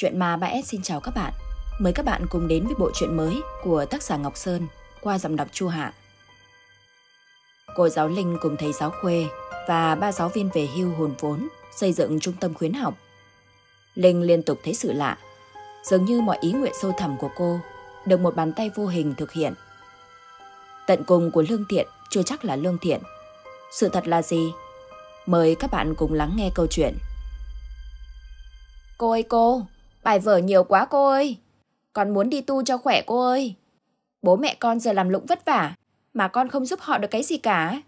Chuyện ma 3S xin chào các bạn. Mời các bạn cùng đến với bộ truyện mới của tác giả Ngọc Sơn qua giọng đọc Chu Hạ. Cô giáo Linh cùng thầy giáo Khuê và ba giáo viên về hưu hồn vốn xây dựng trung tâm khuyến học. Linh liên tục thấy sự lạ, dường như mọi ý nguyện sâu thẳm của cô được một bàn tay vô hình thực hiện. Tận cùng của lương thiện chưa chắc là lương thiện. Sự thật là gì? Mời các bạn cùng lắng nghe câu chuyện. Cô ơi cô, bài vở nhiều quá cô ơi. Con muốn đi tu cho khỏe cô ơi. Bố mẹ con giờ làm lụng vất vả, mà con không giúp họ được cái gì cả.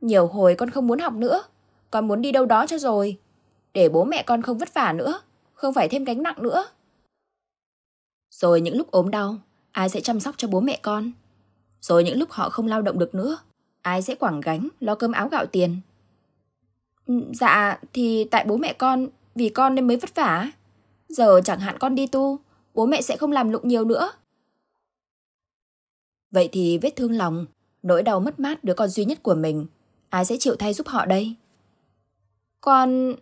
Nhiều hồi con không muốn học nữa, con muốn đi đâu đó cho rồi. Để bố mẹ con không vất vả nữa, không phải thêm gánh nặng nữa. Rồi những lúc ốm đau, ai sẽ chăm sóc cho bố mẹ con? Rồi những lúc họ không lao động được nữa, ai sẽ quảng gánh, lo cơm áo gạo tiền? Ừ, dạ, thì tại bố mẹ con, vì con nên mới vất vả. Giờ chẳng hạn con đi tu, bố mẹ sẽ không làm lụng nhiều nữa. Vậy thì vết thương lòng, nỗi đau mất mát đứa con duy nhất của mình, ai sẽ chịu thay giúp họ đây? Con...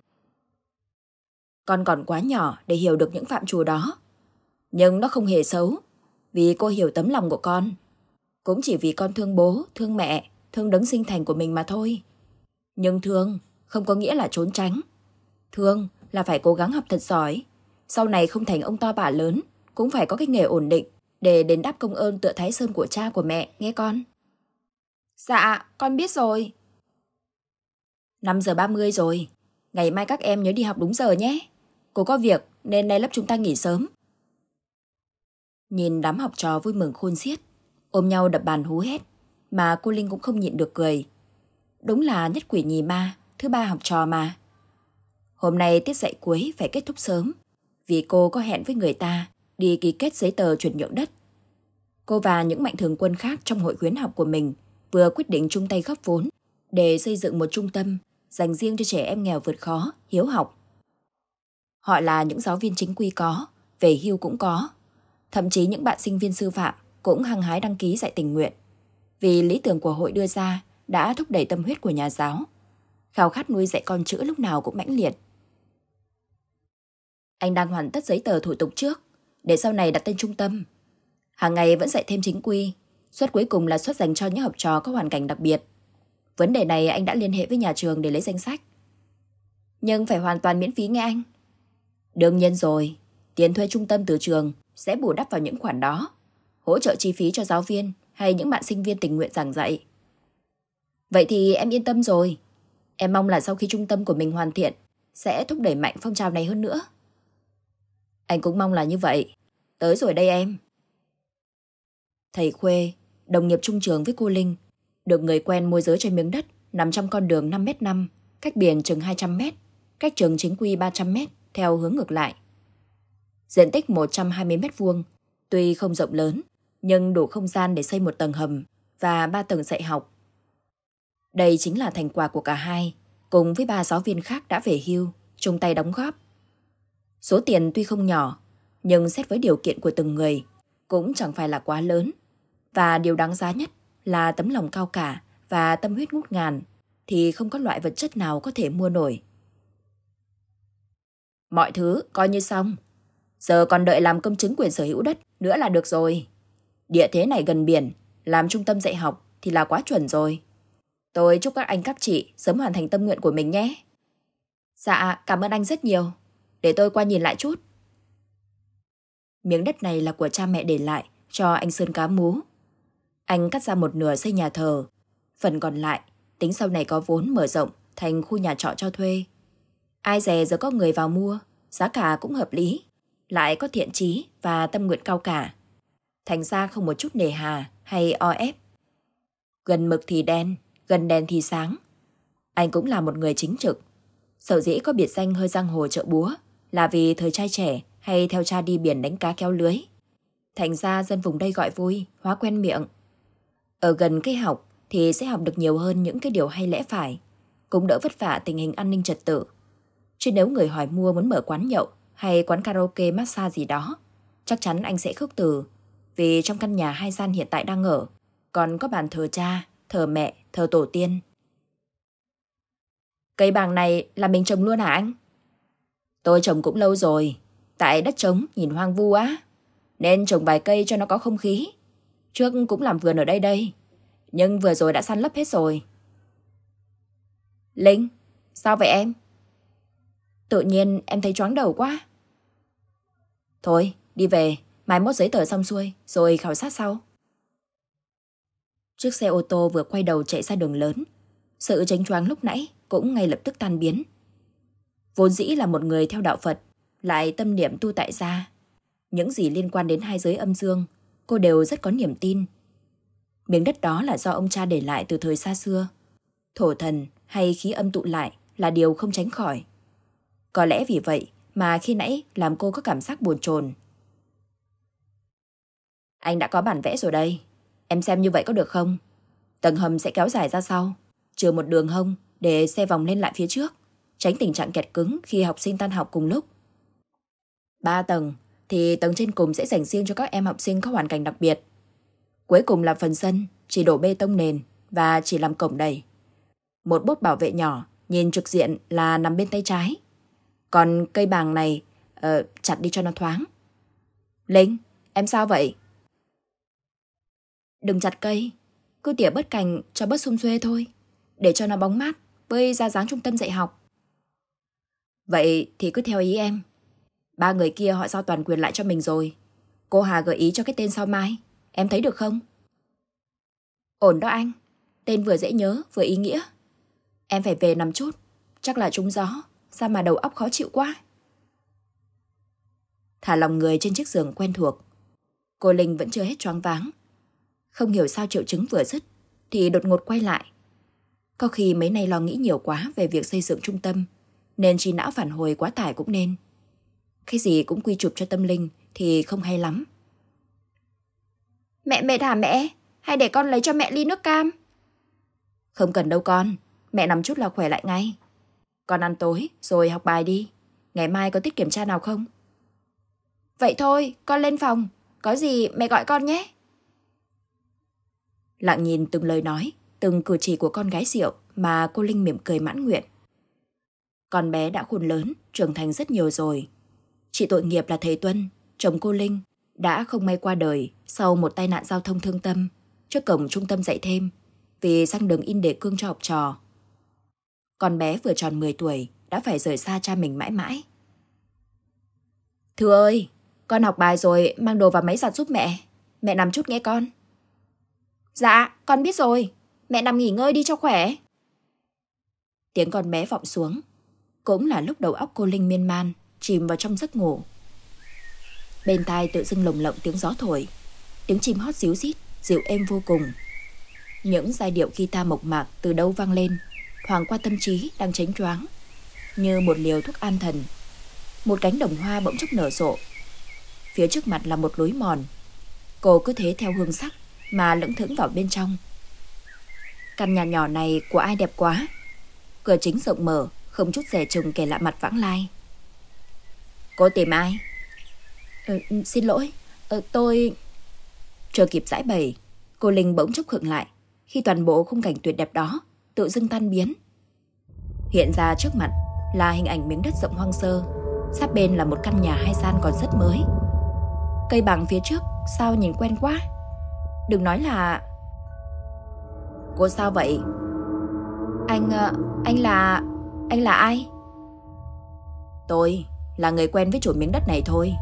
Con còn quá nhỏ để hiểu được những phạm trù đó. Nhưng nó không hề xấu, vì cô hiểu tấm lòng của con. Cũng chỉ vì con thương bố, thương mẹ, thương đấng sinh thành của mình mà thôi. Nhưng thương không có nghĩa là trốn tránh. Thương là phải cố gắng học thật giỏi. Sau này không thành ông to bà lớn, cũng phải có cái nghề ổn định để đền đáp công ơn tựa Thái Sơn của cha của mẹ, nghe con. Dạ, con biết rồi. 5 giờ 30 rồi, ngày mai các em nhớ đi học đúng giờ nhé. Cô có việc nên nay lớp chúng ta nghỉ sớm. Nhìn đám học trò vui mừng khôn xiết, ôm nhau đập bàn hú hét, mà cô Linh cũng không nhịn được cười. Đúng là nhất quỷ nhì ma, thứ ba học trò mà. Hôm nay tiết dạy cuối phải kết thúc sớm, vì cô có hẹn với người ta đi ký kết giấy tờ chuyển nhượng đất. Cô và những mạnh thường quân khác trong hội khuyến học của mình vừa quyết định chung tay góp vốn để xây dựng một trung tâm dành riêng cho trẻ em nghèo vượt khó, hiếu học. Họ là những giáo viên chính quy có, về hưu cũng có. Thậm chí những bạn sinh viên sư phạm cũng hăng hái đăng ký dạy tình nguyện. Vì lý tưởng của hội đưa ra đã thúc đẩy tâm huyết của nhà giáo. Khao khát nuôi dạy con chữ lúc nào cũng mãnh liệt. Anh đang hoàn tất giấy tờ thủ tục trước, để sau này đặt tên trung tâm. Hàng ngày vẫn dạy thêm chính quy, suất cuối cùng là suất dành cho những học trò có hoàn cảnh đặc biệt. Vấn đề này anh đã liên hệ với nhà trường để lấy danh sách. Nhưng phải hoàn toàn miễn phí nghe anh. Đương nhiên rồi, tiền thuê trung tâm từ trường sẽ bù đắp vào những khoản đó, hỗ trợ chi phí cho giáo viên hay những bạn sinh viên tình nguyện giảng dạy. Vậy thì em yên tâm rồi. Em mong là sau khi trung tâm của mình hoàn thiện, sẽ thúc đẩy mạnh phong trào này hơn nữa. Anh cũng mong là như vậy. Tới rồi đây em. Thầy Khuê, đồng nghiệp trung trường với cô Linh, được người quen môi giới cho miếng đất nằm trong con đường 5m5, cách biển chừng 200m, cách trường chính quy 300m theo hướng ngược lại. Diện tích 120m vuông, tuy không rộng lớn, nhưng đủ không gian để xây một tầng hầm và ba tầng dạy học. Đây chính là thành quả của cả hai, cùng với ba giáo viên khác đã về hưu, chung tay đóng góp. Số tiền tuy không nhỏ, nhưng xét với điều kiện của từng người, cũng chẳng phải là quá lớn. Và điều đáng giá nhất là tấm lòng cao cả và tâm huyết ngút ngàn, thì không có loại vật chất nào có thể mua nổi. Mọi thứ coi như xong. Giờ còn đợi làm công chứng quyền sở hữu đất nữa là được rồi. Địa thế này gần biển, làm trung tâm dạy học thì là quá chuẩn rồi. Tôi chúc các anh các chị sớm hoàn thành tâm nguyện của mình nhé. Dạ, cảm ơn anh rất nhiều. Để tôi qua nhìn lại chút. Miếng đất này là của cha mẹ để lại cho anh Sơn Cá Mú. Anh cắt ra một nửa xây nhà thờ. Phần còn lại, tính sau này có vốn mở rộng thành khu nhà trọ cho thuê. Ai dè giờ có người vào mua, giá cả cũng hợp lý, lại có thiện chí và tâm nguyện cao cả. Thành ra không một chút nề hà hay o ép. Gần mực thì đen, gần đèn thì sáng. Anh cũng là một người chính trực. Sở dĩ có biệt danh hơi giang hồ chợ búa là vì thời trai trẻ hay theo cha đi biển đánh cá kéo lưới. Thành ra dân vùng đây gọi vui, hóa quen miệng. Ở gần cái học thì sẽ học được nhiều hơn những cái điều hay lẽ phải, cũng đỡ vất vả tình hình an ninh trật tự. Chứ nếu người hỏi mua muốn mở quán nhậu hay quán karaoke massage gì đó, chắc chắn anh sẽ khước từ. Vì trong căn nhà hai gian hiện tại đang ở, còn có bàn thờ cha, thờ mẹ, thờ tổ tiên. Cây bàng này là mình trồng luôn hả anh? Tôi trồng cũng lâu rồi, Tại đất trống nhìn hoang vu á. Nên trồng vài cây cho nó có không khí. Trước cũng làm vườn ở đây đây. Nhưng vừa rồi đã săn lấp hết rồi. Linh, sao vậy em? Tự nhiên em thấy choáng đầu quá. Thôi, đi về, mai mốt giấy tờ xong xuôi, rồi khảo sát sau. Chiếc xe ô tô vừa quay đầu chạy ra đường lớn. Sự tránh choáng lúc nãy cũng ngay lập tức tan biến. Vốn dĩ là một người theo đạo Phật, lại tâm niệm tu tại gia. Những gì liên quan đến hai giới âm dương, cô đều rất có niềm tin. Miếng đất đó là do ông cha để lại từ thời xa xưa. Thổ thần hay khí âm tụ lại là điều không tránh khỏi. Có lẽ vì vậy mà khi nãy làm cô có cảm giác buồn chồn. Anh đã có bản vẽ rồi đây. Em xem như vậy có được không? Tầng hầm sẽ kéo dài ra sau, trừ một đường hông để xe vòng lên lại phía trước, tránh tình trạng kẹt cứng khi học sinh tan học cùng lúc. Ba tầng thì tầng trên cùng sẽ dành riêng cho các em học sinh có hoàn cảnh đặc biệt. Cuối cùng là phần sân, chỉ đổ bê tông nền và chỉ làm cổng đầy. Một bốt bảo vệ nhỏ, nhìn trực diện là nằm bên tay trái. Còn cây bàng này, uh, chặt đi cho nó thoáng. Linh, em sao vậy? Đừng chặt cây, cứ tỉa bớt cành cho bớt xung xuê thôi, để cho nó bóng mát với ra dáng trung tâm dạy học. Vậy thì cứ theo ý em. Ba người kia họ giao toàn quyền lại cho mình rồi. Cô Hà gợi ý cho cái tên sao mai. Em thấy được không? Ổn đó anh. Tên vừa dễ nhớ, vừa ý nghĩa. Em phải về nằm chút. Chắc là trúng gió. Sao mà đầu óc khó chịu quá. Thả lòng người trên chiếc giường quen thuộc. Cô Linh vẫn chưa hết choáng váng. Không hiểu sao triệu chứng vừa dứt thì đột ngột quay lại. Có khi mấy nay lo nghĩ nhiều quá về việc xây dựng trung tâm nên trí não phản hồi quá tải cũng nên. Cái gì cũng quy chụp cho tâm linh thì không hay lắm. Mẹ mệt hả mẹ? Hay để con lấy cho mẹ ly nước cam? Không cần đâu con, mẹ nằm chút là khỏe lại ngay. Con ăn tối rồi học bài đi. Ngày mai có tiết kiểm tra nào không? Vậy thôi, con lên phòng. Có gì mẹ gọi con nhé. Lặng nhìn từng lời nói, từng cử chỉ của con gái rượu mà cô Linh mỉm cười mãn nguyện. Con bé đã khôn lớn, trưởng thành rất nhiều rồi. Chị tội nghiệp là thầy Tuân, chồng cô Linh, đã không may qua đời sau một tai nạn giao thông thương tâm trước cổng trung tâm dạy thêm vì sang đường in đề cương cho học trò. Con bé vừa tròn 10 tuổi đã phải rời xa cha mình mãi mãi. Thưa ơi, con học bài rồi mang đồ vào máy giặt giúp mẹ. Mẹ nằm chút nghe con. Dạ, con biết rồi. Mẹ nằm nghỉ ngơi đi cho khỏe. Tiếng con bé vọng xuống. Cũng là lúc đầu óc cô Linh miên man, chìm vào trong giấc ngủ. Bên tai tự dưng lồng lộng tiếng gió thổi. Tiếng chim hót xíu rít, dịu êm vô cùng. Những giai điệu guitar mộc mạc từ đâu vang lên, hoàng qua tâm trí đang tránh choáng. Như một liều thuốc an thần. Một cánh đồng hoa bỗng chốc nở rộ. Phía trước mặt là một lối mòn. Cô cứ thế theo hương sắc mà lững thững vào bên trong. Căn nhà nhỏ này của ai đẹp quá. Cửa chính rộng mở, không chút rẻ chừng kể lạ mặt vãng lai. Cô tìm ai? Ừ, xin lỗi, ừ, tôi... Chưa kịp giải bày, cô Linh bỗng chốc khựng lại khi toàn bộ khung cảnh tuyệt đẹp đó tự dưng tan biến. Hiện ra trước mặt là hình ảnh miếng đất rộng hoang sơ, sát bên là một căn nhà hai gian còn rất mới. Cây bằng phía trước sao nhìn quen quá. Đừng nói là... Cô sao vậy? Anh... Ờ, anh là... Anh là ai? Tôi là người quen với chủ miếng đất này thôi.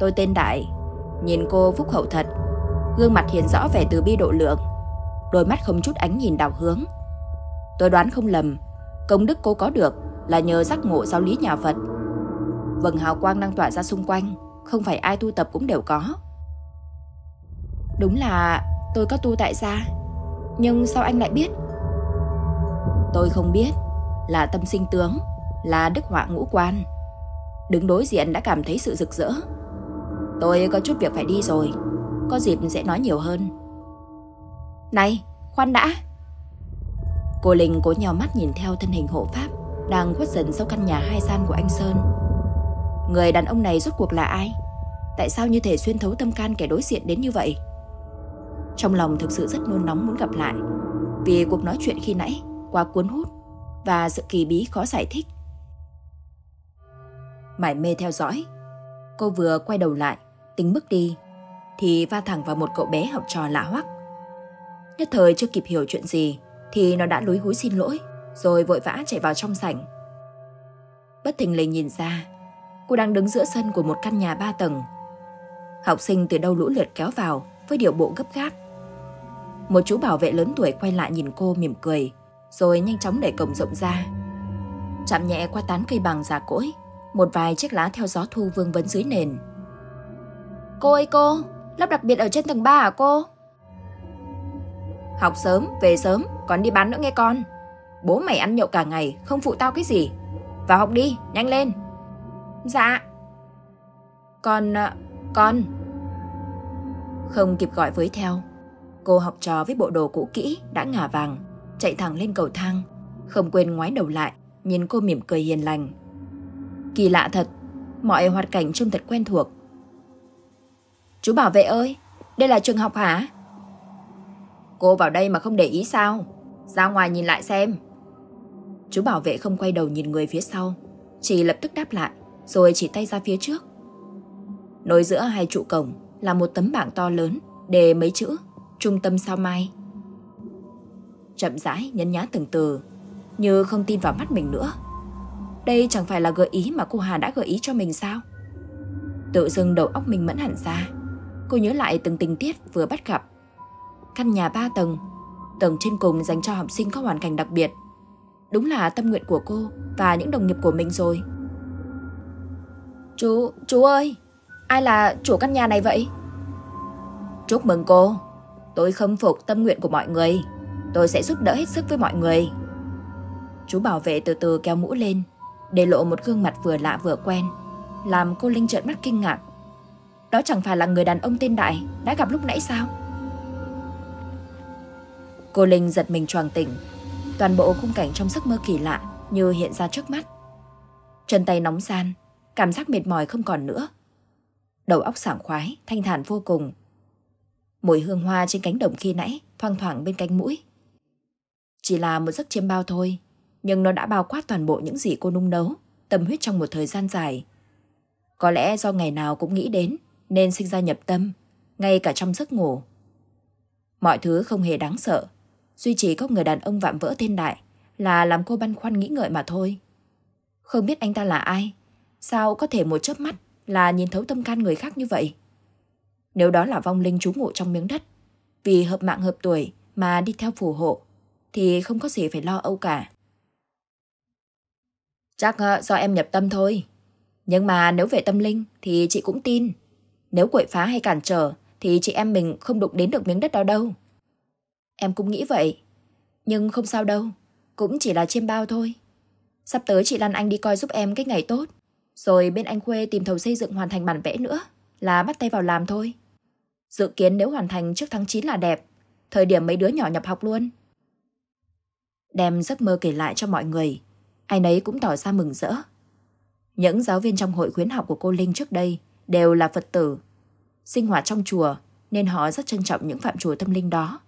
Tôi tên Đại, nhìn cô phúc hậu thật. Gương mặt hiện rõ vẻ từ bi độ lượng, đôi mắt không chút ánh nhìn đào hướng. Tôi đoán không lầm, công đức cô có được là nhờ giác ngộ giáo lý nhà Phật. Vầng hào quang đang tỏa ra xung quanh, không phải ai tu tập cũng đều có. Đúng là tôi có tu tại gia Nhưng sao anh lại biết Tôi không biết là tâm sinh tướng, Là đức họa ngũ quan. Đứng đối diện đã cảm thấy sự rực rỡ. Tôi có chút việc phải đi rồi, Có dịp sẽ nói nhiều hơn. Này, khoan đã. Cô Linh cố nhào mắt nhìn theo thân hình hộ pháp Đang khuất dần sau căn nhà hai gian của anh Sơn. Người đàn ông này rốt cuộc là ai? Tại sao như thể xuyên thấu tâm can kẻ đối diện đến như vậy? Trong lòng thực sự rất nôn nóng muốn gặp lại, Vì cuộc nói chuyện khi nãy Quá cuốn hút. Và sự kỳ bí khó giải thích Mải mê theo dõi Cô vừa quay đầu lại, tính bước đi, thì va thẳng vào một cậu bé học trò lạ hoắc. Nhất thời chưa kịp hiểu chuyện gì, thì nó đã lúi húi xin lỗi, rồi vội vã chạy vào trong sảnh. Bất thình lình nhìn ra, cô đang đứng giữa sân của một căn nhà ba tầng. Học sinh từ đâu lũ lượt kéo vào với điệu bộ gấp gáp. Một chú bảo vệ lớn tuổi quay lại nhìn cô mỉm cười, rồi nhanh chóng đẩy cổng rộng ra. Chạm nhẹ qua tán cây bằng già cỗi, một vài chiếc lá theo gió thu vương vấn dưới nền. Cô ơi cô, lớp đặc biệt ở trên tầng 3 à cô? Học sớm, về sớm, còn đi bán nữa nghe con. Bố mày ăn nhậu cả ngày, không phụ tao cái gì. Vào học đi, nhanh lên. Dạ. Con, à, con. Không kịp gọi với theo. Cô học trò với bộ đồ cũ kỹ đã ngả vàng, chạy thẳng lên cầu thang, không quên ngoái đầu lại, nhìn cô mỉm cười hiền lành. Kỳ lạ thật, mọi hoạt cảnh trông thật quen thuộc. Chú bảo vệ ơi, đây là trường học hả? Cô vào đây mà không để ý sao? Ra ngoài nhìn lại xem. Chú bảo vệ không quay đầu nhìn người phía sau, chỉ lập tức đáp lại, rồi chỉ tay ra phía trước. Nối giữa hai trụ cổng là một tấm bảng to lớn đề mấy chữ Trung tâm sao mai. Chậm rãi nhấn nhá từng từ, như không tin vào mắt mình nữa. Đây chẳng phải là gợi ý mà cô Hà đã gợi ý cho mình sao? Tự dưng đầu óc mình mẫn hẳn ra. Cô nhớ lại từng tình tiết vừa bắt gặp. Căn nhà ba tầng, tầng trên cùng dành cho học sinh có hoàn cảnh đặc biệt. Đúng là tâm nguyện của cô và những đồng nghiệp của mình rồi. Chú, chú ơi, ai là chủ căn nhà này vậy? Chúc mừng cô, tôi khâm phục tâm nguyện của mọi người. Tôi sẽ giúp đỡ hết sức với mọi người. Chú bảo vệ từ từ kéo mũ lên, để lộ một gương mặt vừa lạ vừa quen, làm cô Linh trợn mắt kinh ngạc. Đó chẳng phải là người đàn ông tên Đại đã gặp lúc nãy sao? Cô Linh giật mình choàng tỉnh, toàn bộ khung cảnh trong giấc mơ kỳ lạ như hiện ra trước mắt. Chân tay nóng gian, cảm giác mệt mỏi không còn nữa. Đầu óc sảng khoái, thanh thản vô cùng. Mùi hương hoa trên cánh đồng khi nãy thoang thoảng bên cánh mũi. Chỉ là một giấc chiêm bao thôi, nhưng nó đã bao quát toàn bộ những gì cô nung nấu, tâm huyết trong một thời gian dài. Có lẽ do ngày nào cũng nghĩ đến, nên sinh ra nhập tâm, ngay cả trong giấc ngủ. Mọi thứ không hề đáng sợ, duy chỉ có người đàn ông vạm vỡ thiên đại là làm cô băn khoăn nghĩ ngợi mà thôi. Không biết anh ta là ai, sao có thể một chớp mắt là nhìn thấu tâm can người khác như vậy? Nếu đó là vong linh trú ngụ trong miếng đất, vì hợp mạng hợp tuổi mà đi theo phù hộ, thì không có gì phải lo âu cả. Chắc ờ, do em nhập tâm thôi. Nhưng mà nếu về tâm linh thì chị cũng tin. Nếu quậy phá hay cản trở thì chị em mình không đụng đến được miếng đất đó đâu. Em cũng nghĩ vậy. Nhưng không sao đâu. Cũng chỉ là chiêm bao thôi. Sắp tới chị Lan Anh đi coi giúp em cái ngày tốt. Rồi bên anh Khuê tìm thầu xây dựng hoàn thành bản vẽ nữa. Là bắt tay vào làm thôi. Dự kiến nếu hoàn thành trước tháng 9 là đẹp. Thời điểm mấy đứa nhỏ nhập học luôn. Đem giấc mơ kể lại cho mọi người ai nấy cũng tỏ ra mừng rỡ. Những giáo viên trong hội khuyến học của cô Linh trước đây đều là Phật tử. Sinh hoạt trong chùa nên họ rất trân trọng những phạm chùa tâm linh đó.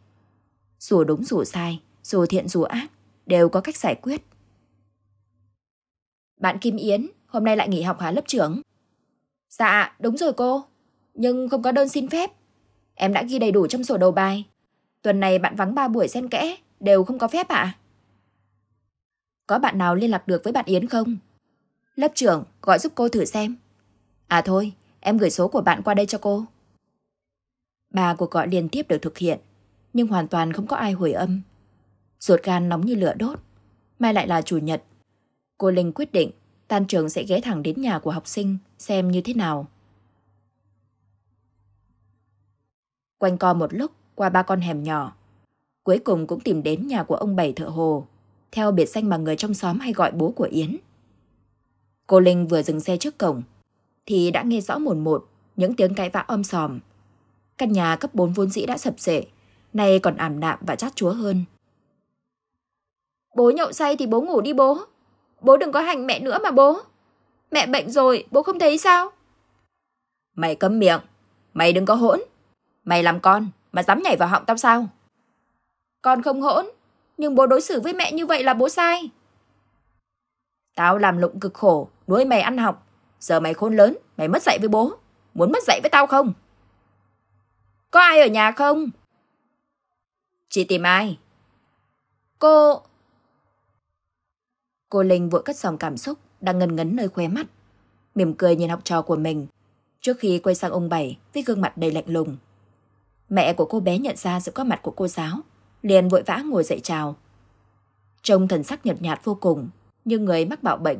Dù đúng dù sai, dù thiện dù ác, đều có cách giải quyết. Bạn Kim Yến, hôm nay lại nghỉ học hả lớp trưởng? Dạ, đúng rồi cô. Nhưng không có đơn xin phép. Em đã ghi đầy đủ trong sổ đầu bài. Tuần này bạn vắng 3 buổi xen kẽ, đều không có phép ạ. À? Có bạn nào liên lạc được với bạn Yến không? Lớp trưởng gọi giúp cô thử xem. À thôi, em gửi số của bạn qua đây cho cô. Ba cuộc gọi liên tiếp được thực hiện, nhưng hoàn toàn không có ai hồi âm. Ruột gan nóng như lửa đốt. Mai lại là chủ nhật. Cô Linh quyết định tan trường sẽ ghé thẳng đến nhà của học sinh xem như thế nào. Quanh co một lúc qua ba con hẻm nhỏ. Cuối cùng cũng tìm đến nhà của ông Bảy thợ hồ theo biệt danh mà người trong xóm hay gọi bố của Yến. Cô Linh vừa dừng xe trước cổng, thì đã nghe rõ một một những tiếng cãi vã om sòm. Căn nhà cấp 4 vốn dĩ đã sập sệ, nay còn ảm đạm và chát chúa hơn. Bố nhậu say thì bố ngủ đi bố. Bố đừng có hành mẹ nữa mà bố. Mẹ bệnh rồi, bố không thấy sao? Mày cấm miệng, mày đừng có hỗn. Mày làm con mà dám nhảy vào họng tao sao? Con không hỗn, nhưng bố đối xử với mẹ như vậy là bố sai. Tao làm lụng cực khổ, nuôi mày ăn học. Giờ mày khôn lớn, mày mất dạy với bố. Muốn mất dạy với tao không? Có ai ở nhà không? Chị tìm ai? Cô... Cô Linh vội cất dòng cảm xúc đang ngần ngấn nơi khóe mắt. Mỉm cười nhìn học trò của mình trước khi quay sang ông Bảy với gương mặt đầy lạnh lùng. Mẹ của cô bé nhận ra sự có mặt của cô giáo, liền vội vã ngồi dậy chào. Trông thần sắc nhợt nhạt vô cùng, như người mắc bạo bệnh.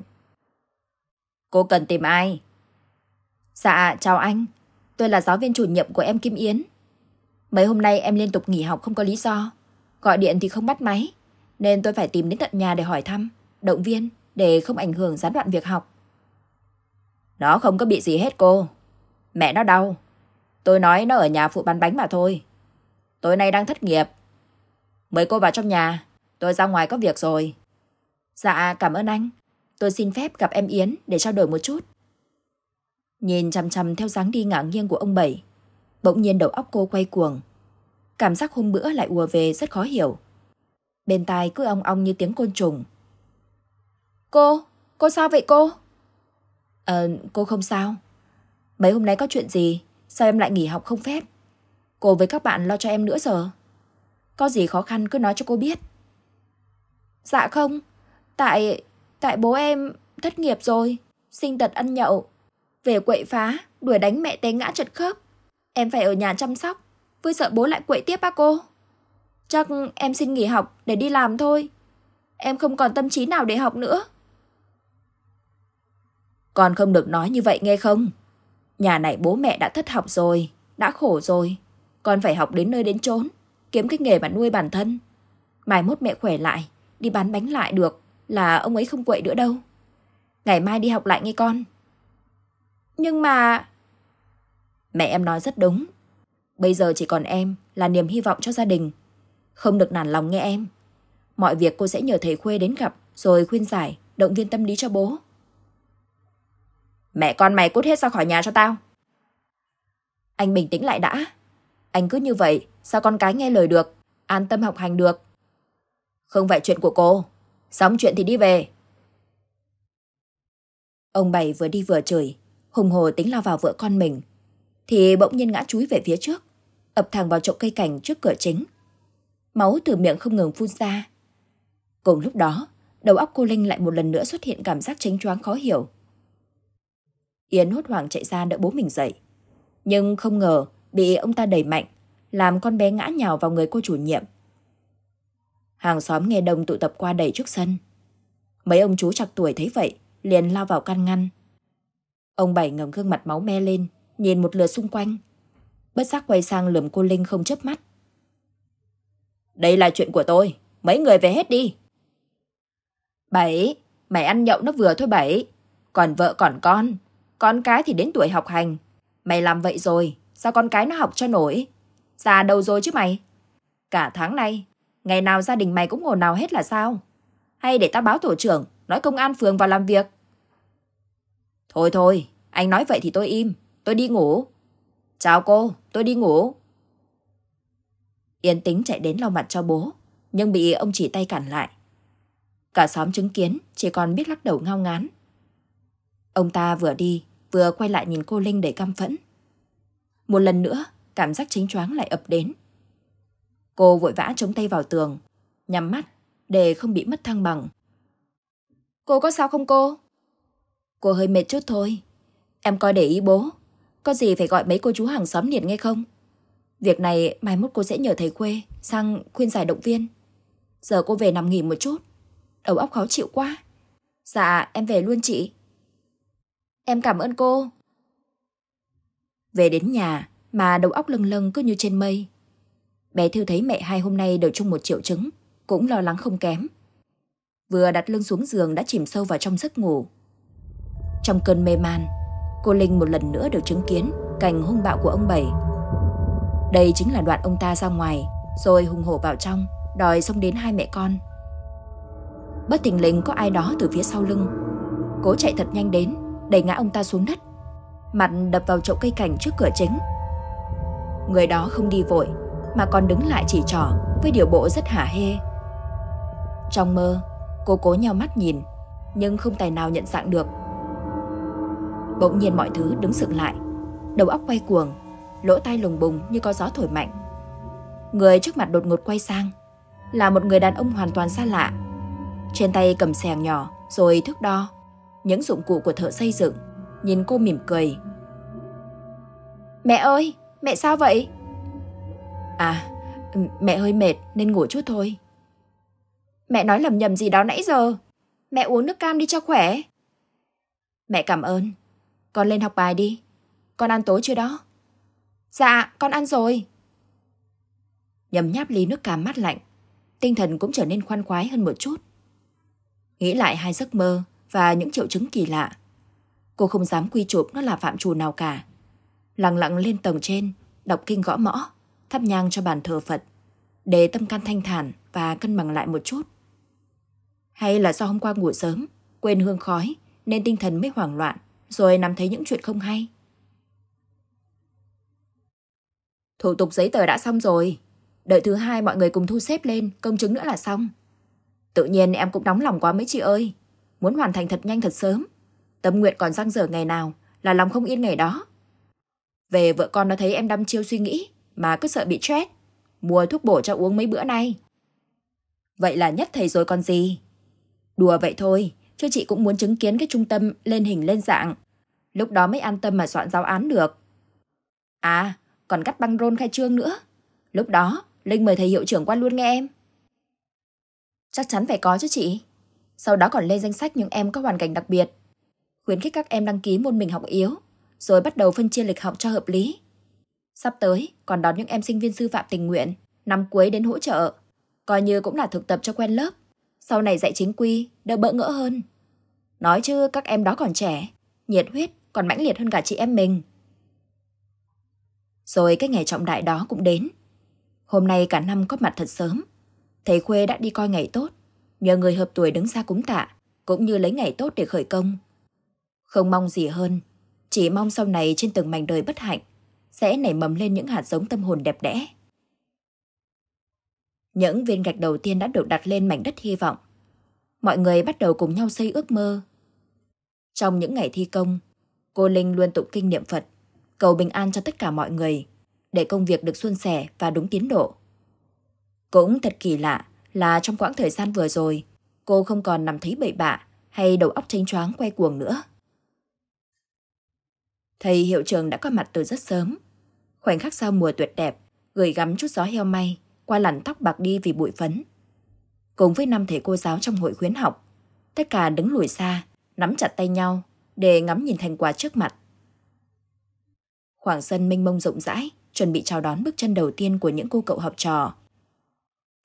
Cô cần tìm ai? Dạ, chào anh. Tôi là giáo viên chủ nhiệm của em Kim Yến. Mấy hôm nay em liên tục nghỉ học không có lý do. Gọi điện thì không bắt máy, nên tôi phải tìm đến tận nhà để hỏi thăm, động viên để không ảnh hưởng gián đoạn việc học. Nó không có bị gì hết cô. Mẹ nó đau. Tôi nói nó ở nhà phụ bán bánh mà thôi. Tối nay đang thất nghiệp. Mời cô vào trong nhà. Tôi ra ngoài có việc rồi. Dạ, cảm ơn anh. Tôi xin phép gặp em Yến để trao đổi một chút. Nhìn chằm chằm theo dáng đi ngả nghiêng của ông Bảy. Bỗng nhiên đầu óc cô quay cuồng. Cảm giác hôm bữa lại ùa về rất khó hiểu. Bên tai cứ ong ong như tiếng côn trùng. Cô, cô sao vậy cô? Ờ, cô không sao. Mấy hôm nay có chuyện gì? Sao em lại nghỉ học không phép? Cô với các bạn lo cho em nữa giờ. Có gì khó khăn cứ nói cho cô biết. Dạ không, tại tại bố em thất nghiệp rồi, sinh tật ăn nhậu, về quậy phá, đuổi đánh mẹ té ngã trật khớp. Em phải ở nhà chăm sóc, với sợ bố lại quậy tiếp á cô. Chắc em xin nghỉ học để đi làm thôi. Em không còn tâm trí nào để học nữa. Con không được nói như vậy nghe không? Nhà này bố mẹ đã thất học rồi, đã khổ rồi. Con phải học đến nơi đến chốn, kiếm cái nghề mà nuôi bản thân. Mai mốt mẹ khỏe lại, đi bán bánh lại được là ông ấy không quậy nữa đâu. Ngày mai đi học lại nghe con. Nhưng mà... Mẹ em nói rất đúng. Bây giờ chỉ còn em là niềm hy vọng cho gia đình. Không được nản lòng nghe em. Mọi việc cô sẽ nhờ thầy Khuê đến gặp rồi khuyên giải, động viên tâm lý cho bố. Mẹ con mày cút hết ra khỏi nhà cho tao. Anh bình tĩnh lại đã. Anh cứ như vậy, sao con cái nghe lời được, an tâm học hành được. Không phải chuyện của cô. Xong chuyện thì đi về. Ông Bảy vừa đi vừa chửi, hùng hồ tính lao vào vợ con mình. Thì bỗng nhiên ngã chúi về phía trước, ập thẳng vào trộm cây cảnh trước cửa chính. Máu từ miệng không ngừng phun ra. Cùng lúc đó, đầu óc cô Linh lại một lần nữa xuất hiện cảm giác tránh choáng khó hiểu. Yến hốt hoảng chạy ra đỡ bố mình dậy. Nhưng không ngờ bị ông ta đẩy mạnh, làm con bé ngã nhào vào người cô chủ nhiệm. Hàng xóm nghe đồng tụ tập qua đẩy trước sân. Mấy ông chú chặt tuổi thấy vậy, liền lao vào can ngăn. Ông Bảy ngầm gương mặt máu me lên, nhìn một lượt xung quanh. Bất giác quay sang lườm cô Linh không chớp mắt. Đây là chuyện của tôi, mấy người về hết đi. Bảy, mày ăn nhậu nó vừa thôi Bảy. Còn vợ còn con, con cái thì đến tuổi học hành. Mày làm vậy rồi, sao con cái nó học cho nổi? Già đâu rồi chứ mày? Cả tháng nay, ngày nào gia đình mày cũng ngồi nào hết là sao? Hay để tao báo tổ trưởng, nói công an phường vào làm việc? Thôi thôi, anh nói vậy thì tôi im, tôi đi ngủ. Chào cô, tôi đi ngủ. Yên tính chạy đến lau mặt cho bố, nhưng bị ông chỉ tay cản lại. Cả xóm chứng kiến, chỉ còn biết lắc đầu ngao ngán. Ông ta vừa đi, vừa quay lại nhìn cô Linh để căm phẫn. Một lần nữa, cảm giác chính choáng lại ập đến. Cô vội vã chống tay vào tường, nhắm mắt để không bị mất thăng bằng. Cô có sao không cô? Cô hơi mệt chút thôi. Em coi để ý bố. Có gì phải gọi mấy cô chú hàng xóm liền nghe không? Việc này mai mốt cô sẽ nhờ thầy quê sang khuyên giải động viên. Giờ cô về nằm nghỉ một chút. Đầu óc khó chịu quá. Dạ, em về luôn chị. Em cảm ơn cô. Về đến nhà mà đầu óc lâng lâng cứ như trên mây. Bé Thư thấy mẹ hai hôm nay đều chung một triệu chứng, cũng lo lắng không kém. Vừa đặt lưng xuống giường đã chìm sâu vào trong giấc ngủ. Trong cơn mê man, cô Linh một lần nữa được chứng kiến cảnh hung bạo của ông Bảy. Đây chính là đoạn ông ta ra ngoài, rồi hùng hổ vào trong, đòi xông đến hai mẹ con. Bất thình lình có ai đó từ phía sau lưng. Cố chạy thật nhanh đến, đẩy ngã ông ta xuống đất. Mặt đập vào chậu cây cảnh trước cửa chính. Người đó không đi vội, mà còn đứng lại chỉ trỏ với điều bộ rất hả hê. Trong mơ, cô cố nhau mắt nhìn, nhưng không tài nào nhận dạng được. Bỗng nhiên mọi thứ đứng sững lại. Đầu óc quay cuồng, lỗ tai lùng bùng như có gió thổi mạnh. Người trước mặt đột ngột quay sang, là một người đàn ông hoàn toàn xa lạ. Trên tay cầm xẻng nhỏ rồi thước đo, những dụng cụ của thợ xây dựng, nhìn cô mỉm cười. Mẹ ơi, mẹ sao vậy? À, mẹ hơi mệt nên ngủ chút thôi. Mẹ nói lầm nhầm gì đó nãy giờ. Mẹ uống nước cam đi cho khỏe. Mẹ cảm ơn. Con lên học bài đi. Con ăn tối chưa đó? Dạ, con ăn rồi. Nhầm nháp ly nước cam mát lạnh. Tinh thần cũng trở nên khoan khoái hơn một chút. Nghĩ lại hai giấc mơ và những triệu chứng kỳ lạ. Cô không dám quy chụp nó là phạm trù nào cả. Lặng lặng lên tầng trên, đọc kinh gõ mõ, thắp nhang cho bàn thờ Phật, để tâm can thanh thản và cân bằng lại một chút. Hay là do hôm qua ngủ sớm, quên hương khói, nên tinh thần mới hoảng loạn, rồi nắm thấy những chuyện không hay. Thủ tục giấy tờ đã xong rồi. Đợi thứ hai mọi người cùng thu xếp lên, công chứng nữa là xong. Tự nhiên em cũng nóng lòng quá mấy chị ơi. Muốn hoàn thành thật nhanh thật sớm. Tâm nguyện còn răng dở ngày nào là lòng không yên ngày đó. Về vợ con nó thấy em đăm chiêu suy nghĩ mà cứ sợ bị stress. Mua thuốc bổ cho uống mấy bữa nay. Vậy là nhất thầy rồi còn gì. Đùa vậy thôi, chứ chị cũng muốn chứng kiến cái trung tâm lên hình lên dạng. Lúc đó mới an tâm mà soạn giáo án được. À, còn cắt băng rôn khai trương nữa. Lúc đó, Linh mời thầy hiệu trưởng qua luôn nghe em. Chắc chắn phải có chứ chị. Sau đó còn lên danh sách những em có hoàn cảnh đặc biệt. Khuyến khích các em đăng ký môn mình học yếu, rồi bắt đầu phân chia lịch học cho hợp lý. Sắp tới, còn đón những em sinh viên sư phạm tình nguyện, năm cuối đến hỗ trợ. Coi như cũng là thực tập cho quen lớp. Sau này dạy chính quy, đỡ bỡ ngỡ hơn. Nói chứ các em đó còn trẻ, nhiệt huyết, còn mãnh liệt hơn cả chị em mình. Rồi cái ngày trọng đại đó cũng đến. Hôm nay cả năm có mặt thật sớm. Thầy Khuê đã đi coi ngày tốt, nhờ người hợp tuổi đứng ra cúng tạ, cũng như lấy ngày tốt để khởi công. Không mong gì hơn, chỉ mong sau này trên từng mảnh đời bất hạnh sẽ nảy mầm lên những hạt giống tâm hồn đẹp đẽ. Những viên gạch đầu tiên đã được đặt lên mảnh đất hy vọng. Mọi người bắt đầu cùng nhau xây ước mơ. Trong những ngày thi công, cô Linh luôn tụng kinh niệm Phật, cầu bình an cho tất cả mọi người, để công việc được suôn sẻ và đúng tiến độ. Cũng thật kỳ lạ là trong quãng thời gian vừa rồi, cô không còn nằm thấy bậy bạ hay đầu óc chênh choáng quay cuồng nữa. Thầy hiệu trường đã có mặt từ rất sớm. Khoảnh khắc sau mùa tuyệt đẹp, gửi gắm chút gió heo may qua làn tóc bạc đi vì bụi phấn. Cùng với năm thầy cô giáo trong hội khuyến học, tất cả đứng lùi xa, nắm chặt tay nhau để ngắm nhìn thành quả trước mặt. Khoảng sân mênh mông rộng rãi, chuẩn bị chào đón bước chân đầu tiên của những cô cậu học trò.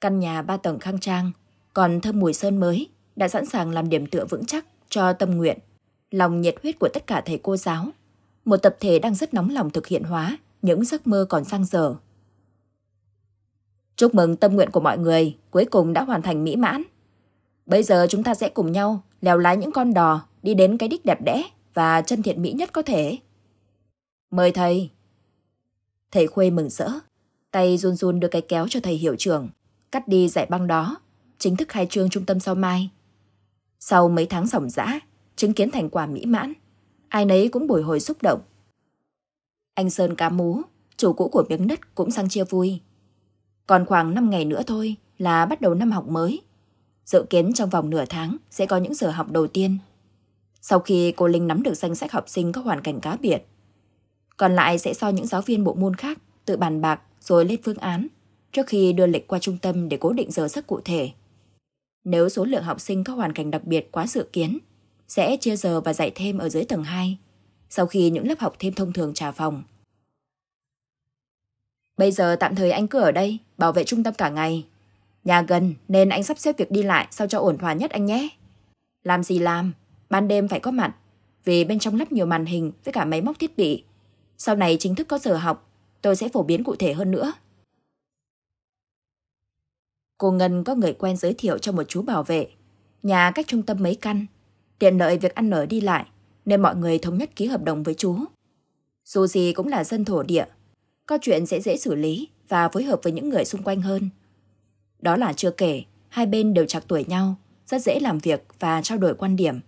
Căn nhà ba tầng khang trang, còn thơm mùi sơn mới, đã sẵn sàng làm điểm tựa vững chắc cho tâm nguyện, lòng nhiệt huyết của tất cả thầy cô giáo. Một tập thể đang rất nóng lòng thực hiện hóa những giấc mơ còn sang dở. Chúc mừng tâm nguyện của mọi người cuối cùng đã hoàn thành mỹ mãn. Bây giờ chúng ta sẽ cùng nhau leo lái những con đò đi đến cái đích đẹp đẽ và chân thiện mỹ nhất có thể. Mời thầy. Thầy Khuê mừng rỡ, tay run run đưa cái kéo cho thầy hiệu trưởng, cắt đi giải băng đó, chính thức khai trương trung tâm sau mai. Sau mấy tháng ròng rã, chứng kiến thành quả mỹ mãn, ai nấy cũng bồi hồi xúc động. Anh Sơn cá mú, chủ cũ của miếng đất cũng sang chia vui. Còn khoảng 5 ngày nữa thôi là bắt đầu năm học mới. Dự kiến trong vòng nửa tháng sẽ có những giờ học đầu tiên. Sau khi cô Linh nắm được danh sách học sinh có hoàn cảnh cá biệt, còn lại sẽ do những giáo viên bộ môn khác tự bàn bạc rồi lên phương án trước khi đưa lịch qua trung tâm để cố định giờ giấc cụ thể. Nếu số lượng học sinh có hoàn cảnh đặc biệt quá dự kiến, sẽ chia giờ và dạy thêm ở dưới tầng 2, sau khi những lớp học thêm thông thường trả phòng. Bây giờ tạm thời anh cứ ở đây, bảo vệ trung tâm cả ngày. Nhà gần nên anh sắp xếp việc đi lại sao cho ổn thỏa nhất anh nhé. Làm gì làm, ban đêm phải có mặt, vì bên trong lắp nhiều màn hình với cả máy móc thiết bị. Sau này chính thức có giờ học, tôi sẽ phổ biến cụ thể hơn nữa. Cô Ngân có người quen giới thiệu cho một chú bảo vệ. Nhà cách trung tâm mấy căn, tiện lợi việc ăn ở đi lại, nên mọi người thống nhất ký hợp đồng với chú. Dù gì cũng là dân thổ địa, có chuyện sẽ dễ xử lý và phối hợp với những người xung quanh hơn. Đó là chưa kể, hai bên đều chạc tuổi nhau, rất dễ làm việc và trao đổi quan điểm.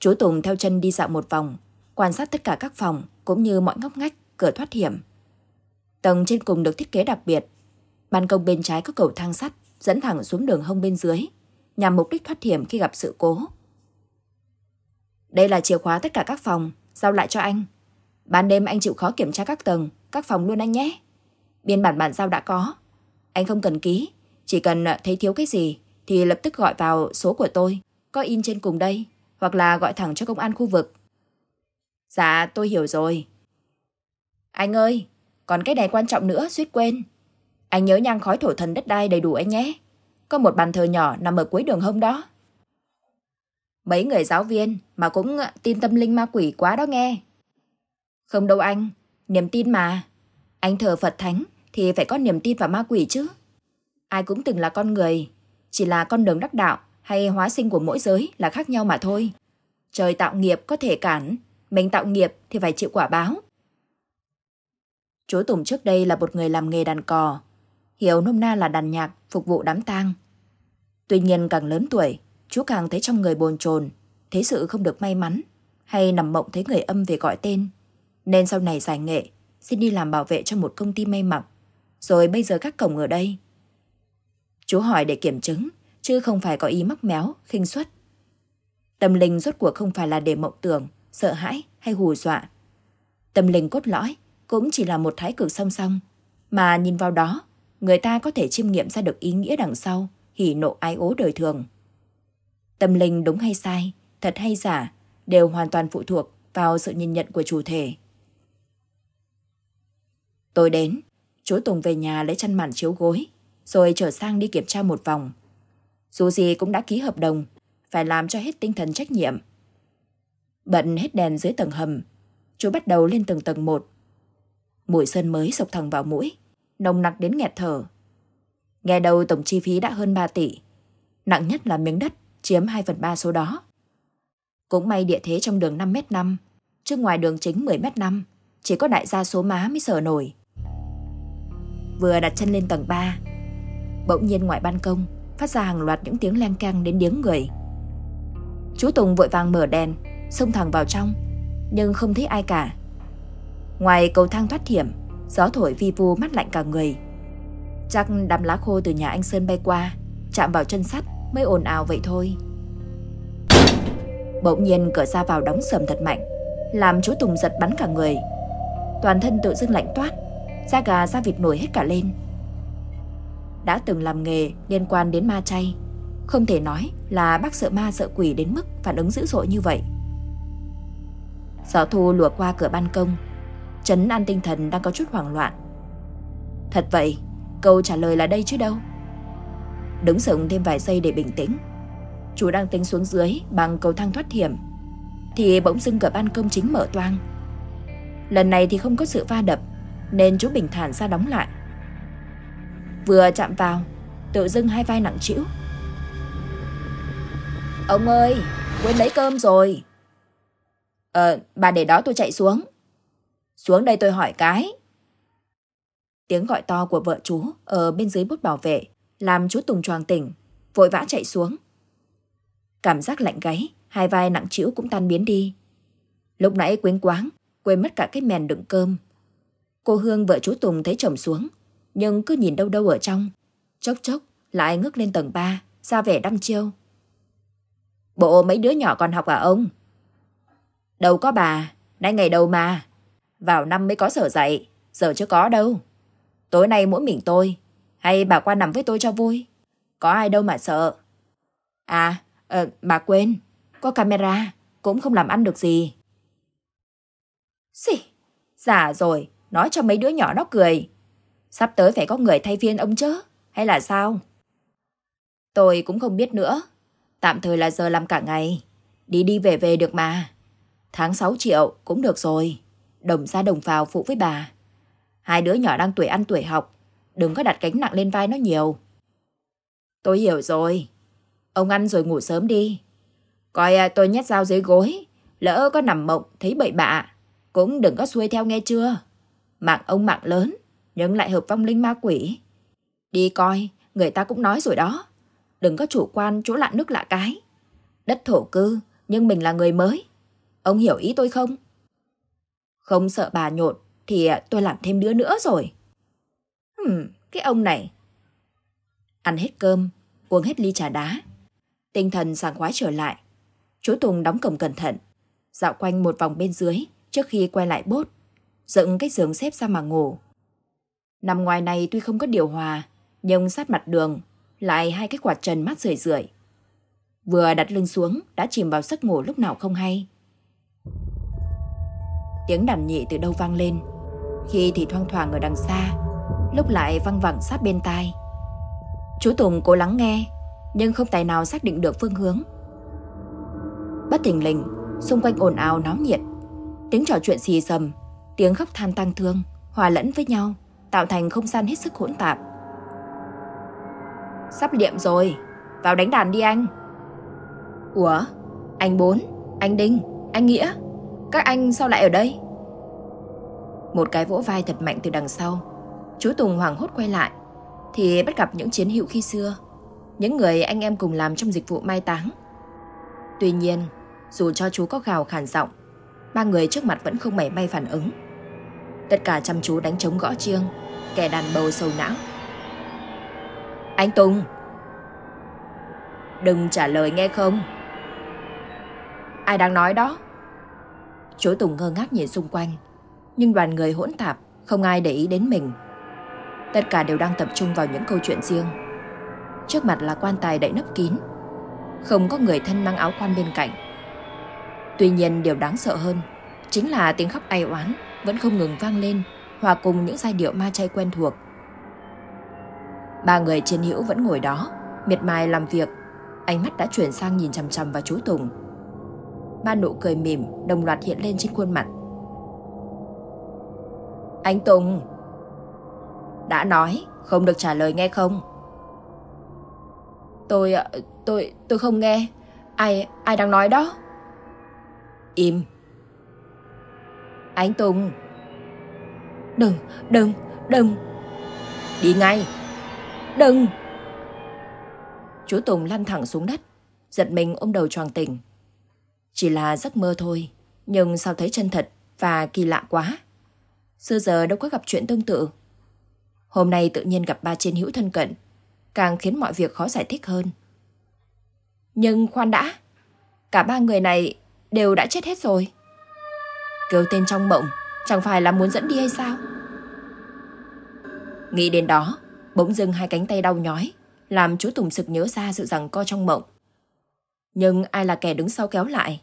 Chú Tùng theo chân đi dạo một vòng, quan sát tất cả các phòng cũng như mọi ngóc ngách, cửa thoát hiểm. Tầng trên cùng được thiết kế đặc biệt. Ban công bên trái có cầu thang sắt dẫn thẳng xuống đường hông bên dưới, nhằm mục đích thoát hiểm khi gặp sự cố. Đây là chìa khóa tất cả các phòng, giao lại cho anh. Ban đêm anh chịu khó kiểm tra các tầng, các phòng luôn anh nhé. Biên bản bản giao đã có. Anh không cần ký, chỉ cần thấy thiếu cái gì thì lập tức gọi vào số của tôi, có in trên cùng đây, hoặc là gọi thẳng cho công an khu vực. Dạ, tôi hiểu rồi. Anh ơi, còn cái này quan trọng nữa, suýt quên. Anh nhớ nhang khói thổ thần đất đai đầy đủ anh nhé. Có một bàn thờ nhỏ nằm ở cuối đường hông đó. Mấy người giáo viên mà cũng tin tâm linh ma quỷ quá đó nghe. Không đâu anh, niềm tin mà. Anh thờ Phật Thánh thì phải có niềm tin vào ma quỷ chứ. Ai cũng từng là con người, chỉ là con đường đắc đạo hay hóa sinh của mỗi giới là khác nhau mà thôi. Trời tạo nghiệp có thể cản, mình tạo nghiệp thì phải chịu quả báo. Chú Tùng trước đây là một người làm nghề đàn cò, hiểu nôm na là đàn nhạc phục vụ đám tang. Tuy nhiên càng lớn tuổi, chú càng thấy trong người bồn chồn, thấy sự không được may mắn, hay nằm mộng thấy người âm về gọi tên. Nên sau này giải nghệ, xin đi làm bảo vệ cho một công ty may mặc, rồi bây giờ các cổng ở đây. Chú hỏi để kiểm chứng, chứ không phải có ý mắc méo, khinh suất. Tâm linh rốt cuộc không phải là để mộng tưởng, sợ hãi hay hù dọa. Tâm linh cốt lõi cũng chỉ là một thái cực song song, mà nhìn vào đó, người ta có thể chiêm nghiệm ra được ý nghĩa đằng sau, hỉ nộ ái ố đời thường. Tâm linh đúng hay sai, thật hay giả, đều hoàn toàn phụ thuộc vào sự nhìn nhận của chủ thể. Tôi đến, chú Tùng về nhà lấy chăn màn chiếu gối, rồi trở sang đi kiểm tra một vòng. Dù gì cũng đã ký hợp đồng, phải làm cho hết tinh thần trách nhiệm. Bận hết đèn dưới tầng hầm, chú bắt đầu lên từng tầng một. Mùi sơn mới sộc thẳng vào mũi, nồng nặc đến nghẹt thở. Nghe đầu tổng chi phí đã hơn 3 tỷ. Nặng nhất là miếng đất, chiếm 2 phần 3 số đó. Cũng may địa thế trong đường 5 m 5, chứ ngoài đường chính 10 m 5, chỉ có đại gia số má mới sở nổi. Vừa đặt chân lên tầng 3, bỗng nhiên ngoài ban công phát ra hàng loạt những tiếng leng keng đến điếng người. Chú Tùng vội vàng mở đèn, xông thẳng vào trong, nhưng không thấy ai cả. Ngoài cầu thang thoát hiểm, gió thổi vi vu mắt lạnh cả người. Chắc đám lá khô từ nhà anh Sơn bay qua, chạm vào chân sắt mới ồn ào vậy thôi. Bỗng nhiên cửa ra vào đóng sầm thật mạnh, làm chú Tùng giật bắn cả người. Toàn thân tự dưng lạnh toát, da gà da vịt nổi hết cả lên. Đã từng làm nghề liên quan đến ma chay, không thể nói là bác sợ ma sợ quỷ đến mức phản ứng dữ dội như vậy. Gió thu lùa qua cửa ban công, Trấn an tinh thần đang có chút hoảng loạn. Thật vậy, câu trả lời là đây chứ đâu. Đứng sững thêm vài giây để bình tĩnh. Chú đang tính xuống dưới bằng cầu thang thoát hiểm. Thì bỗng dưng cửa ban công chính mở toang. Lần này thì không có sự va đập, nên chú bình thản ra đóng lại. Vừa chạm vào, tự dưng hai vai nặng trĩu. Ông ơi, quên lấy cơm rồi. Ờ, bà để đó tôi chạy xuống. Xuống đây tôi hỏi cái. Tiếng gọi to của vợ chú ở bên dưới bút bảo vệ làm chú Tùng choàng tỉnh, vội vã chạy xuống. Cảm giác lạnh gáy, hai vai nặng trĩu cũng tan biến đi. Lúc nãy quên quáng, quên mất cả cái mèn đựng cơm. Cô Hương vợ chú Tùng thấy chồng xuống, nhưng cứ nhìn đâu đâu ở trong. Chốc chốc lại ngước lên tầng 3, ra vẻ đăm chiêu. Bộ mấy đứa nhỏ còn học à ông? Đâu có bà, nay ngày đầu mà. Vào năm mới có sở dạy, giờ chưa có đâu. Tối nay mỗi mình tôi, hay bà qua nằm với tôi cho vui. Có ai đâu mà sợ. À, ờ, bà quên, có camera, cũng không làm ăn được gì. Xì, giả rồi, nói cho mấy đứa nhỏ nó cười. Sắp tới phải có người thay phiên ông chứ, hay là sao? Tôi cũng không biết nữa. Tạm thời là giờ làm cả ngày. Đi đi về về được mà. Tháng 6 triệu cũng được rồi. Đồng ra đồng vào phụ với bà. Hai đứa nhỏ đang tuổi ăn tuổi học. Đừng có đặt gánh nặng lên vai nó nhiều. Tôi hiểu rồi. Ông ăn rồi ngủ sớm đi. Coi à, tôi nhét dao dưới gối. Lỡ có nằm mộng thấy bậy bạ. Cũng đừng có xuôi theo nghe chưa. Mạng ông mạng lớn. Nhưng lại hợp vong linh ma quỷ. Đi coi, người ta cũng nói rồi đó. Đừng có chủ quan chỗ lạ nước lạ cái. Đất thổ cư nhưng mình là người mới. Ông hiểu ý tôi không? Không sợ bà nhột thì à, tôi làm thêm đứa nữa rồi. Hừm, cái ông này. Ăn hết cơm, uống hết ly trà đá. Tinh thần sảng khoái trở lại. Chú Tùng đóng cổng cẩn thận, dạo quanh một vòng bên dưới trước khi quay lại bốt, dựng cái giường xếp ra mà ngủ. Nằm ngoài này tuy không có điều hòa, nhưng sát mặt đường lại hai cái quạt trần mát rượi rượi. Vừa đặt lưng xuống đã chìm vào giấc ngủ lúc nào không hay. Tiếng đàn nhị từ đâu vang lên, khi thì thoang thoảng ở đằng xa, lúc lại văng vẳng sát bên tai. Chú Tùng cố lắng nghe, nhưng không tài nào xác định được phương hướng. Bất thình lình, xung quanh ồn ào náo nhiệt. Tiếng trò chuyện xì xầm, tiếng khóc than tang thương, hòa lẫn với nhau, tạo thành không gian hết sức hỗn tạp. Sắp liệm rồi, vào đánh đàn đi anh. Ủa, anh Bốn, anh Đinh, anh Nghĩa, các anh sao lại ở đây? Một cái vỗ vai thật mạnh từ đằng sau. Chú Tùng hoảng hốt quay lại, thì bắt gặp những chiến hữu khi xưa, những người anh em cùng làm trong dịch vụ mai táng. Tuy nhiên, dù cho chú có gào khản giọng, ba người trước mặt vẫn không mảy may phản ứng. Tất cả chăm chú đánh trống gõ chiêng, kẻ đàn bầu sầu não. Anh Tùng! Đừng trả lời nghe không? Ai đang nói đó? Chú Tùng ngơ ngác nhìn xung quanh, nhưng đoàn người hỗn tạp, không ai để ý đến mình. Tất cả đều đang tập trung vào những câu chuyện riêng. Trước mặt là quan tài đậy nấp kín, không có người thân mang áo quan bên cạnh. Tuy nhiên điều đáng sợ hơn chính là tiếng khóc ai oán vẫn không ngừng vang lên hòa cùng những giai điệu ma chay quen thuộc. Ba người trên hữu vẫn ngồi đó, miệt mài làm việc, ánh mắt đã chuyển sang nhìn chằm chằm vào chú Tùng. Ba nụ cười mỉm đồng loạt hiện lên trên khuôn mặt. Anh Tùng! Đã nói, không được trả lời nghe không? Tôi, ờ, tôi, tôi không nghe. Ai, ai đang nói đó? Im. Anh Tùng. Đừng, đừng, đừng. Đi ngay. Đừng. Chú Tùng lăn thẳng xuống đất, giật mình ôm đầu choàng tỉnh. Chỉ là giấc mơ thôi, nhưng sao thấy chân thật và kỳ lạ quá. Xưa giờ đâu có gặp chuyện tương tự. Hôm nay tự nhiên gặp ba trên hữu thân cận, càng khiến mọi việc khó giải thích hơn. Nhưng khoan đã, cả ba người này đều đã chết hết rồi. Kêu tên trong mộng, chẳng phải là muốn dẫn đi hay sao? Nghĩ đến đó, bỗng dưng hai cánh tay đau nhói, làm chú Tùng sực nhớ ra sự rằng co trong mộng. Nhưng ai là kẻ đứng sau kéo lại,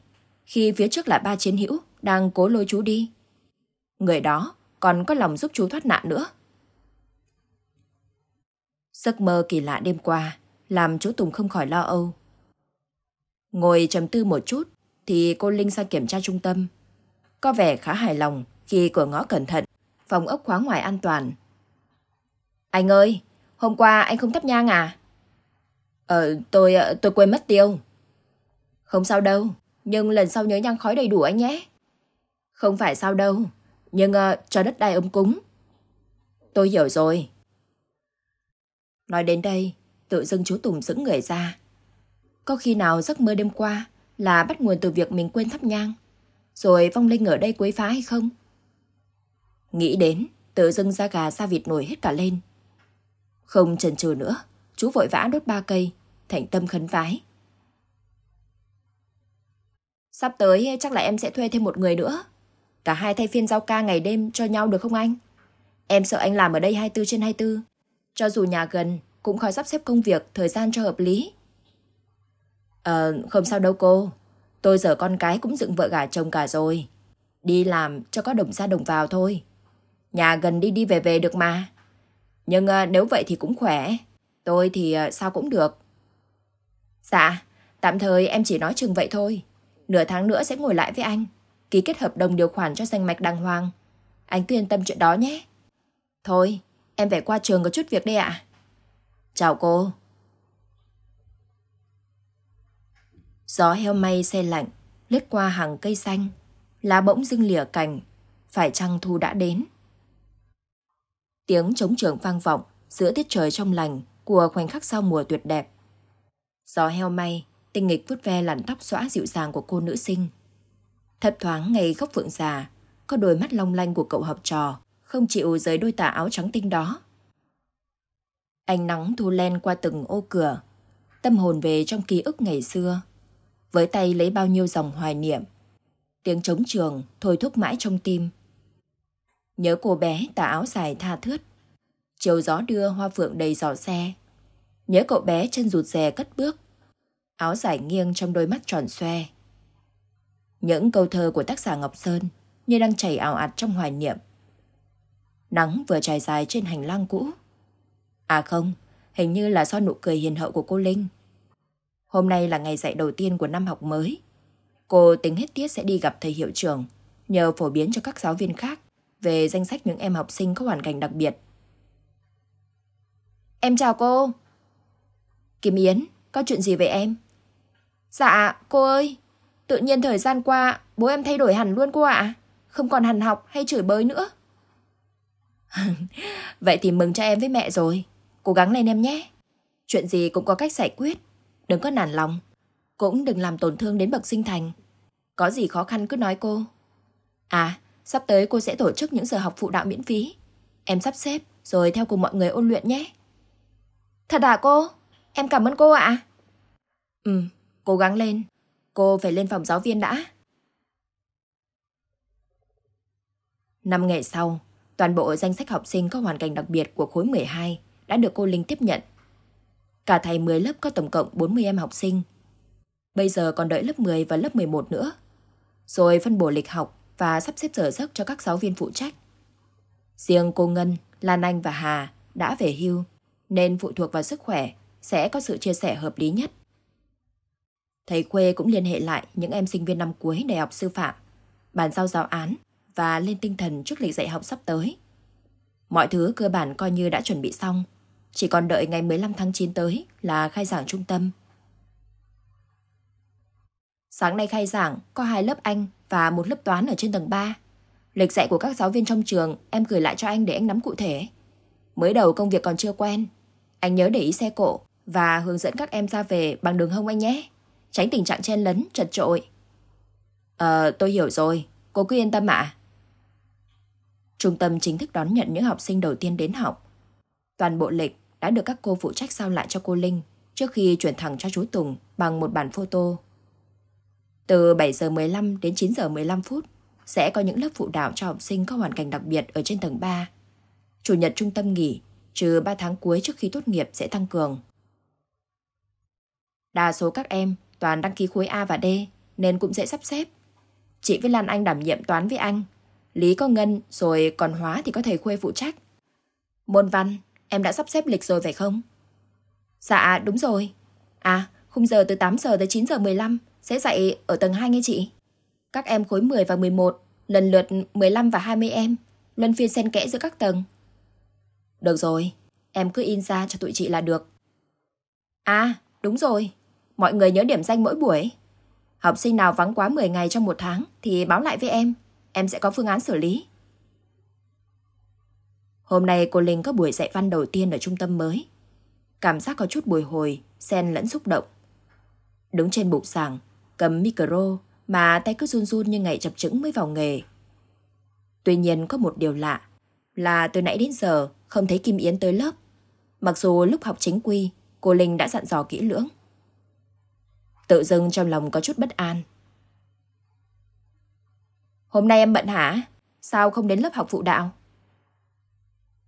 khi phía trước là ba chiến hữu đang cố lôi chú đi. Người đó còn có lòng giúp chú thoát nạn nữa. Giấc mơ kỳ lạ đêm qua làm chú Tùng không khỏi lo âu. Ngồi trầm tư một chút thì cô Linh sang kiểm tra trung tâm. Có vẻ khá hài lòng khi cửa ngõ cẩn thận, phòng ốc khóa ngoài an toàn. Anh ơi, hôm qua anh không thắp nhang à? Ờ, tôi, ờ, tôi quên mất tiêu. Không sao đâu, nhưng lần sau nhớ nhang khói đầy đủ anh nhé. Không phải sao đâu, nhưng uh, cho đất đai ấm cúng. Tôi hiểu rồi. Nói đến đây, tự dưng chú Tùng dững người ra. Có khi nào giấc mơ đêm qua là bắt nguồn từ việc mình quên thắp nhang, rồi vong linh ở đây quấy phá hay không? Nghĩ đến, tự dưng da gà da vịt nổi hết cả lên. Không chần chừ nữa, chú vội vã đốt ba cây, thành tâm khấn vái. Sắp tới eh, chắc là em sẽ thuê thêm một người nữa. Cả hai thay phiên giao ca ngày đêm cho nhau được không anh? Em sợ anh làm ở đây 24 trên 24. Cho dù nhà gần, cũng khỏi sắp xếp công việc, thời gian cho hợp lý. Ờ, không sao đâu cô. Tôi giờ con cái cũng dựng vợ gả chồng cả rồi. Đi làm cho có đồng ra đồng vào thôi. Nhà gần đi đi về về được mà. Nhưng uh, nếu vậy thì cũng khỏe. Tôi thì uh, sao cũng được. Dạ, tạm thời em chỉ nói chừng vậy thôi. Nửa tháng nữa sẽ ngồi lại với anh. Ký kết hợp đồng điều khoản cho danh mạch đàng hoàng. Anh cứ yên tâm chuyện đó nhé. Thôi, em phải qua trường có chút việc đây ạ. Chào cô. Gió heo may xe lạnh, lướt qua hàng cây xanh, lá bỗng dưng lìa cành, phải chăng thu đã đến. Tiếng trống trường vang vọng giữa tiết trời trong lành của khoảnh khắc sau mùa tuyệt đẹp. Gió heo may Tinh nghịch vuốt ve làn tóc xõa dịu dàng của cô nữ sinh. thật thoáng ngày góc phượng già, có đôi mắt long lanh của cậu học trò, không chịu rời đôi tà áo trắng tinh đó. Ánh nắng thu len qua từng ô cửa, tâm hồn về trong ký ức ngày xưa. Với tay lấy bao nhiêu dòng hoài niệm. Tiếng trống trường thôi thúc mãi trong tim. Nhớ cô bé tà áo dài tha thướt. Chiều gió đưa hoa phượng đầy giỏ xe. Nhớ cậu bé chân rụt rè cất bước. Áo dài nghiêng trong đôi mắt tròn xoe. Những câu thơ của tác giả Ngọc Sơn như đang chảy ảo ạt trong hoài niệm. Nắng vừa trải dài trên hành lang cũ. À không, hình như là do nụ cười hiền hậu của cô Linh. Hôm nay là ngày dạy đầu tiên của năm học mới. Cô tính hết tiết sẽ đi gặp thầy hiệu trưởng, nhờ phổ biến cho các giáo viên khác về danh sách những em học sinh có hoàn cảnh đặc biệt. Em chào cô. Kim Yến, có chuyện gì về em? Dạ, cô ơi. Tự nhiên thời gian qua, bố em thay đổi hẳn luôn cô ạ. Không còn hằn học hay chửi bới nữa. Vậy thì mừng cho em với mẹ rồi. Cố gắng lên em nhé. Chuyện gì cũng có cách giải quyết. Đừng có nản lòng. Cũng đừng làm tổn thương đến bậc sinh thành. Có gì khó khăn cứ nói cô. À, sắp tới cô sẽ tổ chức những giờ học phụ đạo miễn phí. Em sắp xếp rồi theo cùng mọi người ôn luyện nhé. Thật à cô? Em cảm ơn cô ạ. Ừ, cố gắng lên. Cô phải lên phòng giáo viên đã. Năm ngày sau, toàn bộ danh sách học sinh có hoàn cảnh đặc biệt của khối 12 đã được cô Linh tiếp nhận. Cả thầy 10 lớp có tổng cộng 40 em học sinh. Bây giờ còn đợi lớp 10 và lớp 11 nữa. Rồi phân bổ lịch học và sắp xếp giờ giấc cho các giáo viên phụ trách. Riêng cô Ngân, Lan Anh và Hà đã về hưu, nên phụ thuộc vào sức khỏe sẽ có sự chia sẻ hợp lý nhất. Thầy Khuê cũng liên hệ lại những em sinh viên năm cuối đại học sư phạm, bàn giao giáo án và lên tinh thần trước lịch dạy học sắp tới. Mọi thứ cơ bản coi như đã chuẩn bị xong, chỉ còn đợi ngày 15 tháng 9 tới là khai giảng trung tâm. Sáng nay khai giảng có hai lớp Anh và một lớp toán ở trên tầng 3. Lịch dạy của các giáo viên trong trường em gửi lại cho anh để anh nắm cụ thể. Mới đầu công việc còn chưa quen. Anh nhớ để ý xe cộ và hướng dẫn các em ra về bằng đường hông anh nhé. Tránh tình trạng chen lấn, chật trội. Ờ, tôi hiểu rồi. Cô cứ yên tâm ạ. Trung tâm chính thức đón nhận những học sinh đầu tiên đến học. Toàn bộ lịch đã được các cô phụ trách giao lại cho cô Linh trước khi chuyển thẳng cho chú Tùng bằng một bản photo. Từ 7 giờ 15 đến 9 giờ 15 phút sẽ có những lớp phụ đạo cho học sinh có hoàn cảnh đặc biệt ở trên tầng 3. Chủ nhật trung tâm nghỉ, trừ 3 tháng cuối trước khi tốt nghiệp sẽ tăng cường. Đa số các em toàn đăng ký khối A và D nên cũng dễ sắp xếp. Chị với Lan Anh đảm nhiệm toán với anh. Lý có Ngân rồi còn hóa thì có thầy Khuê phụ trách. Môn văn, em đã sắp xếp lịch rồi phải không? Dạ, đúng rồi. À, khung giờ từ 8 giờ tới 9 giờ 15 sẽ dạy ở tầng 2 nghe chị. Các em khối 10 và 11, lần lượt 15 và 20 em, luân phiên xen kẽ giữa các tầng. Được rồi, em cứ in ra cho tụi chị là được. À, đúng rồi, mọi người nhớ điểm danh mỗi buổi. Học sinh nào vắng quá 10 ngày trong một tháng thì báo lại với em, em sẽ có phương án xử lý. Hôm nay cô Linh có buổi dạy văn đầu tiên ở trung tâm mới. Cảm giác có chút bồi hồi, xen lẫn xúc động. Đứng trên bục giảng, cầm micro mà tay cứ run run như ngày chập chững mới vào nghề. Tuy nhiên có một điều lạ là từ nãy đến giờ không thấy Kim Yến tới lớp. Mặc dù lúc học chính quy, cô Linh đã dặn dò kỹ lưỡng. Tự dưng trong lòng có chút bất an. Hôm nay em bận hả? Sao không đến lớp học phụ đạo?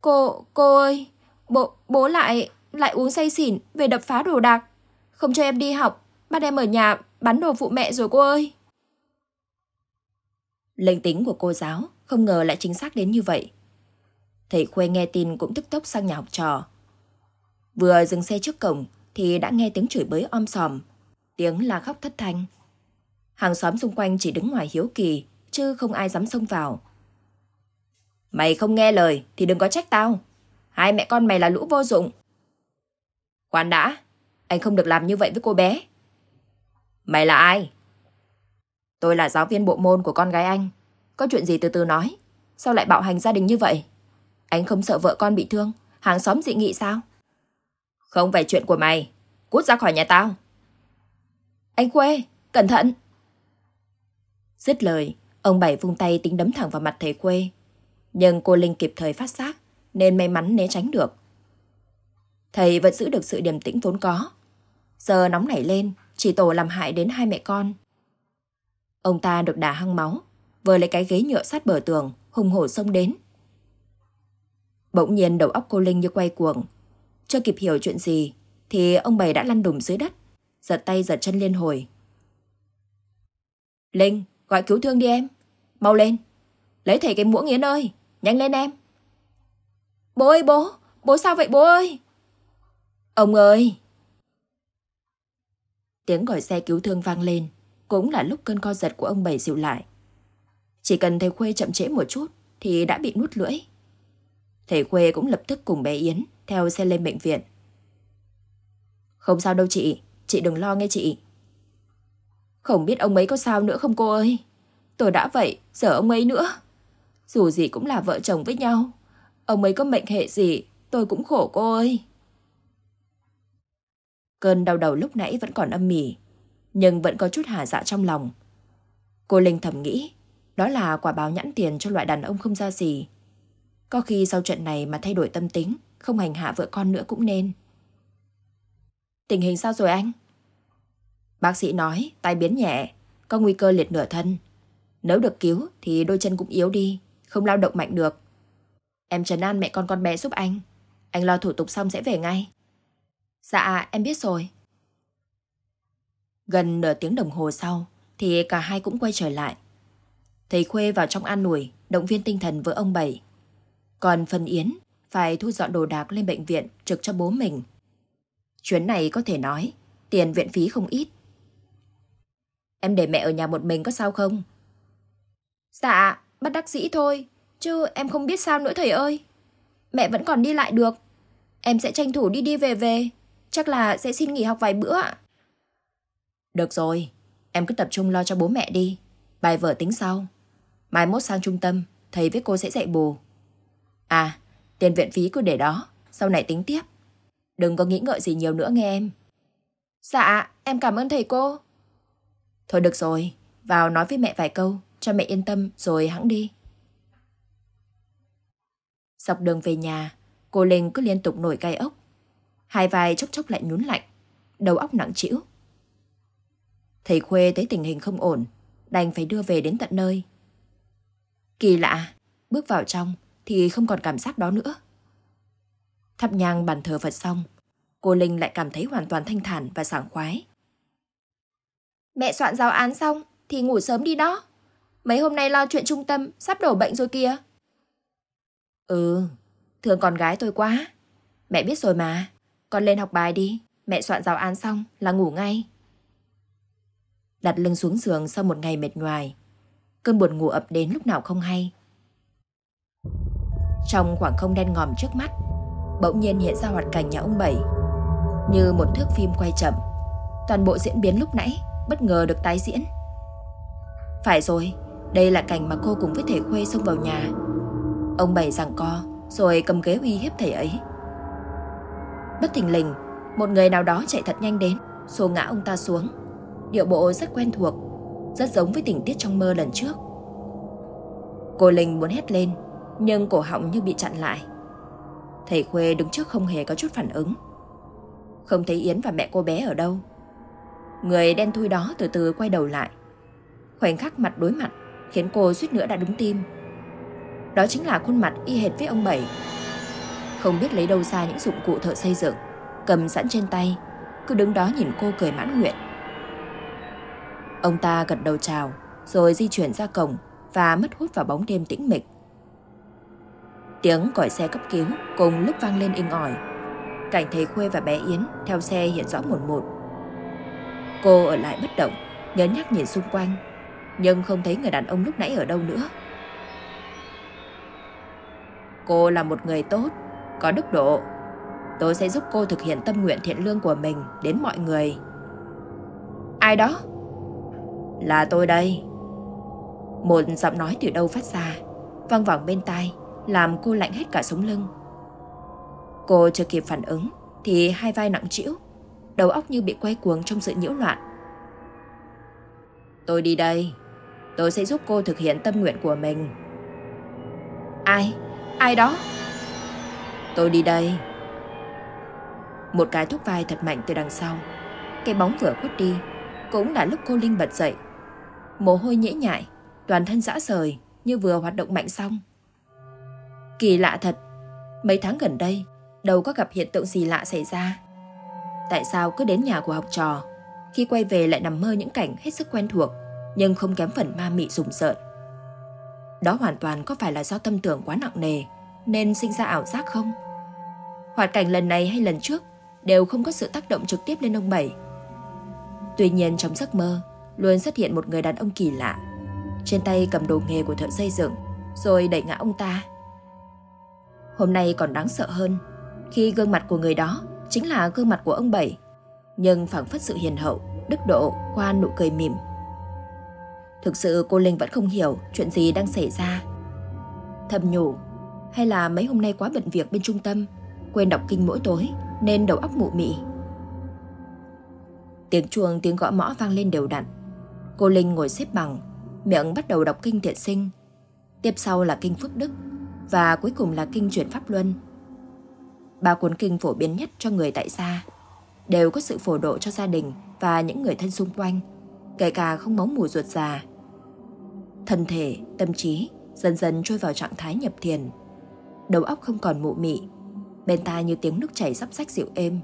Cô, cô ơi, bố, bố lại, lại uống say xỉn về đập phá đồ đạc. Không cho em đi học, bắt em ở nhà bắn đồ phụ mẹ rồi cô ơi. Linh tính của cô giáo không ngờ lại chính xác đến như vậy. Thầy Khuê nghe tin cũng tức tốc sang nhà học trò. Vừa dừng xe trước cổng thì đã nghe tiếng chửi bới om sòm, tiếng la khóc thất thanh. Hàng xóm xung quanh chỉ đứng ngoài hiếu kỳ, chứ không ai dám xông vào. Mày không nghe lời thì đừng có trách tao. Hai mẹ con mày là lũ vô dụng. Khoan đã, anh không được làm như vậy với cô bé. Mày là ai? Tôi là giáo viên bộ môn của con gái anh. Có chuyện gì từ từ nói. Sao lại bạo hành gia đình như vậy? Anh không sợ vợ con bị thương, hàng xóm dị nghị sao? Không phải chuyện của mày. Cút ra khỏi nhà tao. Anh Khuê, cẩn thận! Dứt lời, ông Bảy vung tay tính đấm thẳng vào mặt thầy Khuê. Nhưng cô Linh kịp thời phát giác, nên may mắn né tránh được. Thầy vẫn giữ được sự điềm tĩnh vốn có. Giờ nóng nảy lên, chỉ tổ làm hại đến hai mẹ con. Ông ta được đả hăng máu, vừa lấy cái ghế nhựa sát bờ tường, hùng hổ xông đến. Bỗng nhiên đầu óc cô Linh như quay cuồng. Chưa kịp hiểu chuyện gì, thì ông Bảy đã lăn đùng dưới đất, giật tay giật chân liên hồi. Linh, gọi cứu thương đi em. Mau lên. Lấy thầy cái muỗng Yến ơi. Nhanh lên em. Bố ơi bố, bố sao vậy bố ơi? Ông ơi! Tiếng gọi xe cứu thương vang lên, cũng là lúc cơn co giật của ông Bảy dịu lại. Chỉ cần thầy Khuê chậm trễ một chút thì đã bị nuốt lưỡi. Thầy Khuê cũng lập tức cùng bé Yến theo xe lên bệnh viện. Không sao đâu chị, chị đừng lo nghe chị. Không biết ông ấy có sao nữa không cô ơi? Tôi đã vậy, giờ ông ấy nữa. Dù gì cũng là vợ chồng với nhau. Ông ấy có mệnh hệ gì, tôi cũng khổ cô ơi. Cơn đau đầu lúc nãy vẫn còn âm mỉ, nhưng vẫn có chút hà dạ trong lòng. Cô Linh thầm nghĩ, đó là quả báo nhãn tiền cho loại đàn ông không ra gì. Có khi sau trận này mà thay đổi tâm tính, không hành hạ vợ con nữa cũng nên. Tình hình sao rồi anh? Bác sĩ nói tai biến nhẹ, có nguy cơ liệt nửa thân. Nếu được cứu thì đôi chân cũng yếu đi, không lao động mạnh được. Em trấn an mẹ con con bé giúp anh. Anh lo thủ tục xong sẽ về ngay. Dạ, em biết rồi. Gần nửa tiếng đồng hồ sau thì cả hai cũng quay trở lại. Thầy Khuê vào trong an nủi, động viên tinh thần với ông Bảy. Còn phần Yến phải thu dọn đồ đạc lên bệnh viện trực cho bố mình. Chuyến này có thể nói, tiền viện phí không ít. Em để mẹ ở nhà một mình có sao không? Dạ, bất đắc dĩ thôi, chứ em không biết sao nữa thầy ơi. Mẹ vẫn còn đi lại được. Em sẽ tranh thủ đi đi về về. Chắc là sẽ xin nghỉ học vài bữa ạ. Được rồi, em cứ tập trung lo cho bố mẹ đi. Bài vở tính sau. Mai mốt sang trung tâm, thầy với cô sẽ dạy bù. À, tiền viện phí cứ để đó, sau này tính tiếp. Đừng có nghĩ ngợi gì nhiều nữa nghe em. Dạ, em cảm ơn thầy cô. Thôi được rồi, vào nói với mẹ vài câu, cho mẹ yên tâm rồi hãng đi. Dọc đường về nhà, cô Linh cứ liên tục nổi gai ốc. Hai vai chốc chốc lại nhún lạnh, đầu óc nặng trĩu. Thầy Khuê thấy tình hình không ổn, đành phải đưa về đến tận nơi. Kỳ lạ, bước vào trong thì không còn cảm giác đó nữa. Thắp nhang bàn thờ Phật xong, cô Linh lại cảm thấy hoàn toàn thanh thản và sảng khoái. Mẹ soạn giáo án xong thì ngủ sớm đi đó. Mấy hôm nay lo chuyện trung tâm, sắp đổ bệnh rồi kìa. Ừ, thương con gái tôi quá. Mẹ biết rồi mà, con lên học bài đi. Mẹ soạn giáo án xong là ngủ ngay. Đặt lưng xuống giường sau một ngày mệt nhoài. Cơn buồn ngủ ập đến lúc nào không hay. Trong khoảng không đen ngòm trước mắt, bỗng nhiên hiện ra hoạt cảnh nhà ông Bảy. Như một thước phim quay chậm, toàn bộ diễn biến lúc nãy bất ngờ được tái diễn. Phải rồi, đây là cảnh mà cô cùng với thầy Khuê xông vào nhà. Ông Bảy giằng co, rồi cầm ghế uy hiếp thầy ấy. Bất thình lình, một người nào đó chạy thật nhanh đến, xô ngã ông ta xuống. Điệu bộ rất quen thuộc, rất giống với tình tiết trong mơ lần trước. Cô Linh muốn hét lên, nhưng cổ họng như bị chặn lại. Thầy Khuê đứng trước không hề có chút phản ứng. Không thấy Yến và mẹ cô bé ở đâu. Người đen thui đó từ từ quay đầu lại. Khoảnh khắc mặt đối mặt khiến cô suýt nữa đã đứng tim. Đó chính là khuôn mặt y hệt với ông Bảy. Không biết lấy đâu ra những dụng cụ thợ xây dựng, cầm sẵn trên tay, cứ đứng đó nhìn cô cười mãn nguyện. Ông ta gật đầu chào, rồi di chuyển ra cổng và mất hút vào bóng đêm tĩnh mịch. Tiếng còi xe cấp cứu cùng lúc vang lên inh ỏi. Cảnh thầy Khuê và bé Yến theo xe hiện rõ một một. Cô ở lại bất động, nhớ nhắc nhìn xung quanh, nhưng không thấy người đàn ông lúc nãy ở đâu nữa. Cô là một người tốt, có đức độ. Tôi sẽ giúp cô thực hiện tâm nguyện thiện lương của mình đến mọi người. Ai đó? Là tôi đây. Một giọng nói từ đâu phát ra, văng vẳng bên tai, làm cô lạnh hết cả sống lưng. Cô chưa kịp phản ứng thì hai vai nặng trĩu, đầu óc như bị quay cuồng trong sự nhiễu loạn. Tôi đi đây. Tôi sẽ giúp cô thực hiện tâm nguyện của mình. Ai? Ai đó? Tôi đi đây. Một cái thúc vai thật mạnh từ đằng sau. Cái bóng vừa khuất đi, cũng là lúc cô Linh bật dậy. Mồ hôi nhễ nhại, toàn thân dã rời như vừa hoạt động mạnh xong. Kỳ lạ thật, mấy tháng gần đây, đâu có gặp hiện tượng gì lạ xảy ra. Tại sao cứ đến nhà của học trò, khi quay về lại nằm mơ những cảnh hết sức quen thuộc, nhưng không kém phần ma mị rùng rợn. Đó hoàn toàn có phải là do tâm tưởng quá nặng nề, nên sinh ra ảo giác không? Hoạt cảnh lần này hay lần trước đều không có sự tác động trực tiếp lên ông Bảy. Tuy nhiên trong giấc mơ, luôn xuất hiện một người đàn ông kỳ lạ. Trên tay cầm đồ nghề của thợ xây dựng, rồi đẩy ngã ông ta. Hôm nay còn đáng sợ hơn, khi gương mặt của người đó chính là gương mặt của ông Bảy, nhưng phảng phất sự hiền hậu, đức độ qua nụ cười mỉm. Thực sự cô Linh vẫn không hiểu chuyện gì đang xảy ra. Thầm nhủ, hay là mấy hôm nay quá bận việc bên trung tâm, quên đọc kinh mỗi tối nên đầu óc mụ mị. Tiếng chuông tiếng gõ mõ vang lên đều đặn. Cô Linh ngồi xếp bằng, miệng bắt đầu đọc kinh thiện sinh. Tiếp sau là kinh phước đức và cuối cùng là kinh chuyển pháp luân. Ba cuốn kinh phổ biến nhất cho người tại gia đều có sự phổ độ cho gia đình và những người thân xung quanh, kể cả không máu mù ruột già. Thân thể, tâm trí dần dần trôi vào trạng thái nhập thiền. Đầu óc không còn mụ mị, bên tai như tiếng nước chảy sắp sách dịu êm.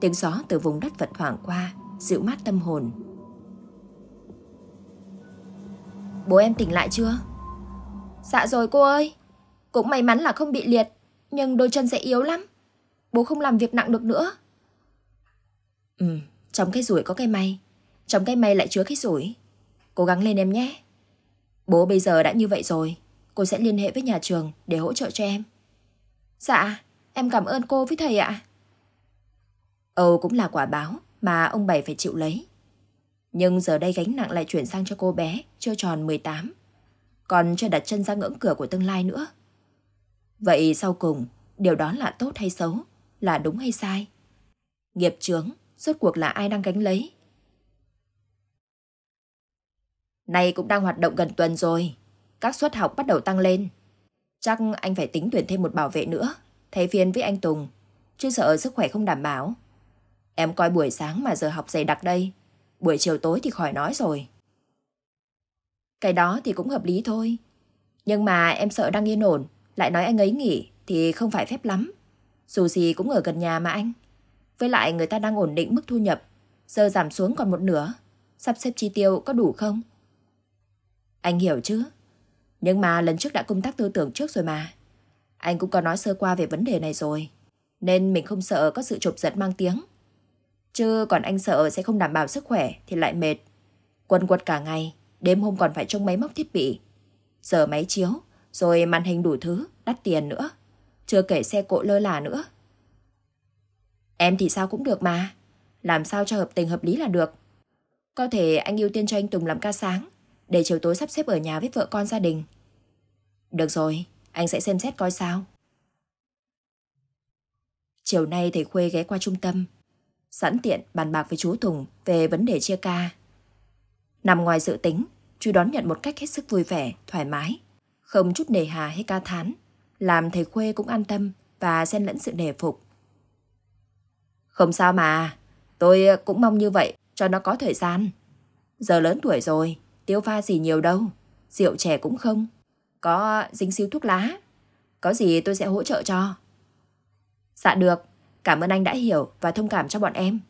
Tiếng gió từ vùng đất vật thoảng qua, dịu mát tâm hồn. Bố em tỉnh lại chưa? Dạ rồi cô ơi. Cũng may mắn là không bị liệt, nhưng đôi chân sẽ yếu lắm. Bố không làm việc nặng được nữa. Ừ, trong cái rủi có cái may. Trong cái may lại chứa cái rủi. Cố gắng lên em nhé. Bố bây giờ đã như vậy rồi. Cô sẽ liên hệ với nhà trường để hỗ trợ cho em. Dạ, em cảm ơn cô với thầy ạ. Âu cũng là quả báo mà ông Bảy phải chịu lấy. Nhưng giờ đây gánh nặng lại chuyển sang cho cô bé chưa tròn 18. Còn chưa đặt chân ra ngưỡng cửa của tương lai nữa. Vậy sau cùng, điều đó là tốt hay xấu? Là đúng hay sai? Nghiệp chướng, rốt cuộc là ai đang gánh lấy? Này cũng đang hoạt động gần tuần rồi. Các suất học bắt đầu tăng lên. Chắc anh phải tính tuyển thêm một bảo vệ nữa, thay phiên với anh Tùng. Chứ sợ sức khỏe không đảm bảo. Em coi buổi sáng mà giờ học dày đặc đây. Buổi chiều tối thì khỏi nói rồi. Cái đó thì cũng hợp lý thôi. Nhưng mà em sợ đang yên ổn, lại nói anh ấy nghỉ thì không phải phép lắm. Dù gì cũng ở gần nhà mà anh. Với lại người ta đang ổn định mức thu nhập, giờ giảm xuống còn một nửa. Sắp xếp chi tiêu có đủ không? Anh hiểu chứ? Nhưng mà lần trước đã công tác tư tưởng trước rồi mà. Anh cũng có nói sơ qua về vấn đề này rồi. Nên mình không sợ có sự chụp giật mang tiếng. Chứ còn anh sợ sẽ không đảm bảo sức khỏe thì lại mệt. Quần quật cả ngày, đêm hôm còn phải trông máy móc thiết bị. Giờ máy chiếu, rồi màn hình đủ thứ, đắt tiền nữa. Chưa kể xe cộ lơ là nữa. Em thì sao cũng được mà. Làm sao cho hợp tình hợp lý là được. Có thể anh ưu tiên cho anh Tùng làm ca sáng, để chiều tối sắp xếp ở nhà với vợ con gia đình. Được rồi, anh sẽ xem xét coi sao. Chiều nay thầy Khuê ghé qua trung tâm, sẵn tiện bàn bạc với chú Tùng về vấn đề chia ca. Nằm ngoài dự tính, chú đón nhận một cách hết sức vui vẻ, thoải mái, không chút nề hà hay ca thán, làm thầy Khuê cũng an tâm và xen lẫn sự nề phục. Không sao mà, tôi cũng mong như vậy cho nó có thời gian. Giờ lớn tuổi rồi, tiêu pha gì nhiều đâu, rượu trẻ cũng không. Có dính xíu thuốc lá, có gì tôi sẽ hỗ trợ cho. Dạ được, cảm ơn anh đã hiểu và thông cảm cho bọn em.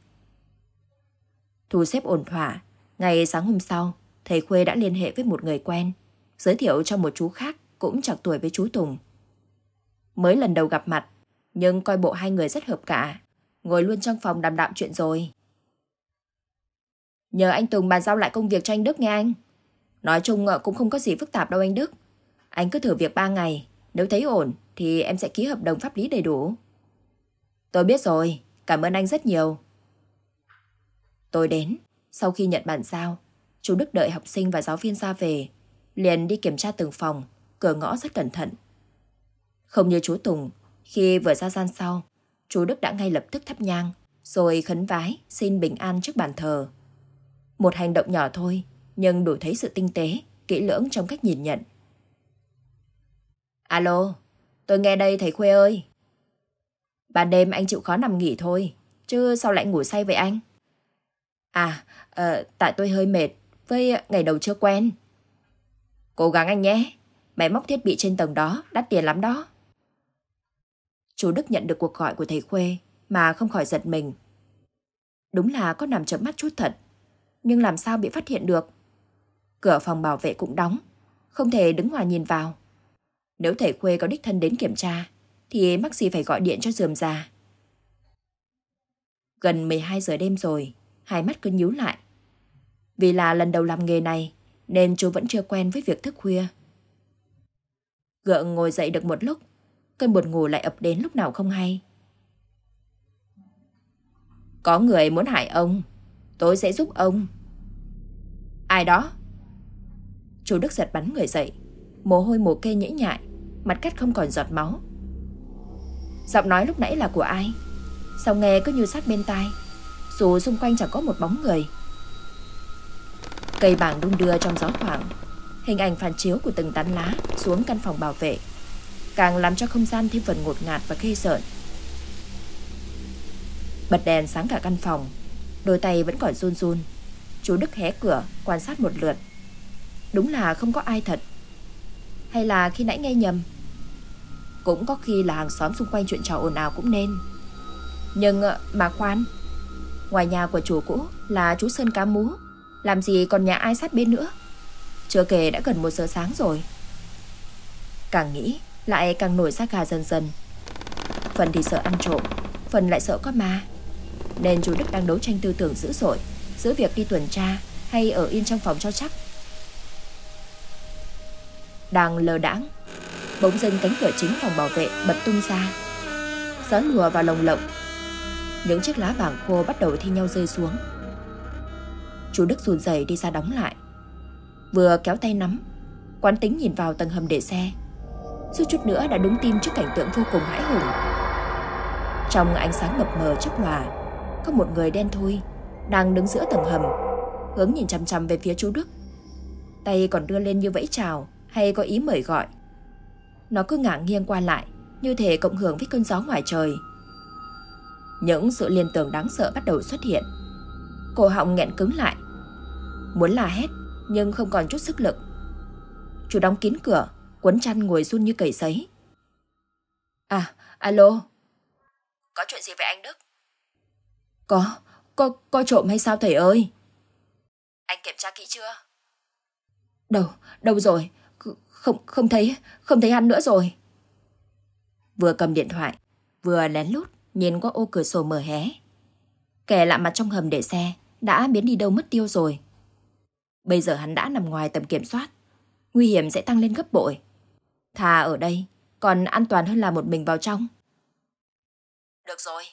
Thu xếp ổn thỏa, ngày sáng hôm sau, thầy Khuê đã liên hệ với một người quen, giới thiệu cho một chú khác cũng chạc tuổi với chú Tùng. Mới lần đầu gặp mặt, nhưng coi bộ hai người rất hợp cả, ngồi luôn trong phòng đàm đạo chuyện rồi. Nhờ anh Tùng bàn giao lại công việc cho anh Đức nghe anh. Nói chung ờ, cũng không có gì phức tạp đâu anh Đức. Anh cứ thử việc 3 ngày, nếu thấy ổn thì em sẽ ký hợp đồng pháp lý đầy đủ. Tôi biết rồi, cảm ơn anh rất nhiều. Tôi đến, sau khi nhận bản giao, chú Đức đợi học sinh và giáo viên ra về, liền đi kiểm tra từng phòng, cửa ngõ rất cẩn thận. Không như chú Tùng, khi vừa ra gian sau, chú Đức đã ngay lập tức thắp nhang, rồi khấn vái xin bình an trước bàn thờ. Một hành động nhỏ thôi, nhưng đủ thấy sự tinh tế, kỹ lưỡng trong cách nhìn nhận. Alo, tôi nghe đây thầy Khuê ơi. Ban đêm anh chịu khó nằm nghỉ thôi, chứ sao lại ngủ say vậy anh? À, uh, tại tôi hơi mệt, với ngày đầu chưa quen. Cố gắng anh nhé, máy móc thiết bị trên tầng đó đắt tiền lắm đó. Chú Đức nhận được cuộc gọi của thầy Khuê mà không khỏi giật mình. Đúng là có nằm chậm mắt chút thật, nhưng làm sao bị phát hiện được? Cửa phòng bảo vệ cũng đóng, không thể đứng ngoài nhìn vào. Nếu thầy Khuê có đích thân đến kiểm tra, thì mắc gì phải gọi điện cho dườm già. Gần 12 giờ đêm rồi, hai mắt cứ nhíu lại. Vì là lần đầu làm nghề này, nên chú vẫn chưa quen với việc thức khuya. Gượng ngồi dậy được một lúc, cơn buồn ngủ lại ập đến lúc nào không hay. Có người muốn hại ông, tôi sẽ giúp ông. Ai đó? Chú Đức giật bắn người dậy, mồ hôi mồ kê nhễ nhại, mặt cắt không còn giọt máu. Giọng nói lúc nãy là của ai? Sao nghe cứ như sát bên tai, dù xung quanh chẳng có một bóng người. Cây bảng đung đưa trong gió thoảng, hình ảnh phản chiếu của từng tán lá xuống căn phòng bảo vệ, càng làm cho không gian thêm phần ngột ngạt và ghê sợ. Bật đèn sáng cả căn phòng, đôi tay vẫn còn run run. Chú Đức hé cửa, quan sát một lượt. Đúng là không có ai thật. Hay là khi nãy nghe nhầm? Cũng có khi là hàng xóm xung quanh chuyện trò ồn ào cũng nên. Nhưng ờ, mà khoan, ngoài nhà của chủ cũ là chú Sơn Cá Mú, làm gì còn nhà ai sát bên nữa. Chưa kể đã gần một giờ sáng rồi. Càng nghĩ, lại càng nổi ra gà dần dần. Phần thì sợ ăn trộm, phần lại sợ có ma. Nên chú Đức đang đấu tranh tư tưởng dữ dội giữa việc đi tuần tra hay ở yên trong phòng cho chắc. Đang lờ đãng, bỗng dưng cánh cửa chính phòng bảo vệ bật tung ra. Gió lùa vào lồng lộng. Những chiếc lá vàng khô bắt đầu thi nhau rơi xuống. Chú Đức run rẩy đi ra đóng lại. Vừa kéo tay nắm, quán tính nhìn vào tầng hầm để xe. Suốt chút nữa đã đúng tim trước cảnh tượng vô cùng hãi hùng. Trong ánh sáng mập mờ chớp lòa, có một người đen thui đang đứng giữa tầng hầm, hướng nhìn chằm chằm về phía chú Đức. Tay còn đưa lên như vẫy chào hay có ý mời gọi. Nó cứ ngả nghiêng qua lại, như thể cộng hưởng với cơn gió ngoài trời. Những sự liên tưởng đáng sợ bắt đầu xuất hiện. Cổ họng nghẹn cứng lại. Muốn là hét, nhưng không còn chút sức lực. Chú đóng kín cửa, quấn chăn ngồi run như cầy sấy. À, alo. Có chuyện gì vậy anh Đức? Có, có, có trộm hay sao thầy ơi? Anh kiểm tra kỹ chưa? Đâu, đâu rồi? Không, không thấy, không thấy hắn nữa rồi. Vừa cầm điện thoại, vừa lén lút nhìn qua ô cửa sổ mở hé. Kẻ lạ mặt trong hầm để xe đã biến đi đâu mất tiêu rồi. Bây giờ hắn đã nằm ngoài tầm kiểm soát. Nguy hiểm sẽ tăng lên gấp bội. Thà ở đây, còn an toàn hơn là một mình vào trong. Được rồi,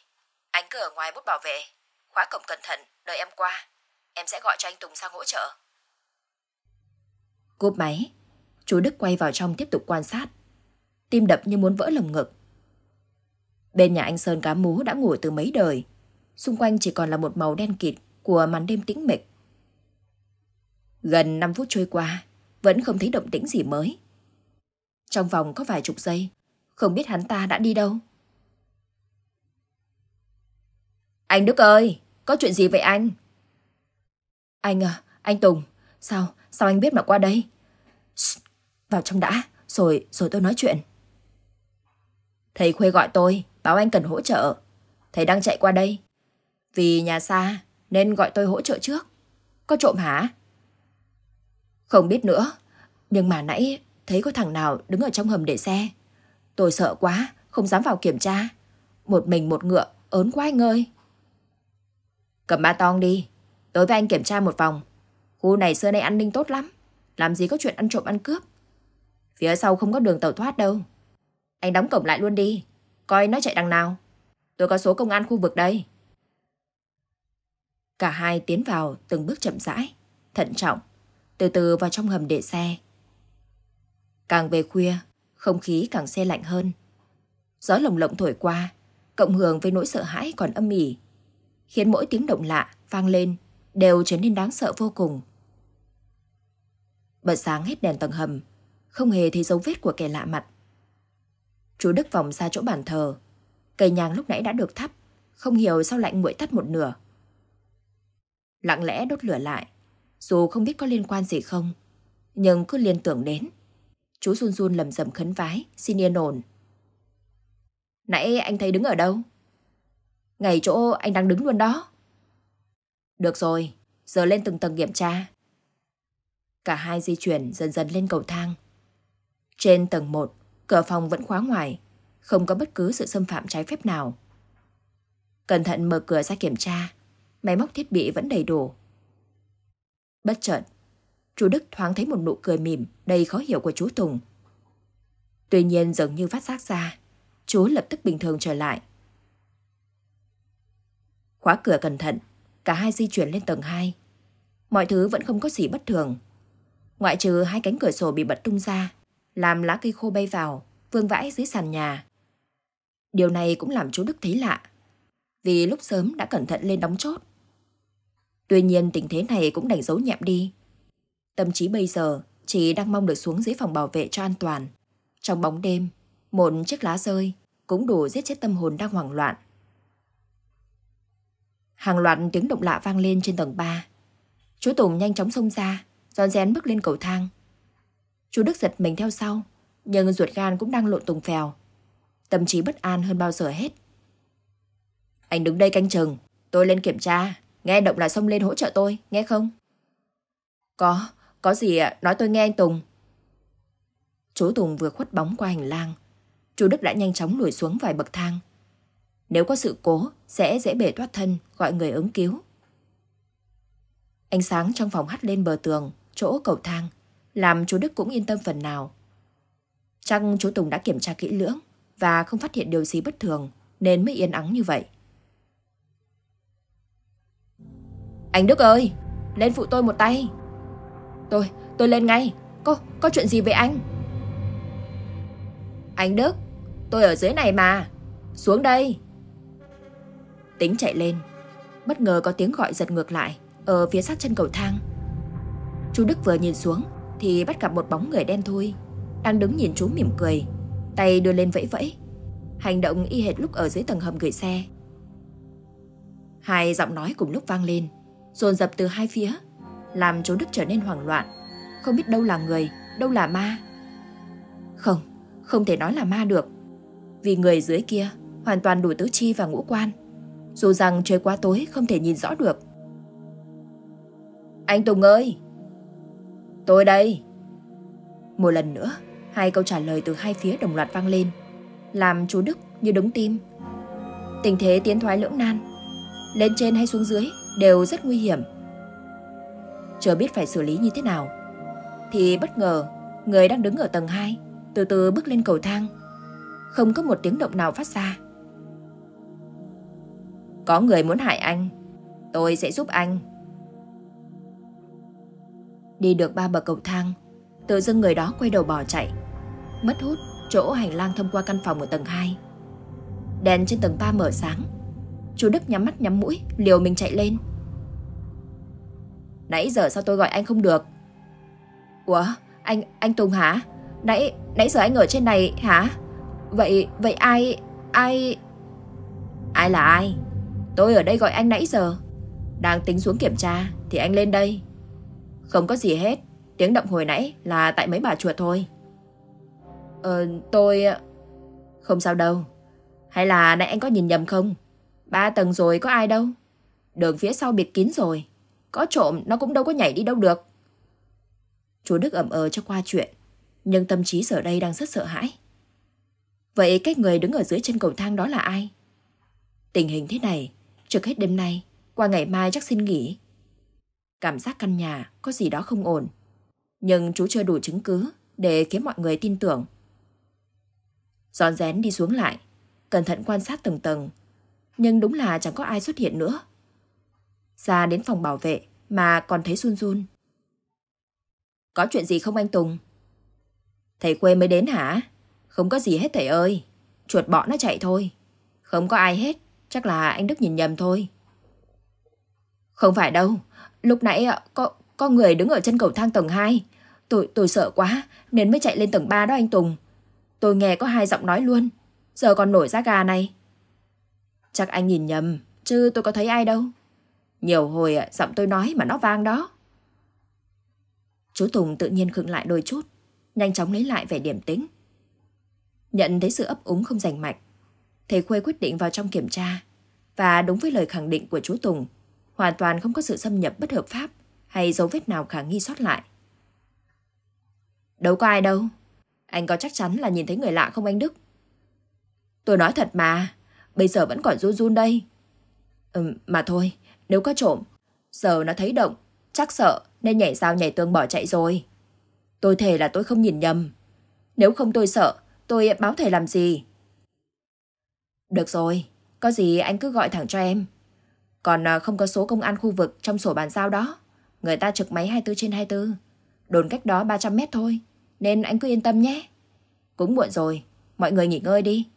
anh cứ ở ngoài bút bảo vệ. Khóa cổng cẩn thận, đợi em qua. Em sẽ gọi cho anh Tùng sang hỗ trợ. Cúp máy, chú Đức quay vào trong tiếp tục quan sát. Tim đập như muốn vỡ lồng ngực. Bên nhà anh Sơn cá mú đã ngủ từ mấy đời. Xung quanh chỉ còn là một màu đen kịt của màn đêm tĩnh mịch. Gần 5 phút trôi qua, vẫn không thấy động tĩnh gì mới. Trong vòng có vài chục giây, không biết hắn ta đã đi đâu. Anh Đức ơi, có chuyện gì vậy anh? Anh à, anh Tùng, sao, sao anh biết mà qua đây? Shh, vào trong đã, rồi, rồi tôi nói chuyện. Thầy Khuê gọi tôi, báo anh cần hỗ trợ. Thầy đang chạy qua đây. Vì nhà xa, nên gọi tôi hỗ trợ trước. Có trộm hả? Không biết nữa, nhưng mà nãy thấy có thằng nào đứng ở trong hầm để xe. Tôi sợ quá, không dám vào kiểm tra. Một mình một ngựa, ớn quá anh ơi. Cầm ba tong đi, tối với anh kiểm tra một vòng. Khu này xưa nay an ninh tốt lắm, làm gì có chuyện ăn trộm ăn cướp. Phía sau không có đường tàu thoát đâu. Anh đóng cổng lại luôn đi, coi nó chạy đằng nào. Tôi có số công an khu vực đây. Cả hai tiến vào từng bước chậm rãi, thận trọng, từ từ vào trong hầm để xe. Càng về khuya, không khí càng xe lạnh hơn. Gió lồng lộng thổi qua, cộng hưởng với nỗi sợ hãi còn âm ỉ, khiến mỗi tiếng động lạ vang lên đều trở nên đáng sợ vô cùng. Bật sáng hết đèn tầng hầm, không hề thấy dấu vết của kẻ lạ mặt. Chú Đức vòng ra chỗ bàn thờ. Cây nhang lúc nãy đã được thắp, không hiểu sao lại nguội tắt một nửa. Lặng lẽ đốt lửa lại, dù không biết có liên quan gì không, nhưng cứ liên tưởng đến. Chú run run lầm rầm khấn vái, xin yên ổn. Nãy anh thấy đứng ở đâu? Ngày chỗ anh đang đứng luôn đó. Được rồi, giờ lên từng tầng kiểm tra. Cả hai di chuyển dần dần lên cầu thang. Trên tầng 1, cửa phòng vẫn khóa ngoài, không có bất cứ sự xâm phạm trái phép nào. Cẩn thận mở cửa ra kiểm tra, máy móc thiết bị vẫn đầy đủ. Bất chợt, chú Đức thoáng thấy một nụ cười mỉm đầy khó hiểu của chú Tùng. Tuy nhiên dường như phát giác ra, chú lập tức bình thường trở lại. Khóa cửa cẩn thận, cả hai di chuyển lên tầng 2. Mọi thứ vẫn không có gì bất thường. Ngoại trừ hai cánh cửa sổ bị bật tung ra, làm lá cây khô bay vào, vương vãi dưới sàn nhà. Điều này cũng làm chú Đức thấy lạ, vì lúc sớm đã cẩn thận lên đóng chốt. Tuy nhiên tình thế này cũng đành giấu nhẹm đi. Tâm trí bây giờ chỉ đang mong được xuống dưới phòng bảo vệ cho an toàn. Trong bóng đêm, một chiếc lá rơi cũng đủ giết chết tâm hồn đang hoảng loạn. Hàng loạt tiếng động lạ vang lên trên tầng 3. Chú Tùng nhanh chóng xông ra, dọn rén bước lên cầu thang. Chú Đức giật mình theo sau, nhưng ruột gan cũng đang lộn tùng phèo. Tâm trí bất an hơn bao giờ hết. Anh đứng đây canh chừng, tôi lên kiểm tra, nghe động là xông lên hỗ trợ tôi, nghe không? Có, có gì ạ, nói tôi nghe anh Tùng. Chú Tùng vừa khuất bóng qua hành lang, chú Đức đã nhanh chóng lùi xuống vài bậc thang. Nếu có sự cố, sẽ dễ bể thoát thân, gọi người ứng cứu. Ánh sáng trong phòng hắt lên bờ tường, chỗ cầu thang, làm chú Đức cũng yên tâm phần nào. Chắc chú Tùng đã kiểm tra kỹ lưỡng và không phát hiện điều gì bất thường nên mới yên ắng như vậy. Anh Đức ơi, lên phụ tôi một tay. Tôi, tôi lên ngay. Có, có chuyện gì với anh? Anh Đức, tôi ở dưới này mà. Xuống đây. Tính chạy lên. Bất ngờ có tiếng gọi giật ngược lại ở phía sát chân cầu thang. Chú Đức vừa nhìn xuống thì bắt gặp một bóng người đen thui đang đứng nhìn chú mỉm cười, tay đưa lên vẫy vẫy. Hành động y hệt lúc ở dưới tầng hầm gửi xe. Hai giọng nói cùng lúc vang lên, dồn dập từ hai phía, làm chú Đức trở nên hoảng loạn, không biết đâu là người, đâu là ma. Không, không thể nói là ma được, vì người dưới kia hoàn toàn đủ tứ chi và ngũ quan, dù rằng trời quá tối không thể nhìn rõ được. Anh Tùng ơi! Tôi đây! Một lần nữa, hai câu trả lời từ hai phía đồng loạt vang lên, làm chú Đức như đứng tim. Tình thế tiến thoái lưỡng nan, lên trên hay xuống dưới đều rất nguy hiểm. Chưa biết phải xử lý như thế nào, thì bất ngờ người đang đứng ở tầng 2 từ từ bước lên cầu thang. Không có một tiếng động nào phát ra. Có người muốn hại anh, tôi sẽ giúp anh. Đi được ba bậc cầu thang, tự dưng người đó quay đầu bỏ chạy. Mất hút chỗ hành lang thông qua căn phòng ở tầng 2. Đèn trên tầng 3 mở sáng. Chú Đức nhắm mắt nhắm mũi, liều mình chạy lên. Nãy giờ sao tôi gọi anh không được? Ủa, anh anh Tùng hả? Nãy nãy giờ anh ở trên này hả? Vậy vậy ai ai Ai là ai? Tôi ở đây gọi anh nãy giờ. Đang tính xuống kiểm tra thì anh lên đây. Không có gì hết, tiếng động hồi nãy là tại mấy bà chuột thôi. Ờ, tôi... Không sao đâu. Hay là nãy anh có nhìn nhầm không? Ba tầng rồi có ai đâu. Đường phía sau bịt kín rồi. Có trộm nó cũng đâu có nhảy đi đâu được. Chú Đức ẩm ờ cho qua chuyện. Nhưng tâm trí giờ đây đang rất sợ hãi. Vậy cái người đứng ở dưới chân cầu thang đó là ai? Tình hình thế này, trực hết đêm nay, qua ngày mai chắc xin nghỉ. Cảm giác căn nhà có gì đó không ổn. Nhưng chú chưa đủ chứng cứ để khiến mọi người tin tưởng. Giòn rén đi xuống lại, cẩn thận quan sát từng tầng. Nhưng đúng là chẳng có ai xuất hiện nữa. Ra đến phòng bảo vệ mà còn thấy run run. Có chuyện gì không anh Tùng? Thầy quê mới đến hả? Không có gì hết thầy ơi. Chuột bọ nó chạy thôi. Không có ai hết. Chắc là anh Đức nhìn nhầm thôi. Không phải đâu. Lúc nãy ờ, có có người đứng ở chân cầu thang tầng 2. Tôi, tôi sợ quá, nên mới chạy lên tầng 3 đó anh Tùng. Tôi nghe có hai giọng nói luôn, giờ còn nổi da gà này. Chắc anh nhìn nhầm, chứ tôi có thấy ai đâu. Nhiều hồi à, giọng tôi nói mà nó vang đó. Chú Tùng tự nhiên khựng lại đôi chút, nhanh chóng lấy lại vẻ điểm tính. Nhận thấy sự ấp úng không rành mạch, thầy Khuê quyết định vào trong kiểm tra. Và đúng với lời khẳng định của chú Tùng, hoàn toàn không có sự xâm nhập bất hợp pháp hay dấu vết nào khả nghi sót lại. Đâu có ai đâu. Anh có chắc chắn là nhìn thấy người lạ không anh Đức? Tôi nói thật mà, bây giờ vẫn còn run run đây. Ừ, mà thôi, nếu có trộm, giờ nó thấy động, chắc sợ nên nhảy dao nhảy tường bỏ chạy rồi. Tôi thề là tôi không nhìn nhầm. Nếu không tôi sợ, tôi báo thầy làm gì? Được rồi, có gì anh cứ gọi thẳng cho em. Còn à, không có số công an khu vực trong sổ bàn giao đó. Người ta trực máy 24 trên 24. Đồn cách đó 300 mét thôi. Nên anh cứ yên tâm nhé. Cũng muộn rồi, mọi người nghỉ ngơi đi.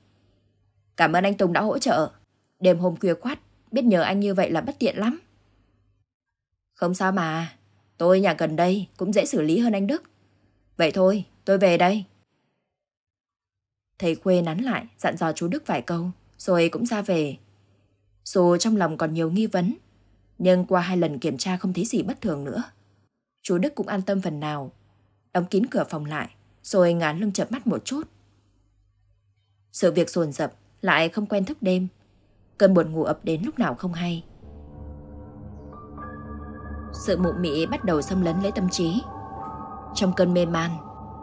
Cảm ơn anh Tùng đã hỗ trợ. Đêm hôm khuya khoát, biết nhờ anh như vậy là bất tiện lắm. Không sao mà, tôi nhà gần đây cũng dễ xử lý hơn anh Đức. Vậy thôi, tôi về đây. Thầy Khuê nắn lại, dặn dò chú Đức vài câu, rồi cũng ra về. Dù trong lòng còn nhiều nghi vấn, nhưng qua hai lần kiểm tra không thấy gì bất thường nữa. Chú Đức cũng an tâm phần nào, đóng kín cửa phòng lại, rồi ngán lưng chợp mắt một chút. Sự việc dồn dập lại không quen thức đêm, cơn buồn ngủ ập đến lúc nào không hay. Sự mụ mị bắt đầu xâm lấn lấy tâm trí. Trong cơn mê man,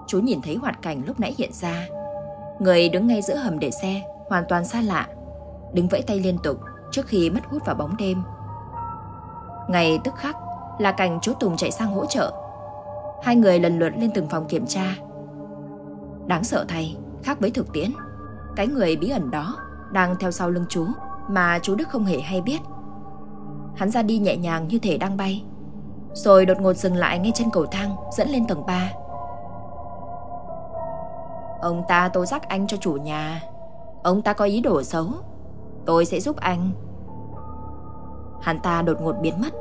chú nhìn thấy hoạt cảnh lúc nãy hiện ra. Người đứng ngay giữa hầm để xe, hoàn toàn xa lạ, đứng vẫy tay liên tục trước khi mất hút vào bóng đêm. Ngày tức khắc là cảnh chú Tùng chạy sang hỗ trợ. Hai người lần lượt lên từng phòng kiểm tra. Đáng sợ thay, khác với thực tiễn. Cái người bí ẩn đó đang theo sau lưng chú mà chú Đức không hề hay biết. Hắn ra đi nhẹ nhàng như thể đang bay. Rồi đột ngột dừng lại ngay trên cầu thang dẫn lên tầng 3. Ông ta tố giác anh cho chủ nhà. Ông ta có ý đồ xấu. Tôi sẽ giúp anh. Hắn ta đột ngột biến mất.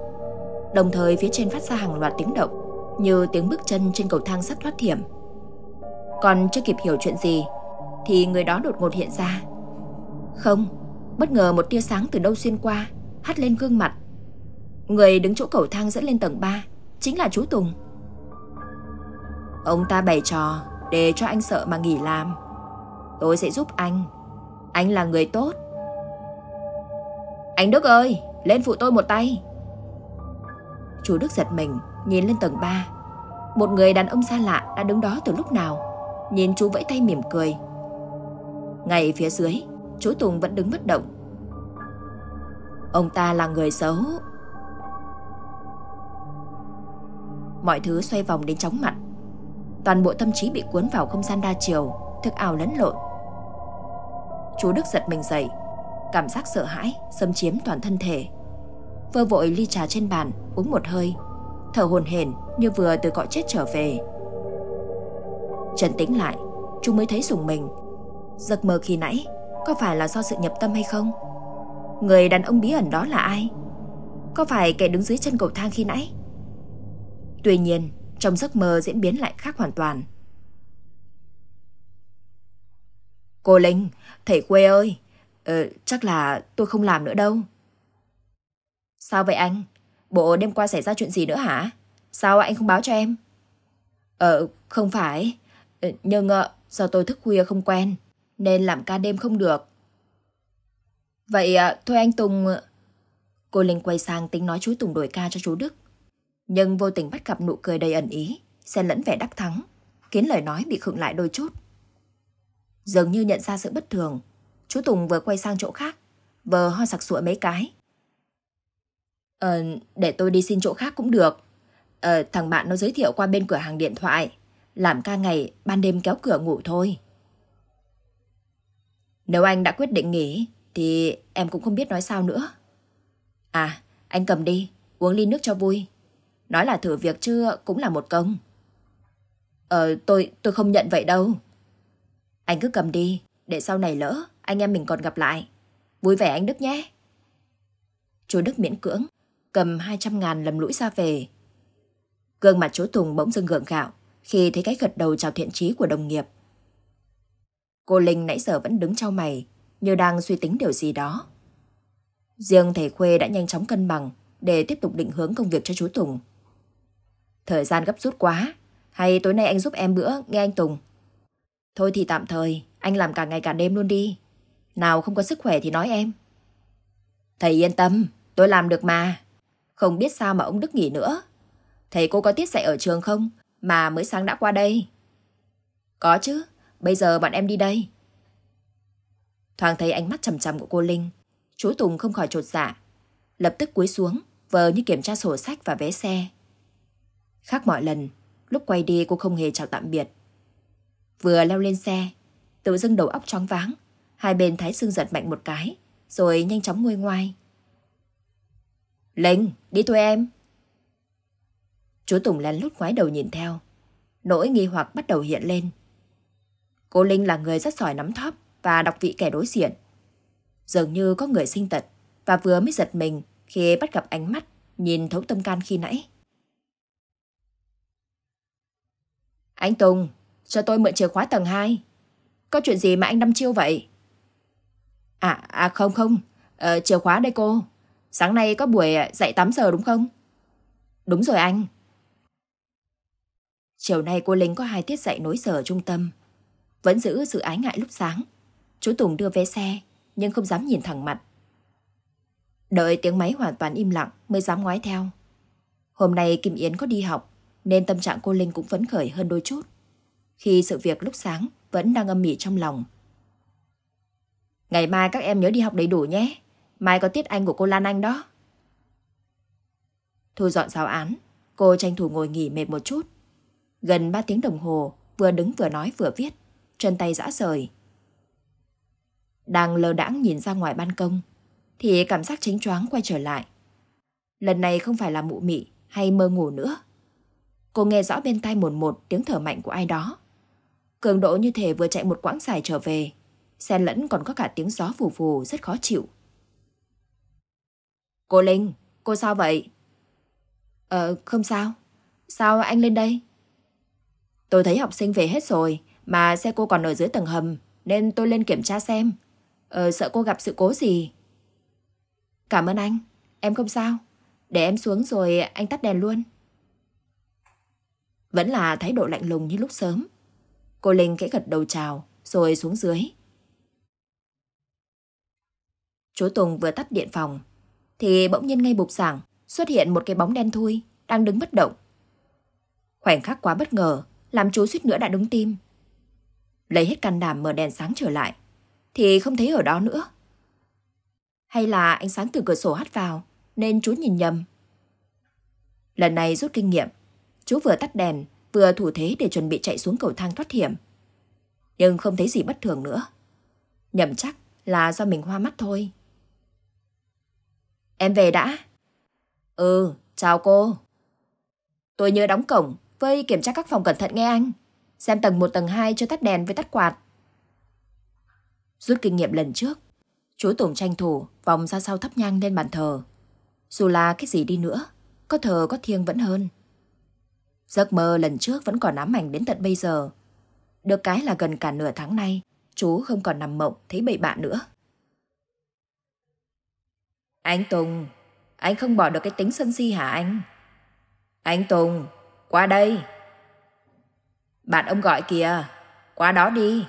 Đồng thời phía trên phát ra hàng loạt tiếng động như tiếng bước chân trên cầu thang sắp thoát hiểm. Còn chưa kịp hiểu chuyện gì thì người đó đột ngột hiện ra. Không, bất ngờ một tia sáng từ đâu xuyên qua, hắt lên gương mặt. Người đứng chỗ cầu thang dẫn lên tầng 3 chính là chú Tùng. Ông ta bày trò để cho anh sợ mà nghỉ làm. Tôi sẽ giúp anh. Anh là người tốt. Anh Đức ơi, lên phụ tôi một tay. Chú Đức giật mình, nhìn lên tầng 3. Một người đàn ông xa lạ đã đứng đó từ lúc nào. Nhìn chú vẫy tay mỉm cười. Ngay phía dưới, chú Tùng vẫn đứng bất động. Ông ta là người xấu. Mọi thứ xoay vòng đến chóng mặt. Toàn bộ tâm trí bị cuốn vào không gian đa chiều, thực ảo lẫn lộn. Chú Đức giật mình dậy, cảm giác sợ hãi xâm chiếm toàn thân thể. Vơ vội ly trà trên bàn, uống một hơi, thở hồn hển như vừa từ cõi chết trở về. Trần tĩnh lại, chú mới thấy sùng mình. Giấc mơ khi nãy có phải là do sự nhập tâm hay không? Người đàn ông bí ẩn đó là ai? Có phải kẻ đứng dưới chân cầu thang khi nãy? Tuy nhiên, trong giấc mơ diễn biến lại khác hoàn toàn. Cô Linh, thầy quê ơi, ờ, chắc là tôi không làm nữa đâu. Sao vậy anh? Bộ đêm qua xảy ra chuyện gì nữa hả? Sao anh không báo cho em? Ờ, không phải. Ờ, nhưng ờ, do tôi thức khuya không quen, nên làm ca đêm không được. Vậy à, thôi anh Tùng... Cô Linh quay sang tính nói chú Tùng đổi ca cho chú Đức nhưng vô tình bắt gặp nụ cười đầy ẩn ý, xen lẫn vẻ đắc thắng, khiến lời nói bị khựng lại đôi chút. Dường như nhận ra sự bất thường, chú Tùng vừa quay sang chỗ khác, vừa ho sặc sụa mấy cái. Ờ, để tôi đi xin chỗ khác cũng được. Ờ, thằng bạn nó giới thiệu qua bên cửa hàng điện thoại, làm ca ngày, ban đêm kéo cửa ngủ thôi. Nếu anh đã quyết định nghỉ, thì em cũng không biết nói sao nữa. À, anh cầm đi, uống ly nước cho vui. Nói là thử việc chứ cũng là một công. Ờ, tôi, tôi không nhận vậy đâu. Anh cứ cầm đi, để sau này lỡ, anh em mình còn gặp lại. Vui vẻ anh Đức nhé. Chú Đức miễn cưỡng, cầm 200 ngàn lầm lũi ra về. Gương mặt chú Tùng bỗng dưng gượng gạo khi thấy cái gật đầu chào thiện chí của đồng nghiệp. Cô Linh nãy giờ vẫn đứng trao mày, như đang suy tính điều gì đó. Riêng thầy Khuê đã nhanh chóng cân bằng để tiếp tục định hướng công việc cho chú Tùng. Thời gian gấp rút quá, hay tối nay anh giúp em bữa nghe anh Tùng. Thôi thì tạm thời, anh làm cả ngày cả đêm luôn đi. Nào không có sức khỏe thì nói em. Thầy yên tâm, tôi làm được mà. Không biết sao mà ông Đức nghỉ nữa. Thầy cô có tiết dạy ở trường không? Mà mới sáng đã qua đây. Có chứ, bây giờ bọn em đi đây. Thoáng thấy ánh mắt trầm trầm của cô Linh, chú Tùng không khỏi trột dạ. Lập tức cúi xuống, vờ như kiểm tra sổ sách và vé xe. Khác mọi lần, lúc quay đi cô không hề chào tạm biệt. Vừa leo lên xe, tự dưng đầu óc choáng váng, hai bên thái xương giật mạnh một cái, rồi nhanh chóng nguôi ngoai. Linh, đi thôi em. Chú Tùng lén lút ngoái đầu nhìn theo. Nỗi nghi hoặc bắt đầu hiện lên. Cô Linh là người rất giỏi nắm thóp và đọc vị kẻ đối diện. Dường như có người sinh tật và vừa mới giật mình khi bắt gặp ánh mắt nhìn thấu tâm can khi nãy. Anh Tùng, cho tôi mượn chìa khóa tầng 2. Có chuyện gì mà anh đâm chiêu vậy? À, à không không, ờ, chìa khóa đây cô. Sáng nay có buổi dạy 8 giờ đúng không? Đúng rồi anh. Chiều nay cô Linh có hai tiết dạy nối giờ trung tâm. Vẫn giữ sự ái ngại lúc sáng. Chú Tùng đưa vé xe, nhưng không dám nhìn thẳng mặt. Đợi tiếng máy hoàn toàn im lặng mới dám ngoái theo. Hôm nay Kim Yến có đi học, nên tâm trạng cô Linh cũng phấn khởi hơn đôi chút. Khi sự việc lúc sáng vẫn đang âm mỉ trong lòng. Ngày mai các em nhớ đi học đầy đủ nhé. Mai có tiết Anh của cô Lan Anh đó. Thu dọn giáo án, cô tranh thủ ngồi nghỉ mệt một chút. Gần 3 tiếng đồng hồ, vừa đứng vừa nói vừa viết, chân tay rã rời. Đang lơ đãng nhìn ra ngoài ban công, thì cảm giác chính choáng quay trở lại. Lần này không phải là mụ mị hay mơ ngủ nữa. Cô nghe rõ bên tai một một tiếng thở mạnh của ai đó. Cường độ như thể vừa chạy một quãng dài trở về, xen lẫn còn có cả tiếng gió phù phù rất khó chịu. Cô Linh, cô sao vậy? Ờ, không sao. Sao anh lên đây? Tôi thấy học sinh về hết rồi, mà xe cô còn ở dưới tầng hầm, nên tôi lên kiểm tra xem. Ờ, sợ cô gặp sự cố gì. Cảm ơn anh, em không sao. Để em xuống rồi anh tắt đèn luôn. Vẫn là thái độ lạnh lùng như lúc sớm. Cô Linh kẽ gật đầu chào, rồi xuống dưới. Chú Tùng vừa tắt điện phòng, thì bỗng nhiên ngay bục giảng xuất hiện một cái bóng đen thui đang đứng bất động. Khoảnh khắc quá bất ngờ, làm chú suýt nữa đã đứng tim. Lấy hết can đảm mở đèn sáng trở lại, thì không thấy ở đó nữa. Hay là ánh sáng từ cửa sổ hắt vào, nên chú nhìn nhầm. Lần này rút kinh nghiệm, chú vừa tắt đèn, vừa thủ thế để chuẩn bị chạy xuống cầu thang thoát hiểm. Nhưng không thấy gì bất thường nữa. Nhầm chắc là do mình hoa mắt thôi. Em về đã. Ừ, chào cô. Tôi nhớ đóng cổng, với kiểm tra các phòng cẩn thận nghe anh. Xem tầng 1 tầng 2 cho tắt đèn với tắt quạt. Rút kinh nghiệm lần trước, chú Tùng tranh thủ vòng ra sau thắp nhang lên bàn thờ. Dù là cái gì đi nữa, có thờ có thiêng vẫn hơn. Giấc mơ lần trước vẫn còn ám ảnh đến tận bây giờ. Được cái là gần cả nửa tháng nay, chú không còn nằm mộng thấy bậy bạ nữa. Anh Tùng, anh không bỏ được cái tính sân si hả anh? Anh Tùng, qua đây. Bạn ông gọi kìa, qua đó đi.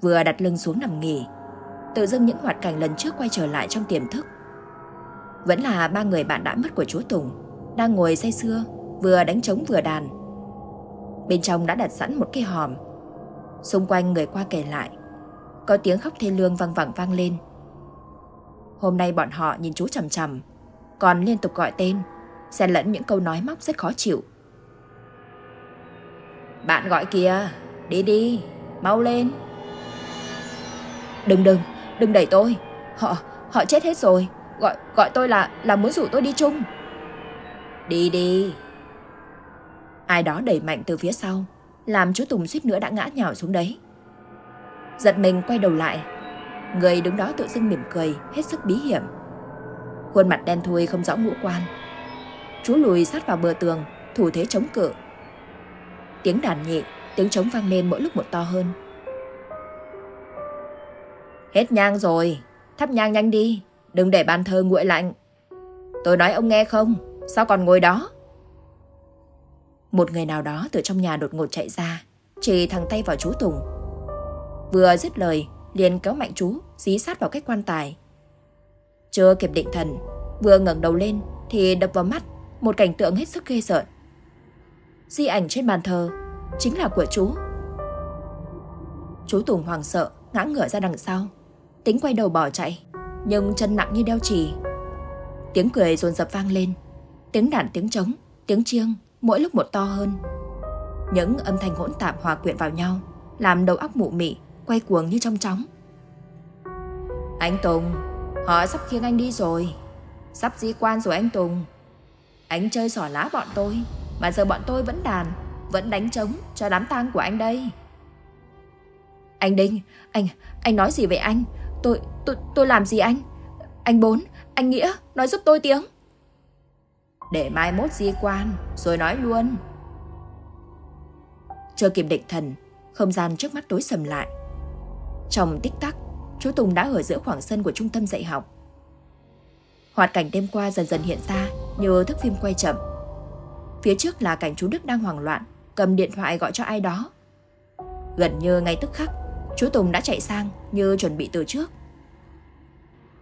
Vừa đặt lưng xuống nằm nghỉ, tự dưng những hoạt cảnh lần trước quay trở lại trong tiềm thức. Vẫn là ba người bạn đã mất của chú Tùng, đang ngồi say sưa, vừa đánh trống vừa đàn. Bên trong đã đặt sẵn một cái hòm. Xung quanh người qua kể lại, có tiếng khóc thê lương vang vẳng vang lên. Hôm nay bọn họ nhìn chú chằm chằm, còn liên tục gọi tên, xen lẫn những câu nói móc rất khó chịu. Bạn gọi kìa, đi đi, mau lên. Đừng đừng, đừng đẩy tôi. Họ, họ chết hết rồi. Gọi gọi tôi là là muốn rủ tôi đi chung. Đi đi. Ai đó đẩy mạnh từ phía sau, làm chú Tùng suýt nữa đã ngã nhào xuống đấy. Giật mình quay đầu lại, người đứng đó tự dưng mỉm cười, hết sức bí hiểm. Khuôn mặt đen thui không rõ ngũ quan. Chú lùi sát vào bờ tường, thủ thế chống cự. Tiếng đàn nhị, tiếng trống vang lên mỗi lúc một to hơn. Hết nhang rồi, thắp nhang nhanh đi, đừng để bàn thờ nguội lạnh. Tôi nói ông nghe không, sao còn ngồi đó? Một người nào đó từ trong nhà đột ngột chạy ra, chỉ thẳng tay vào chú Tùng. Vừa dứt lời, liền kéo mạnh chú, dí sát vào cái quan tài. Chưa kịp định thần, vừa ngẩng đầu lên thì đập vào mắt một cảnh tượng hết sức ghê sợ. Di ảnh trên bàn thờ chính là của chú. Chú Tùng hoàng sợ, ngã ngửa ra đằng sau. Tính quay đầu bỏ chạy, nhưng chân nặng như đeo chì. Tiếng cười dồn dập vang lên, tiếng đàn tiếng trống, tiếng chiêng mỗi lúc một to hơn. Những âm thanh hỗn tạp hòa quyện vào nhau, làm đầu óc mụ mị, quay cuồng như trong chóng. Anh Tùng, họ sắp khiêng anh đi rồi. Sắp di quan rồi anh Tùng. Anh chơi xỏ lá bọn tôi, mà giờ bọn tôi vẫn đàn, vẫn đánh trống cho đám tang của anh đây. Anh Đinh, anh, anh nói gì vậy anh? Tôi, tôi, tôi làm gì anh? Anh Bốn, anh Nghĩa, nói giúp tôi tiếng. Để mai mốt di quan, rồi nói luôn. Chưa kịp định thần, không gian trước mắt tối sầm lại. Trong tích tắc, chú Tùng đã ở giữa khoảng sân của trung tâm dạy học. Hoạt cảnh đêm qua dần dần hiện ra như thức phim quay chậm. Phía trước là cảnh chú Đức đang hoảng loạn, cầm điện thoại gọi cho ai đó. Gần như ngay tức khắc, chú Tùng đã chạy sang như chuẩn bị từ trước.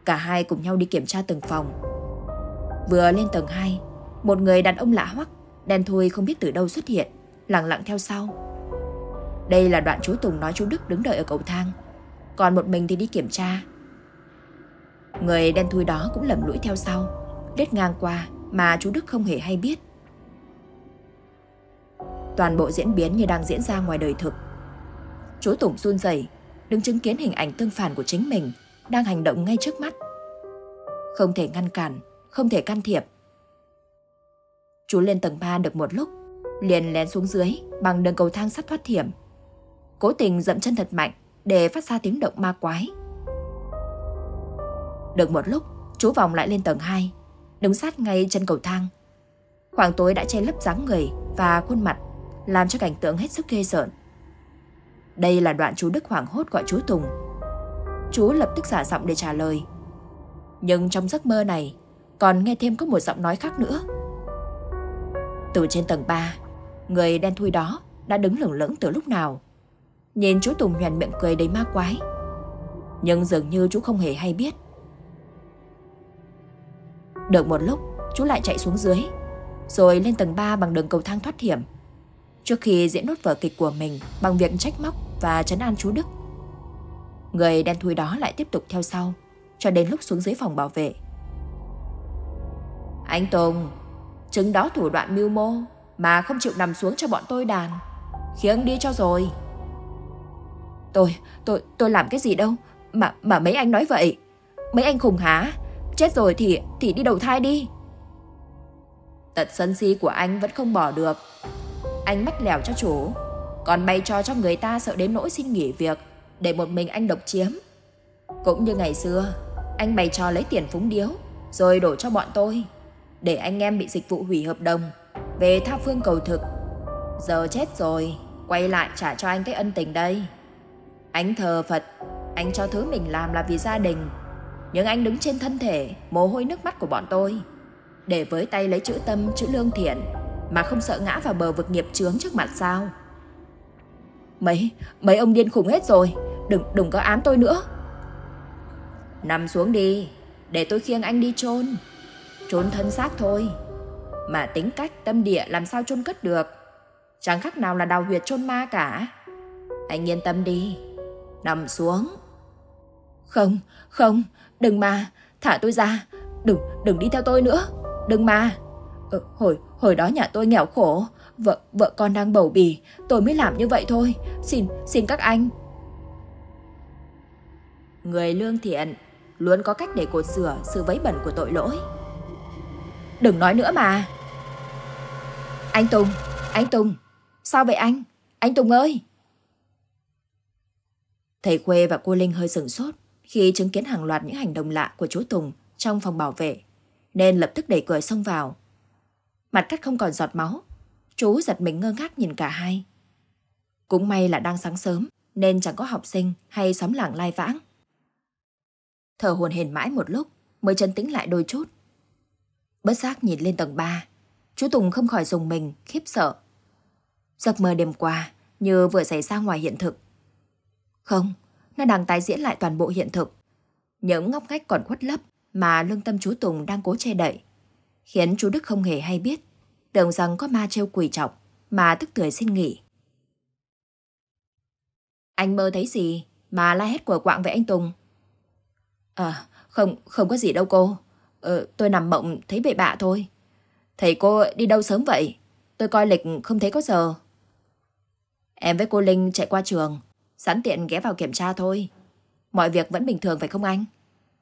Cả hai cùng nhau đi kiểm tra từng phòng. Vừa lên tầng 2, một người đàn ông lạ hoắc, đen thui không biết từ đâu xuất hiện, lặng lặng theo sau. Đây là đoạn chú Tùng nói chú Đức đứng đợi ở cầu thang, còn một mình thì đi kiểm tra. Người đen thui đó cũng lầm lũi theo sau, đết ngang qua mà chú Đức không hề hay biết. Toàn bộ diễn biến như đang diễn ra ngoài đời thực. Chú Tùng run rẩy, đứng chứng kiến hình ảnh tương phản của chính mình đang hành động ngay trước mắt. Không thể ngăn cản, không thể can thiệp. Chú lên tầng 3 được một lúc, liền lén xuống dưới bằng đường cầu thang sắt thoát hiểm. Cố tình dậm chân thật mạnh để phát ra tiếng động ma quái. Được một lúc, chú vòng lại lên tầng 2, đứng sát ngay chân cầu thang. Khoảng tối đã che lấp dáng người và khuôn mặt, làm cho cảnh tượng hết sức ghê rợn. Đây là đoạn chú Đức hoảng hốt gọi chú Tùng. Chú lập tức giả giọng để trả lời. Nhưng trong giấc mơ này, còn nghe thêm có một giọng nói khác nữa. Từ trên tầng 3, người đen thui đó đã đứng lửng lững từ lúc nào. Nhìn chú Tùng nhoèn miệng cười đầy ma quái. Nhưng dường như chú không hề hay biết. Được một lúc, chú lại chạy xuống dưới, rồi lên tầng 3 bằng đường cầu thang thoát hiểm. Trước khi diễn nốt vở kịch của mình bằng việc trách móc và trấn an chú Đức. Người đen thui đó lại tiếp tục theo sau, cho đến lúc xuống dưới phòng bảo vệ. Anh Tùng, chứng đó thủ đoạn mưu mô mà không chịu nằm xuống cho bọn tôi đàn. khiến đi cho rồi. Tôi, tôi, tôi làm cái gì đâu mà mà mấy anh nói vậy. Mấy anh khùng hả? Chết rồi thì thì đi đầu thai đi. Tật sân si của anh vẫn không bỏ được. Anh mách lèo cho chủ, còn bày cho cho người ta sợ đến nỗi xin nghỉ việc để một mình anh độc chiếm. Cũng như ngày xưa, anh bày cho lấy tiền phúng điếu rồi đổ cho bọn tôi để anh em bị dịch vụ hủy hợp đồng về tha phương cầu thực. Giờ chết rồi, quay lại trả cho anh cái ân tình đây. Anh thờ Phật, anh cho thứ mình làm là vì gia đình. Nhưng anh đứng trên thân thể, mồ hôi nước mắt của bọn tôi. Để với tay lấy chữ tâm, chữ lương thiện, mà không sợ ngã vào bờ vực nghiệp chướng trước mặt sao? Mấy, mấy ông điên khùng hết rồi, đừng, đừng có ám tôi nữa. Nằm xuống đi, để tôi khiêng anh đi chôn Trốn thân xác thôi. Mà tính cách tâm địa làm sao chôn cất được. Chẳng khác nào là đào huyệt chôn ma cả. Anh yên tâm đi, nằm xuống. Không, không, đừng mà, thả tôi ra, đừng, đừng đi theo tôi nữa, đừng mà. Ừ, hồi, hồi đó nhà tôi nghèo khổ, vợ, vợ con đang bầu bì, tôi mới làm như vậy thôi, xin, xin các anh. Người lương thiện luôn có cách để cột sửa sự vấy bẩn của tội lỗi. Đừng nói nữa mà. Anh Tùng, anh Tùng, sao vậy anh? Anh Tùng ơi! Thầy Khuê và cô Linh hơi sửng sốt khi chứng kiến hàng loạt những hành động lạ của chú Tùng trong phòng bảo vệ, nên lập tức đẩy cửa xông vào. Mặt cắt không còn giọt máu, chú giật mình ngơ ngác nhìn cả hai. Cũng may là đang sáng sớm, nên chẳng có học sinh hay xóm làng lai vãng. Thở hồn hển mãi một lúc, mới chân tĩnh lại đôi chút. Bất giác nhìn lên tầng 3, chú Tùng không khỏi dùng mình, khiếp sợ. Giấc mơ đêm qua như vừa xảy ra ngoài hiện thực. Không, nó đang tái diễn lại toàn bộ hiện thực. Những ngóc ngách còn khuất lấp mà lương tâm chú Tùng đang cố che đậy, khiến chú Đức không hề hay biết, tưởng rằng có ma treo quỷ trọng mà tức tưởi xin nghỉ. Anh mơ thấy gì mà la hét của quạng với anh Tùng? À, không, không có gì đâu cô. Ờ, tôi nằm mộng thấy bậy bạ thôi. Thầy cô đi đâu sớm vậy? Tôi coi lịch không thấy có giờ. Em với cô Linh chạy qua trường, sẵn tiện ghé vào kiểm tra thôi. Mọi việc vẫn bình thường phải không anh?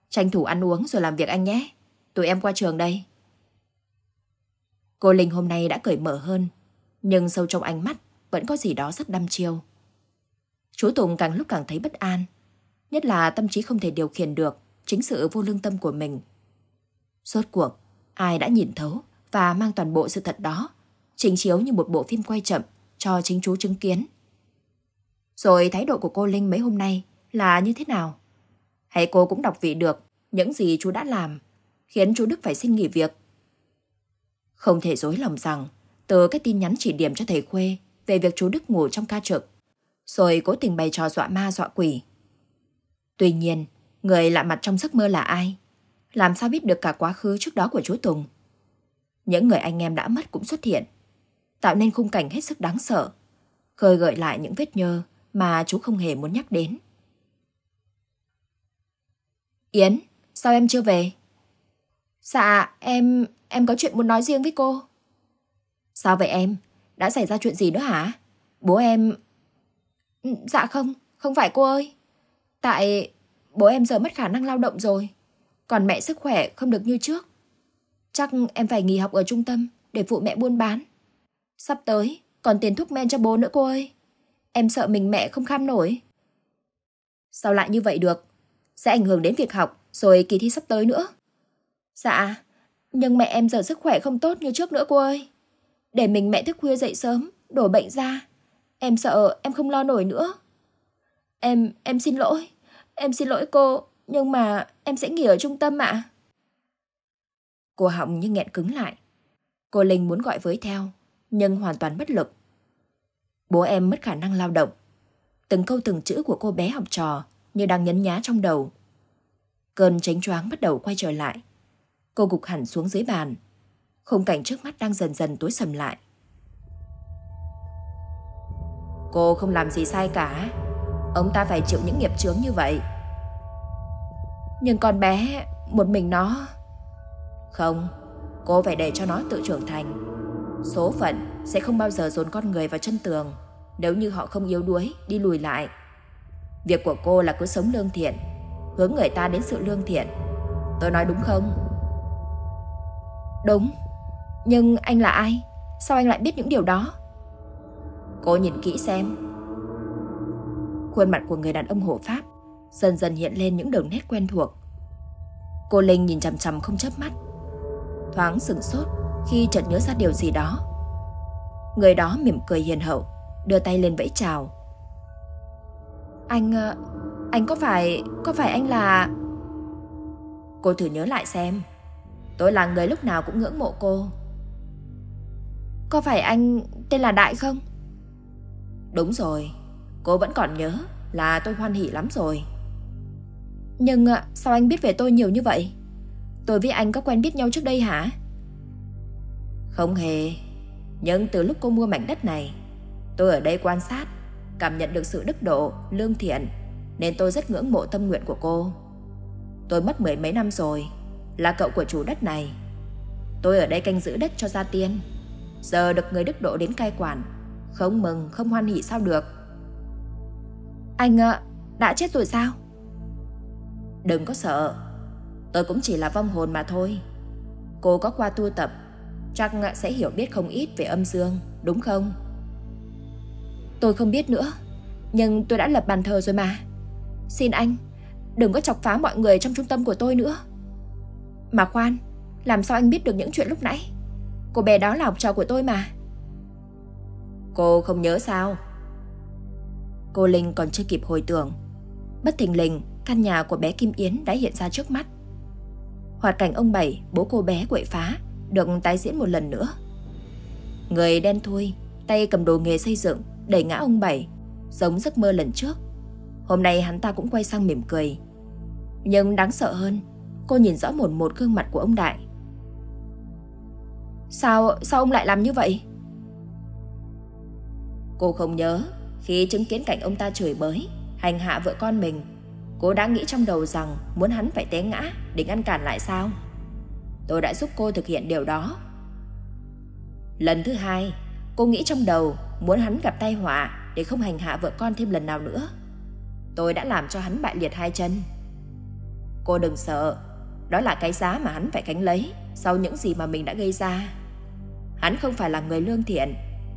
Tranh thủ ăn uống rồi làm việc anh nhé. Tụi em qua trường đây. Cô Linh hôm nay đã cởi mở hơn, nhưng sâu trong ánh mắt vẫn có gì đó rất đăm chiêu. Chú Tùng càng lúc càng thấy bất an, nhất là tâm trí không thể điều khiển được chính sự vô lương tâm của mình. Rốt cuộc, ai đã nhìn thấu và mang toàn bộ sự thật đó, trình chiếu như một bộ phim quay chậm cho chính chú chứng kiến. Rồi thái độ của cô Linh mấy hôm nay là như thế nào? Hay cô cũng đọc vị được những gì chú đã làm, khiến chú Đức phải xin nghỉ việc? Không thể dối lòng rằng, từ cái tin nhắn chỉ điểm cho thầy Khuê về việc chú Đức ngủ trong ca trực, rồi cố tình bày trò dọa ma dọa quỷ. Tuy nhiên, người lạ mặt trong giấc mơ là ai? Làm sao biết được cả quá khứ trước đó của chú Tùng? Những người anh em đã mất cũng xuất hiện, tạo nên khung cảnh hết sức đáng sợ, khơi gợi lại những vết nhơ mà chú không hề muốn nhắc đến. Yến, sao em chưa về? Dạ, em... em có chuyện muốn nói riêng với cô. Sao vậy em? Đã xảy ra chuyện gì nữa hả? Bố em... Ừ, dạ không, không phải cô ơi. Tại bố em giờ mất khả năng lao động rồi. Còn mẹ sức khỏe không được như trước. Chắc em phải nghỉ học ở trung tâm để phụ mẹ buôn bán. Sắp tới, còn tiền thuốc men cho bố nữa cô ơi. Em sợ mình mẹ không kham nổi. Sao lại như vậy được? Sẽ ảnh hưởng đến việc học rồi kỳ thi sắp tới nữa. Dạ, nhưng mẹ em giờ sức khỏe không tốt như trước nữa cô ơi. Để mình mẹ thức khuya dậy sớm, đổ bệnh ra. Em sợ em không lo nổi nữa. Em, em xin lỗi. Em xin lỗi cô, nhưng mà em sẽ nghỉ ở trung tâm ạ. Cô họng như nghẹn cứng lại. Cô Linh muốn gọi với theo, nhưng hoàn toàn bất lực. Bố em mất khả năng lao động. Từng câu từng chữ của cô bé học trò như đang nhấn nhá trong đầu. Cơn tránh choáng bắt đầu quay trở lại. Cô gục hẳn xuống dưới bàn. Khung cảnh trước mắt đang dần dần tối sầm lại. Cô không làm gì sai cả. Ông ta phải chịu những nghiệp chướng như vậy. Nhưng con bé, một mình nó... Không, cô phải để cho nó tự trưởng thành. Số phận sẽ không bao giờ dồn con người vào chân tường nếu như họ không yếu đuối, đi lùi lại. Việc của cô là cứ sống lương thiện, hướng người ta đến sự lương thiện. Tôi nói đúng không? Đúng, nhưng anh là ai? Sao anh lại biết những điều đó? Cô nhìn kỹ xem. Khuôn mặt của người đàn ông hộ pháp dần dần hiện lên những đường nét quen thuộc. Cô Linh nhìn chằm chằm không chớp mắt. Thoáng sửng sốt khi chợt nhớ ra điều gì đó. Người đó mỉm cười hiền hậu, đưa tay lên vẫy chào. Anh... Ờ, anh có phải... có phải anh là... Cô thử nhớ lại xem. Tôi là người lúc nào cũng ngưỡng mộ cô. Có phải anh tên là Đại không? Đúng rồi, cô vẫn còn nhớ là tôi hoan hỉ lắm rồi. Nhưng ờ, sao anh biết về tôi nhiều như vậy? Tôi với anh có quen biết nhau trước đây hả? Không hề. Nhưng từ lúc cô mua mảnh đất này, tôi ở đây quan sát, cảm nhận được sự đức độ, lương thiện, nên tôi rất ngưỡng mộ tâm nguyện của cô. Tôi mất mười mấy năm rồi, là cậu của chủ đất này. Tôi ở đây canh giữ đất cho gia tiên. Giờ được người đức độ đến cai quản, không mừng, không hoan hỉ sao được. Anh ạ, đã chết rồi sao? Đừng có sợ, tôi cũng chỉ là vong hồn mà thôi. Cô có qua tu tập, chắc sẽ hiểu biết không ít về âm dương, đúng không? Tôi không biết nữa, nhưng tôi đã lập bàn thờ rồi mà. Xin anh, đừng có chọc phá mọi người trong trung tâm của tôi nữa. Mà khoan, làm sao anh biết được những chuyện lúc nãy? Cô bé đó là học trò của tôi mà. Cô không nhớ sao? Cô Linh còn chưa kịp hồi tưởng. Bất thình lình, căn nhà của bé Kim Yến đã hiện ra trước mắt. Hoạt cảnh ông Bảy, bố cô bé quậy phá, được tái diễn một lần nữa. Người đen thui, tay cầm đồ nghề xây dựng, đẩy ngã ông Bảy, giống giấc mơ lần trước. Hôm nay hắn ta cũng quay sang mỉm cười. Nhưng đáng sợ hơn, cô nhìn rõ một một gương mặt của ông Đại. Sao, sao ông lại làm như vậy? Cô không nhớ khi chứng kiến cảnh ông ta chửi bới, hành hạ vợ con mình. Cô đã nghĩ trong đầu rằng muốn hắn phải té ngã để ngăn cản lại sao? Tôi đã giúp cô thực hiện điều đó. Lần thứ hai, cô nghĩ trong đầu muốn hắn gặp tai họa để không hành hạ vợ con thêm lần nào nữa. Tôi đã làm cho hắn bại liệt hai chân. Cô đừng sợ, đó là cái giá mà hắn phải gánh lấy sau những gì mà mình đã gây ra. Hắn không phải là người lương thiện,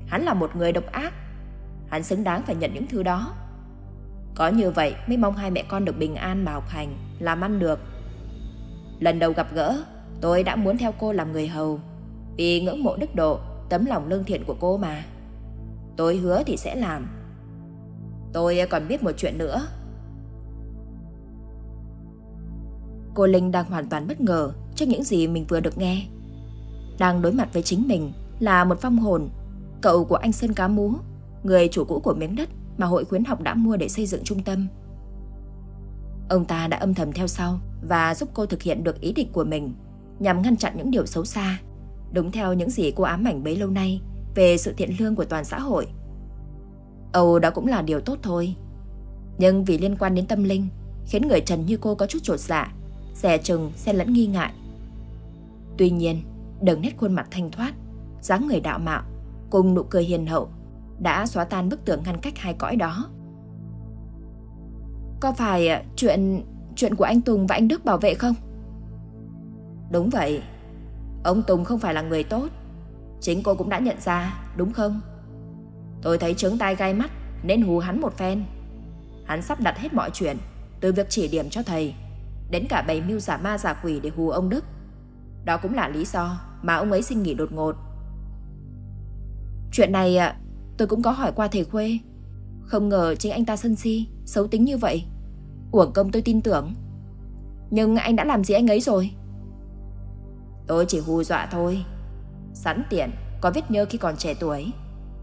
hắn là một người độc ác. Hắn xứng đáng phải nhận những thứ đó. Có như vậy mới mong hai mẹ con được bình an mà học hành, làm ăn được. Lần đầu gặp gỡ, tôi đã muốn theo cô làm người hầu. Vì ngưỡng mộ đức độ, tấm lòng lương thiện của cô mà. Tôi hứa thì sẽ làm. Tôi còn biết một chuyện nữa. Cô Linh đang hoàn toàn bất ngờ trước những gì mình vừa được nghe. Đang đối mặt với chính mình là một phong hồn, cậu của anh Sơn Cá Mú, người chủ cũ của miếng đất mà hội khuyến học đã mua để xây dựng trung tâm. Ông ta đã âm thầm theo sau và giúp cô thực hiện được ý định của mình nhằm ngăn chặn những điều xấu xa, đúng theo những gì cô ám ảnh bấy lâu nay về sự thiện lương của toàn xã hội. Âu đó cũng là điều tốt thôi. Nhưng vì liên quan đến tâm linh, khiến người trần như cô có chút trột dạ, dè chừng, xen lẫn nghi ngại. Tuy nhiên, đường nét khuôn mặt thanh thoát, dáng người đạo mạo, cùng nụ cười hiền hậu, đã xóa tan bức tường ngăn cách hai cõi đó. Có phải à, chuyện chuyện của anh Tùng và anh Đức bảo vệ không? Đúng vậy. Ông Tùng không phải là người tốt. Chính cô cũng đã nhận ra, đúng không? Tôi thấy trướng tai gai mắt nên hù hắn một phen. Hắn sắp đặt hết mọi chuyện, từ việc chỉ điểm cho thầy, đến cả bày mưu giả ma giả quỷ để hù ông Đức. Đó cũng là lý do mà ông ấy xin nghỉ đột ngột. Chuyện này à, tôi cũng có hỏi qua thầy Khuê. Không ngờ chính anh ta sân si, xấu tính như vậy. Uổng công tôi tin tưởng. Nhưng anh đã làm gì anh ấy rồi? Tôi chỉ hù dọa thôi. Sẵn tiện, có vết nhơ khi còn trẻ tuổi.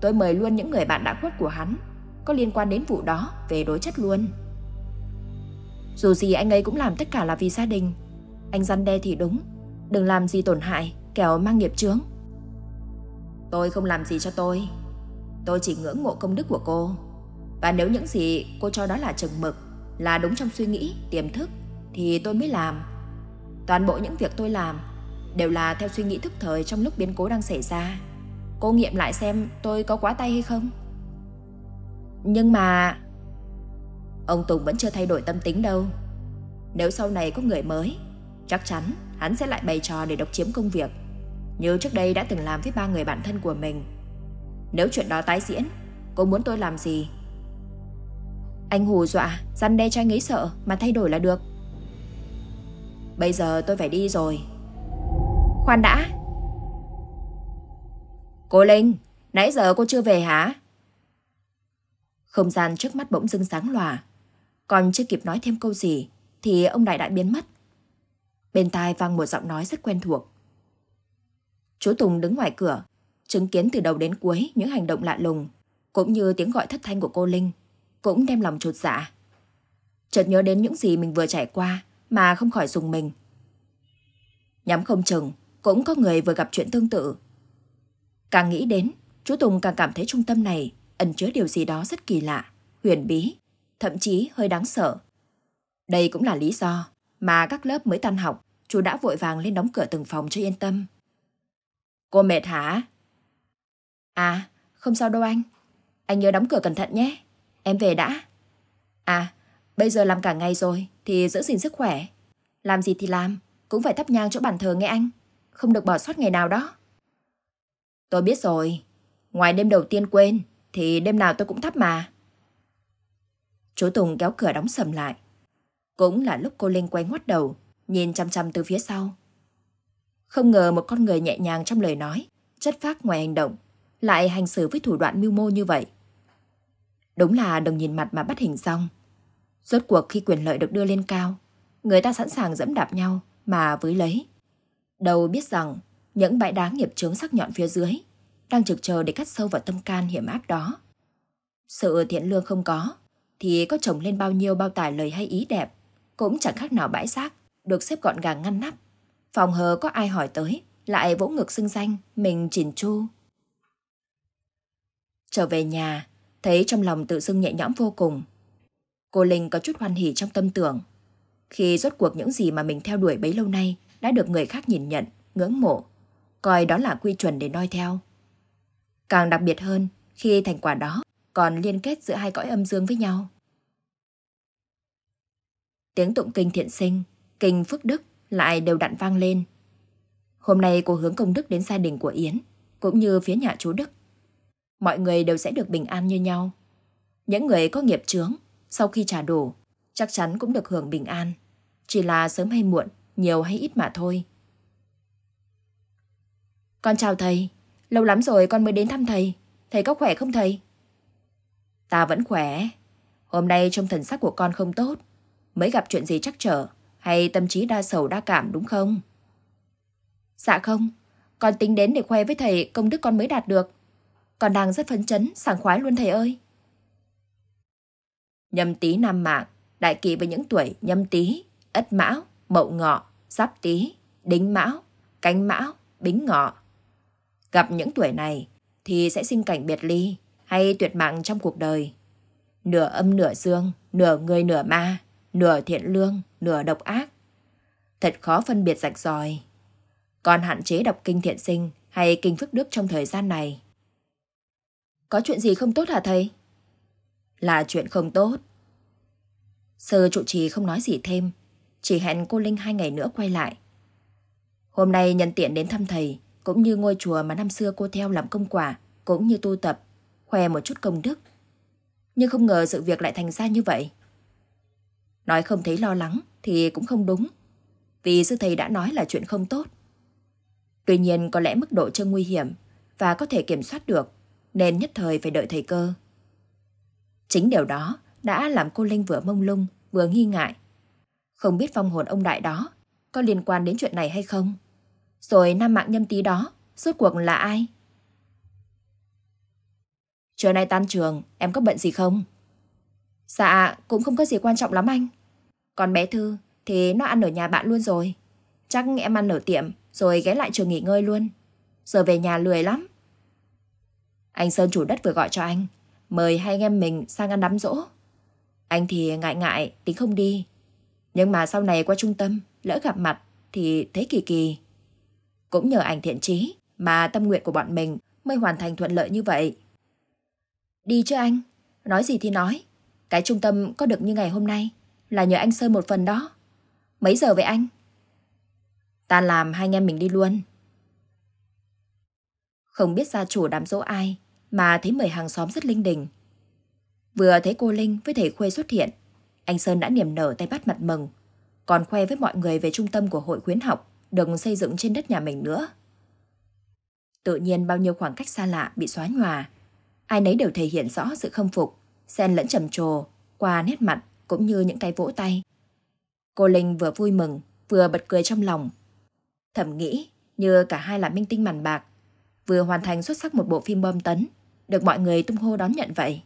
Tôi mời luôn những người bạn đã khuất của hắn Có liên quan đến vụ đó Về đối chất luôn dù gì anh ấy cũng làm tất cả là vì gia đình. Anh răn đe thì đúng. Đừng làm gì tổn hại Kẻo mang nghiệp chướng. Tôi không làm gì cho tôi. Tôi chỉ ngưỡng mộ công đức của cô. Và nếu những gì cô cho đó là chừng mực Là đúng trong suy nghĩ, tiềm thức Thì tôi mới làm. Toàn bộ những việc tôi làm Đều là theo suy nghĩ thức thời trong lúc biến cố đang xảy ra. Cô nghiệm lại xem tôi có quá tay hay không. Nhưng mà Ông Tùng vẫn chưa thay đổi tâm tính đâu. Nếu sau này có người mới Chắc chắn hắn sẽ lại bày trò để độc chiếm công việc Như trước đây đã từng làm với ba người bạn thân của mình. Nếu chuyện đó tái diễn Cô muốn tôi làm gì? Anh hù dọa Răn đe cho anh ấy sợ Mà thay đổi là được. Bây giờ tôi phải đi rồi. Khoan đã. Cô Linh, nãy giờ cô chưa về hả? Không gian trước mắt bỗng dưng sáng lòa. Còn chưa kịp nói thêm câu gì thì ông Đại đã biến mất. Bên tai vang một giọng nói rất quen thuộc. Chú Tùng đứng ngoài cửa, chứng kiến từ đầu đến cuối những hành động lạ lùng, cũng như tiếng gọi thất thanh của cô Linh, cũng đem lòng trột dạ. Chợt nhớ đến những gì mình vừa trải qua mà không khỏi dùng mình. Nhắm không chừng, cũng có người vừa gặp chuyện tương tự Càng nghĩ đến, chú Tùng càng cảm thấy trung tâm này ẩn chứa điều gì đó rất kỳ lạ, huyền bí, thậm chí hơi đáng sợ. Đây cũng là lý do mà các lớp mới tan học, chú đã vội vàng lên đóng cửa từng phòng cho yên tâm. Cô mệt hả? À, không sao đâu anh. Anh nhớ đóng cửa cẩn thận nhé. Em về đã. À, bây giờ làm cả ngày rồi thì giữ gìn sức khỏe. Làm gì thì làm, cũng phải thắp nhang chỗ bàn thờ nghe anh. Không được bỏ sót ngày nào đó. Tôi biết rồi. Ngoài đêm đầu tiên quên, thì đêm nào tôi cũng thắp mà. Chú Tùng kéo cửa đóng sầm lại. Cũng là lúc cô Linh quay ngoắt đầu, nhìn chăm chăm từ phía sau. Không ngờ một con người nhẹ nhàng trong lời nói, chất phác ngoài hành động, lại hành xử với thủ đoạn mưu mô như vậy. Đúng là đừng nhìn mặt mà bắt hình xong. Rốt cuộc khi quyền lợi được đưa lên cao, người ta sẵn sàng dẫm đạp nhau mà với lấy. Đâu biết rằng những bãi đá nghiệp chướng sắc nhọn phía dưới đang trực chờ để cắt sâu vào tâm can hiểm áp đó. Sự thiện lương không có, thì có chồng lên bao nhiêu bao tải lời hay ý đẹp, cũng chẳng khác nào bãi xác, được xếp gọn gàng ngăn nắp. Phòng hờ có ai hỏi tới, lại vỗ ngực xưng danh, mình chỉn chu. Trở về nhà, thấy trong lòng tự dưng nhẹ nhõm vô cùng. Cô Linh có chút hoan hỉ trong tâm tưởng. Khi rốt cuộc những gì mà mình theo đuổi bấy lâu nay đã được người khác nhìn nhận, ngưỡng mộ, coi đó là quy chuẩn để noi theo. Càng đặc biệt hơn khi thành quả đó còn liên kết giữa hai cõi âm dương với nhau. Tiếng tụng kinh thiện sinh, kinh phước đức lại đều đặn vang lên. Hôm nay cô hướng công đức đến gia đình của Yến, cũng như phía nhà chú Đức. Mọi người đều sẽ được bình an như nhau. Những người có nghiệp chướng, sau khi trả đủ, chắc chắn cũng được hưởng bình an. Chỉ là sớm hay muộn, nhiều hay ít mà thôi. Con chào thầy, lâu lắm rồi con mới đến thăm thầy. Thầy có khỏe không thầy? Ta vẫn khỏe. Hôm nay trong thần sắc của con không tốt. Mới gặp chuyện gì chắc trở, hay tâm trí đa sầu đa cảm đúng không? Dạ không, con tính đến để khoe với thầy công đức con mới đạt được. Con đang rất phấn chấn, sảng khoái luôn thầy ơi. Nhâm tý nam mạng, đại kỵ với những tuổi nhâm tý, ất mão, mậu ngọ, giáp tý, đính mão, cánh mão, bính ngọ. Gặp những tuổi này thì sẽ sinh cảnh biệt ly hay tuyệt mạng trong cuộc đời. Nửa âm nửa dương, nửa người nửa ma, nửa thiện lương, nửa độc ác. Thật khó phân biệt rạch ròi. Còn hạn chế đọc kinh thiện sinh hay kinh phước đức trong thời gian này. Có chuyện gì không tốt hả thầy? Là chuyện không tốt. Sơ trụ trì không nói gì thêm, chỉ hẹn cô Linh hai ngày nữa quay lại. Hôm nay nhân tiện đến thăm thầy, cũng như ngôi chùa mà năm xưa cô theo làm công quả, cũng như tu tập, khoe một chút công đức. Nhưng không ngờ sự việc lại thành ra như vậy. Nói không thấy lo lắng thì cũng không đúng, vì sư thầy đã nói là chuyện không tốt. Tuy nhiên có lẽ mức độ chưa nguy hiểm và có thể kiểm soát được, nên nhất thời phải đợi thầy cơ. Chính điều đó đã làm cô Linh vừa mông lung, vừa nghi ngại. Không biết phong hồn ông đại đó có liên quan đến chuyện này hay không? Rồi nam mạng nhâm tí đó, rốt cuộc là ai? Trưa nay tan trường, em có bận gì không? Dạ, cũng không có gì quan trọng lắm anh. Còn bé Thư thì nó ăn ở nhà bạn luôn rồi. Chắc em ăn ở tiệm rồi ghé lại trường nghỉ ngơi luôn. Giờ về nhà lười lắm. Anh Sơn chủ đất vừa gọi cho anh. Mời hai anh em mình sang ăn đám rỗ. Anh thì ngại ngại, tính không đi. Nhưng mà sau này qua trung tâm, lỡ gặp mặt thì thấy kỳ kỳ. Cũng nhờ ảnh thiện trí mà tâm nguyện của bọn mình mới hoàn thành thuận lợi như vậy. Đi chứ anh, nói gì thì nói. Cái trung tâm có được như ngày hôm nay là nhờ anh Sơn một phần đó. Mấy giờ vậy anh? Ta làm hai anh em mình đi luôn. Không biết gia chủ đám dỗ ai mà thấy mời hàng xóm rất linh đình. Vừa thấy cô Linh với thầy Khuê xuất hiện, anh Sơn đã niềm nở tay bắt mặt mừng, còn khoe với mọi người về trung tâm của hội khuyến học được xây dựng trên đất nhà mình nữa. Tự nhiên bao nhiêu khoảng cách xa lạ bị xóa nhòa, ai nấy đều thể hiện rõ sự khâm phục, xen lẫn trầm trồ qua nét mặt cũng như những cái vỗ tay. Cô Linh vừa vui mừng, vừa bật cười trong lòng. Thầm nghĩ như cả hai là minh tinh màn bạc, vừa hoàn thành xuất sắc một bộ phim bom tấn, được mọi người tung hô đón nhận vậy.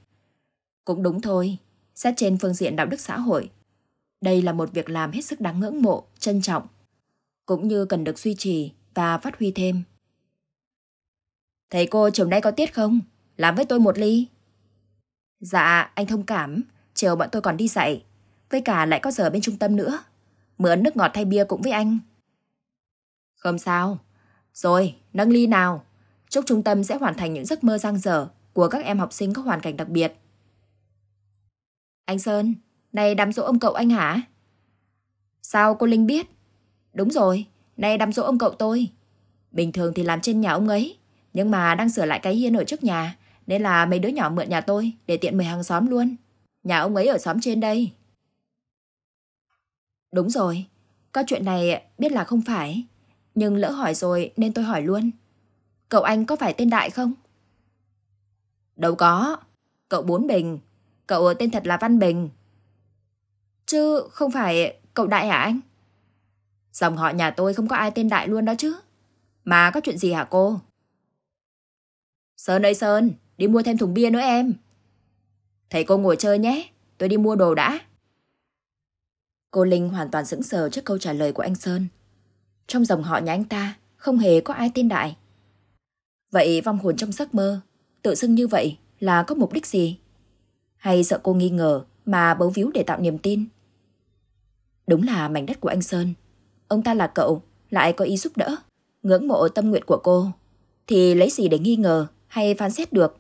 Cũng đúng thôi, xét trên phương diện đạo đức xã hội, đây là một việc làm hết sức đáng ngưỡng mộ, trân trọng, cũng như cần được duy trì và phát huy thêm. Thầy cô chiều nay có tiết không? Làm với tôi một ly. Dạ, anh thông cảm, chiều bọn tôi còn đi dạy, với cả lại có giờ bên trung tâm nữa. Mượn nước ngọt thay bia cũng với anh. Không sao. Rồi, nâng ly nào. Chúc trung tâm sẽ hoàn thành những giấc mơ giang dở của các em học sinh có hoàn cảnh đặc biệt. Anh Sơn, này đám dỗ ông cậu anh hả? Sao cô Linh biết? Đúng rồi, này đám dỗ ông cậu tôi. Bình thường thì làm trên nhà ông ấy, nhưng mà đang sửa lại cái hiên ở trước nhà, nên là mấy đứa nhỏ mượn nhà tôi để tiện mời hàng xóm luôn. Nhà ông ấy ở xóm trên đây. Đúng rồi, có chuyện này biết là không phải, nhưng lỡ hỏi rồi nên tôi hỏi luôn. Cậu anh có phải tên Đại không? Đâu có, cậu Bốn Bình, Cậu tên thật là Văn Bình. Chứ không phải cậu Đại hả anh? Dòng họ nhà tôi không có ai tên Đại luôn đó chứ. Mà có chuyện gì hả cô? Sơn ơi Sơn, đi mua thêm thùng bia nữa em. Thầy cô ngồi chơi nhé, tôi đi mua đồ đã. Cô Linh hoàn toàn sững sờ trước câu trả lời của anh Sơn. Trong dòng họ nhà anh ta, không hề có ai tên Đại. Vậy vong hồn trong giấc mơ, tự xưng như vậy là có mục đích gì? Hay sợ cô nghi ngờ mà bấu víu để tạo niềm tin? Đúng là mảnh đất của anh Sơn. Ông ta là cậu, lại có ý giúp đỡ, ngưỡng mộ tâm nguyện của cô. Thì lấy gì để nghi ngờ hay phán xét được?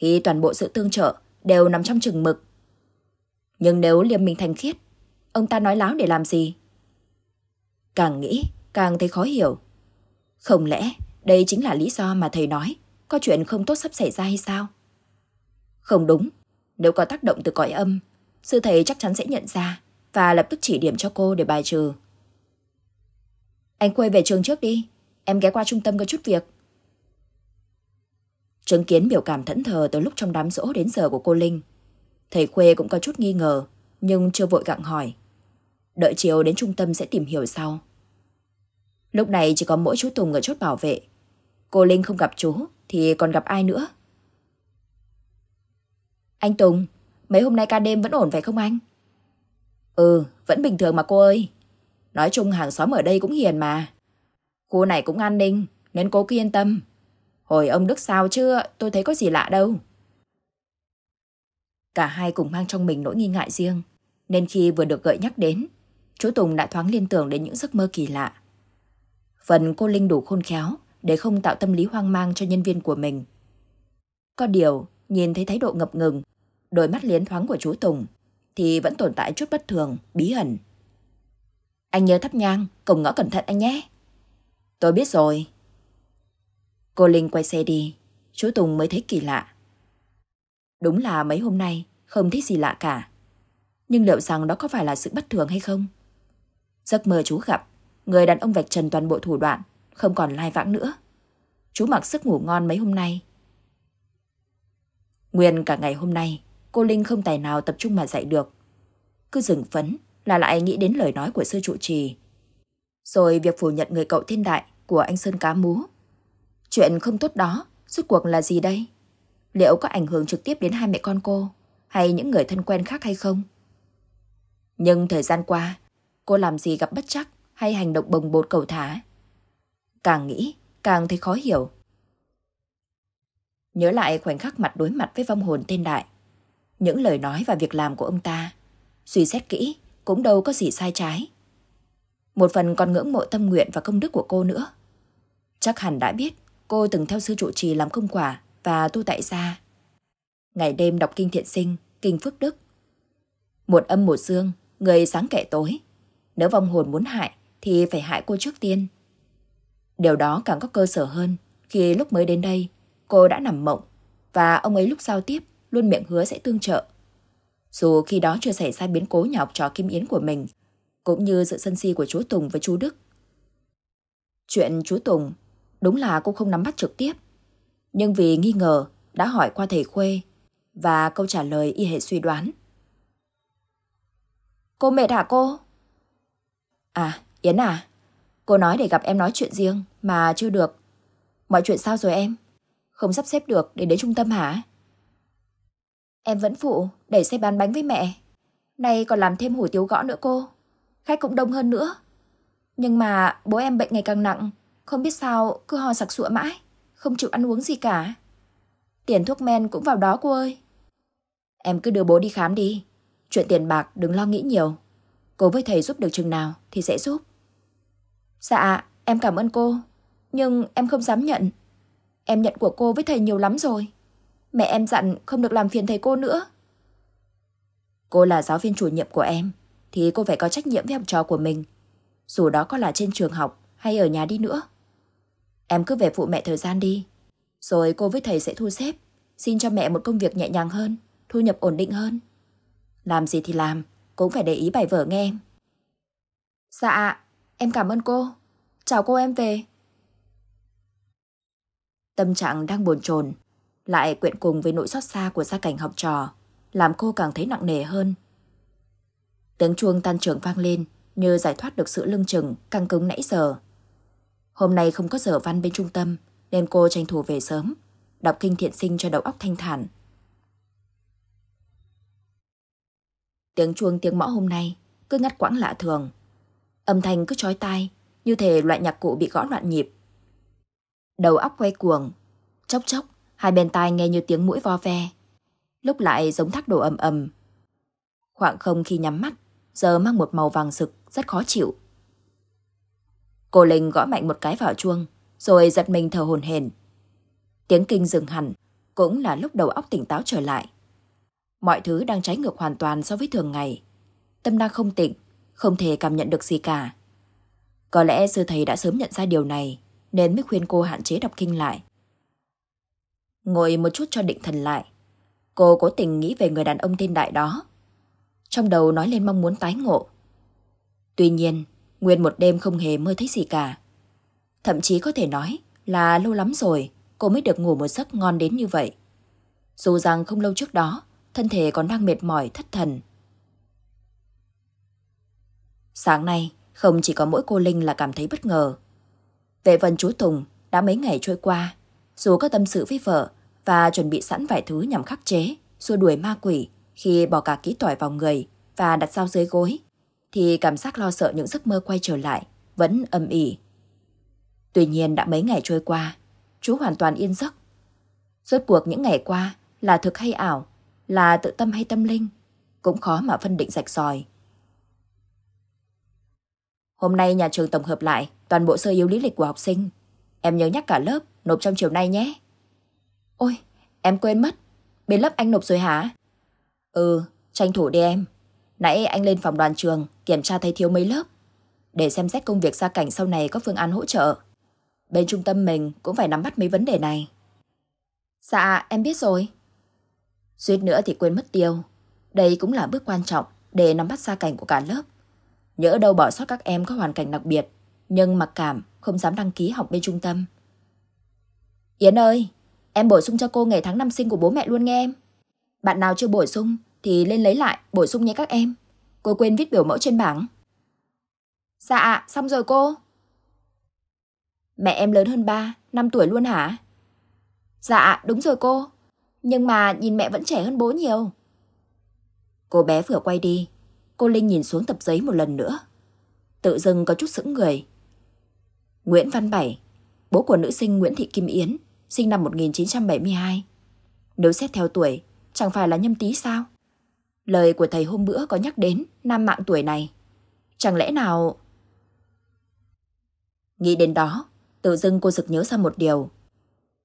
Khi toàn bộ sự tương trợ đều nằm trong chừng mực. Nhưng nếu liêm minh thành khiết, ông ta nói láo để làm gì? Càng nghĩ, càng thấy khó hiểu. Không lẽ đây chính là lý do mà thầy nói có chuyện không tốt sắp xảy ra hay sao? Không đúng, nếu có tác động từ cõi âm, sư thầy chắc chắn sẽ nhận ra và lập tức chỉ điểm cho cô để bài trừ. Anh quay về trường trước đi, em ghé qua trung tâm có chút việc. Chứng kiến biểu cảm thẫn thờ từ lúc trong đám rỗ đến giờ của cô Linh. Thầy Khuê cũng có chút nghi ngờ, nhưng chưa vội gặng hỏi. Đợi chiều đến trung tâm sẽ tìm hiểu sau. Lúc này chỉ có mỗi chú Tùng ở chốt bảo vệ. Cô Linh không gặp chú thì còn gặp ai nữa? Anh Tùng, mấy hôm nay ca đêm vẫn ổn phải không anh? Ừ, vẫn bình thường mà cô ơi. Nói chung hàng xóm ở đây cũng hiền mà. Khu này cũng an ninh, nên cô cứ yên tâm. Hồi ông Đức sao chưa, tôi thấy có gì lạ đâu. Cả hai cùng mang trong mình nỗi nghi ngại riêng, nên khi vừa được gợi nhắc đến, chú Tùng đã thoáng liên tưởng đến những giấc mơ kỳ lạ. Phần cô Linh đủ khôn khéo để không tạo tâm lý hoang mang cho nhân viên của mình. Có điều, nhìn thấy thái độ ngập ngừng, đôi mắt liến thoáng của chú Tùng, thì vẫn tồn tại chút bất thường, bí ẩn. Anh nhớ thắp nhang, cổng ngõ cẩn thận anh nhé. Tôi biết rồi. Cô Linh quay xe đi, chú Tùng mới thấy kỳ lạ. Đúng là mấy hôm nay không thấy gì lạ cả. Nhưng liệu rằng đó có phải là sự bất thường hay không? Giấc mơ chú gặp, người đàn ông vạch trần toàn bộ thủ đoạn, không còn lai vãng nữa. Chú mặc sức ngủ ngon mấy hôm nay. Nguyên cả ngày hôm nay, cô Linh không tài nào tập trung mà dạy được. Cứ dừng phấn là lại nghĩ đến lời nói của sư trụ trì. Rồi việc phủ nhận người cậu thiên đại của anh Sơn Cá Mú. Chuyện không tốt đó, suốt cuộc là gì đây? Liệu có ảnh hưởng trực tiếp đến hai mẹ con cô hay những người thân quen khác hay không? Nhưng thời gian qua, cô làm gì gặp bất chắc hay hành động bồng bột cầu thả? Càng nghĩ, càng thấy khó hiểu. Nhớ lại khoảnh khắc mặt đối mặt với vong hồn tên đại. Những lời nói và việc làm của ông ta, suy xét kỹ, cũng đâu có gì sai trái. Một phần còn ngưỡng mộ tâm nguyện và công đức của cô nữa. Chắc hẳn đã biết cô từng theo sư trụ trì làm công quả và tu tại gia. Ngày đêm đọc kinh thiện sinh, kinh phước đức. Một âm một dương, người sáng kẻ tối. Nếu vong hồn muốn hại thì phải hại cô trước tiên. Điều đó càng có cơ sở hơn khi lúc mới đến đây cô đã nằm mộng và ông ấy lúc giao tiếp luôn miệng hứa sẽ tương trợ. Dù khi đó chưa xảy ra biến cố nhà học trò Kim Yến của mình, cũng như sự sân si của chú Tùng với chú Đức. Chuyện chú Tùng, đúng là cô không nắm bắt trực tiếp. Nhưng vì nghi ngờ, đã hỏi qua thầy Khuê, và câu trả lời y hệ suy đoán. Cô mệt hả cô? À, Yến à, cô nói để gặp em nói chuyện riêng mà chưa được. Mọi chuyện sao rồi em? Không sắp xếp được để đến trung tâm hả? Em vẫn phụ đẩy xe bán bánh với mẹ. Nay còn làm thêm hủ tiếu gõ nữa cô. Khách cũng đông hơn nữa. Nhưng mà bố em bệnh ngày càng nặng. Không biết sao cứ ho sặc sụa mãi. Không chịu ăn uống gì cả. Tiền thuốc men cũng vào đó cô ơi. Em cứ đưa bố đi khám đi. Chuyện tiền bạc đừng lo nghĩ nhiều. Cô với thầy giúp được chừng nào thì sẽ giúp. Dạ, em cảm ơn cô. Nhưng em không dám nhận. Em nhận của cô với thầy nhiều lắm rồi. Mẹ em dặn không được làm phiền thầy cô nữa. Cô là giáo viên chủ nhiệm của em, thì cô phải có trách nhiệm với học trò của mình. Dù đó có là trên trường học hay ở nhà đi nữa. Em cứ về phụ mẹ thời gian đi. Rồi cô với thầy sẽ thu xếp, xin cho mẹ một công việc nhẹ nhàng hơn, thu nhập ổn định hơn. Làm gì thì làm, cũng phải để ý bài vở nghe em. Dạ, em cảm ơn cô. Chào cô em về. Tâm trạng đang bồn chồn lại quyện cùng với nỗi xót xa của gia cảnh học trò. làm cô càng thấy nặng nề hơn. Tiếng chuông tan trường vang lên như giải thoát được sự lưng chừng căng cứng nãy giờ. Hôm nay không có giờ văn bên trung tâm nên cô tranh thủ về sớm, đọc kinh thiện sinh cho đầu óc thanh thản. Tiếng chuông tiếng mõ hôm nay cứ ngắt quãng lạ thường. Âm thanh cứ chói tai, như thể loại nhạc cụ bị gõ loạn nhịp. Đầu óc quay cuồng, chốc chốc, hai bên tai nghe như tiếng mũi vo ve. Lúc lại giống thác đổ ầm ầm. Khoảng không khi nhắm mắt, giờ mang một màu vàng rực, rất khó chịu. Cô Linh gõ mạnh một cái vào chuông, rồi giật mình thở hồn hển. Tiếng kinh dừng hẳn, cũng là lúc đầu óc tỉnh táo trở lại. Mọi thứ đang trái ngược hoàn toàn so với thường ngày. Tâm đang không tỉnh, không thể cảm nhận được gì cả. Có lẽ sư thầy đã sớm nhận ra điều này, nên mới khuyên cô hạn chế đọc kinh lại. Ngồi một chút cho định thần lại, cô cố tình nghĩ về người đàn ông tên đại đó. Trong đầu nói lên mong muốn tái ngộ. Tuy nhiên, nguyên một đêm không hề mơ thấy gì cả. Thậm chí có thể nói là lâu lắm rồi cô mới được ngủ một giấc ngon đến như vậy. Dù rằng không lâu trước đó, thân thể còn đang mệt mỏi thất thần. Sáng nay, không chỉ có mỗi cô Linh là cảm thấy bất ngờ. Vệ vân chú Tùng đã mấy ngày trôi qua, dù có tâm sự với vợ và chuẩn bị sẵn vài thứ nhằm khắc chế, xua đuổi ma quỷ khi bỏ cả ký tỏi vào người và đặt dao dưới gối, thì cảm giác lo sợ những giấc mơ quay trở lại vẫn âm ỉ. Tuy nhiên đã mấy ngày trôi qua, chú hoàn toàn yên giấc. Rốt cuộc những ngày qua là thực hay ảo, là tự tâm hay tâm linh, cũng khó mà phân định rạch ròi. Hôm nay nhà trường tổng hợp lại toàn bộ sơ yếu lý lịch của học sinh. Em nhớ nhắc cả lớp nộp trong chiều nay nhé. Ôi, em quên mất. Bên lớp anh nộp rồi hả? Ừ, tranh thủ đi em. Nãy anh lên phòng đoàn trường kiểm tra thấy thiếu mấy lớp. Để xem xét công việc gia cảnh sau này có phương án hỗ trợ. Bên trung tâm mình cũng phải nắm bắt mấy vấn đề này. Dạ, em biết rồi. Suýt nữa thì quên mất tiêu. Đây cũng là bước quan trọng để nắm bắt gia cảnh của cả lớp. Nhớ đâu bỏ sót các em có hoàn cảnh đặc biệt, nhưng mặc cảm, không dám đăng ký học bên trung tâm. Yến ơi, em bổ sung cho cô ngày tháng năm sinh của bố mẹ luôn nghe em. Bạn nào chưa bổ sung thì lên lấy lại, bổ sung nhé các em. Cô quên viết biểu mẫu trên bảng. Dạ, xong rồi cô. Mẹ em lớn hơn ba, 5 tuổi luôn hả? Dạ, đúng rồi cô. Nhưng mà nhìn mẹ vẫn trẻ hơn bố nhiều. Cô bé vừa quay đi, cô Linh nhìn xuống tập giấy một lần nữa. Tự dưng có chút sững người. Nguyễn Văn Bảy, bố của nữ sinh Nguyễn Thị Kim Yến, sinh năm 1972. Nếu xét theo tuổi, chẳng phải là nhâm tý sao? Lời của thầy hôm bữa có nhắc đến nam mạng tuổi này. Chẳng lẽ nào... Nghĩ đến đó, tự dưng cô sực nhớ ra một điều.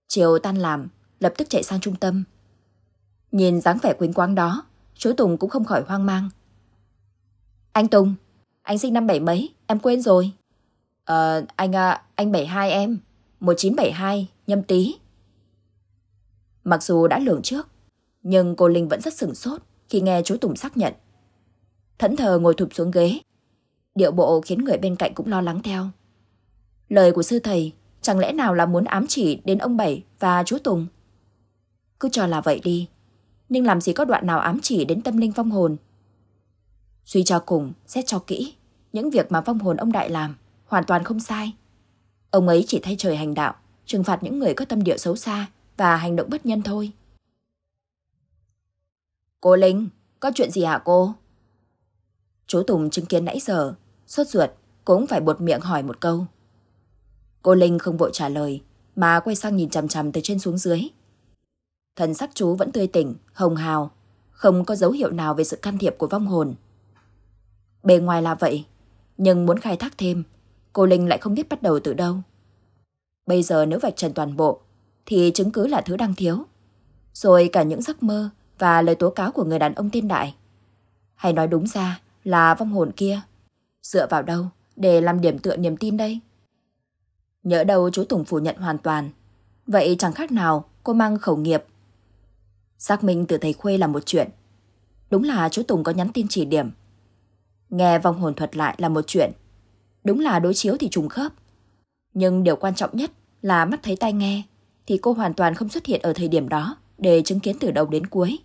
Chiều tan làm, lập tức chạy sang trung tâm. Nhìn dáng vẻ quyến quáng đó, chú Tùng cũng không khỏi hoang mang. Anh Tùng, anh sinh năm bảy mấy, em quên rồi. Ờ, anh à, anh 72 em, 1972, nhâm tí. Mặc dù đã lường trước, nhưng cô Linh vẫn rất sửng sốt khi nghe chú Tùng xác nhận. Thẫn thờ ngồi thụp xuống ghế. Điệu bộ khiến người bên cạnh cũng lo lắng theo. Lời của sư thầy chẳng lẽ nào là muốn ám chỉ đến ông Bảy và chú Tùng? Cứ cho là vậy đi. Nhưng làm gì có đoạn nào ám chỉ đến tâm linh phong hồn? Suy cho cùng, xét cho kỹ, những việc mà phong hồn ông Đại làm hoàn toàn không sai. Ông ấy chỉ thay trời hành đạo, trừng phạt những người có tâm địa xấu xa và hành động bất nhân thôi. Cô Linh, có chuyện gì hả cô? Chú Tùng chứng kiến nãy giờ, sốt ruột, cũng phải buột miệng hỏi một câu. Cô Linh không vội trả lời, mà quay sang nhìn chằm chằm từ trên xuống dưới. Thần sắc chú vẫn tươi tỉnh, hồng hào, không có dấu hiệu nào về sự can thiệp của vong hồn. Bề ngoài là vậy, nhưng muốn khai thác thêm, cô Linh lại không biết bắt đầu từ đâu. Bây giờ nếu vạch trần toàn bộ, thì chứng cứ là thứ đang thiếu. Rồi cả những giấc mơ và lời tố cáo của người đàn ông tên Đại. Hay nói đúng ra là vong hồn kia. Dựa vào đâu để làm điểm tựa niềm tin đây? Nhớ đâu chú Tùng phủ nhận hoàn toàn. Vậy chẳng khác nào cô mang khẩu nghiệp. Xác minh từ thầy Khuê là một chuyện. Đúng là chú Tùng có nhắn tin chỉ điểm. Nghe vong hồn thuật lại là một chuyện. Đúng là đối chiếu thì trùng khớp. Nhưng điều quan trọng nhất là mắt thấy tai nghe thì cô hoàn toàn không xuất hiện ở thời điểm đó để chứng kiến từ đầu đến cuối.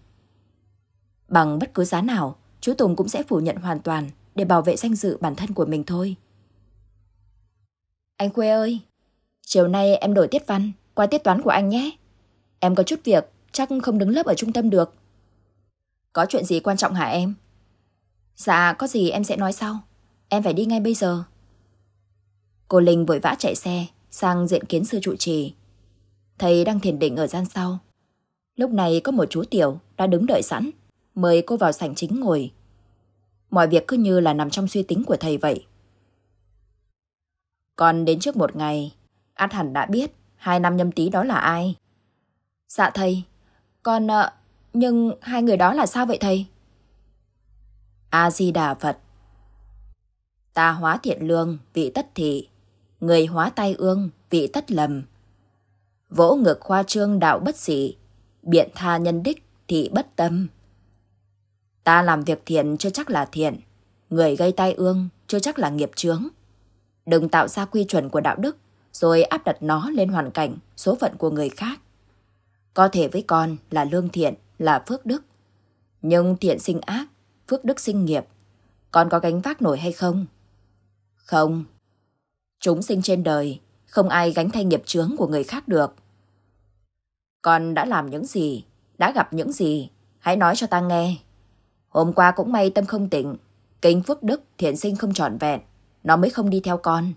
Bằng bất cứ giá nào, chú Tùng cũng sẽ phủ nhận hoàn toàn để bảo vệ danh dự bản thân của mình thôi. Anh Khuê ơi, chiều nay em đổi tiết văn qua tiết toán của anh nhé. Em có chút việc, chắc không đứng lớp ở trung tâm được. Có chuyện gì quan trọng hả em? Dạ, có gì em sẽ nói sau. Em phải đi ngay bây giờ. Cô Linh vội vã chạy xe sang diện kiến sư trụ trì. Thầy đang thiền định ở gian sau. Lúc này có một chú tiểu đã đứng đợi sẵn, mời cô vào sảnh chính ngồi. Mọi việc cứ như là nằm trong suy tính của thầy vậy. Còn đến trước một ngày, át hẳn đã biết hai năm nhâm tí đó là ai. Dạ thầy, con... Ờ, nhưng hai người đó là sao vậy thầy? A-di-đà Phật Ta hóa thiện lương, vị tất thị. Người hóa tai ương, vị tất lầm. Vỗ ngực khoa trương đạo bất sĩ. Biện tha nhân đích, thị bất tâm. Ta làm việc thiện chưa chắc là thiện. Người gây tai ương chưa chắc là nghiệp chướng. Đừng tạo ra quy chuẩn của đạo đức rồi áp đặt nó lên hoàn cảnh, số phận của người khác. Có thể với con là lương thiện, là phước đức. Nhưng thiện sinh ác, phước đức sinh nghiệp. Con có gánh vác nổi hay không? Không. Chúng sinh trên đời, không ai gánh thay nghiệp chướng của người khác được. Con đã làm những gì, đã gặp những gì, hãy nói cho ta nghe. Hôm qua cũng may tâm không tỉnh, kinh phước đức thiện sinh không trọn vẹn, nó mới không đi theo con.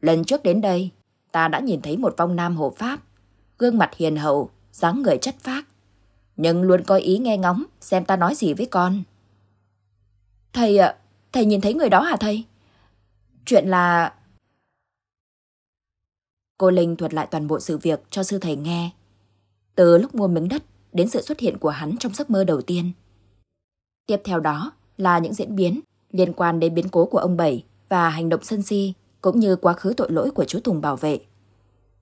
Lần trước đến đây, ta đã nhìn thấy một vong nam hộ pháp, gương mặt hiền hậu, dáng người chất phác, nhưng luôn có ý nghe ngóng xem ta nói gì với con. Thầy ạ, thầy nhìn thấy người đó hả thầy? Chuyện là... Cô Linh thuật lại toàn bộ sự việc cho sư thầy nghe. Từ lúc mua miếng đất đến sự xuất hiện của hắn trong giấc mơ đầu tiên. Tiếp theo đó là những diễn biến liên quan đến biến cố của ông Bảy và hành động sân si cũng như quá khứ tội lỗi của chú Tùng bảo vệ.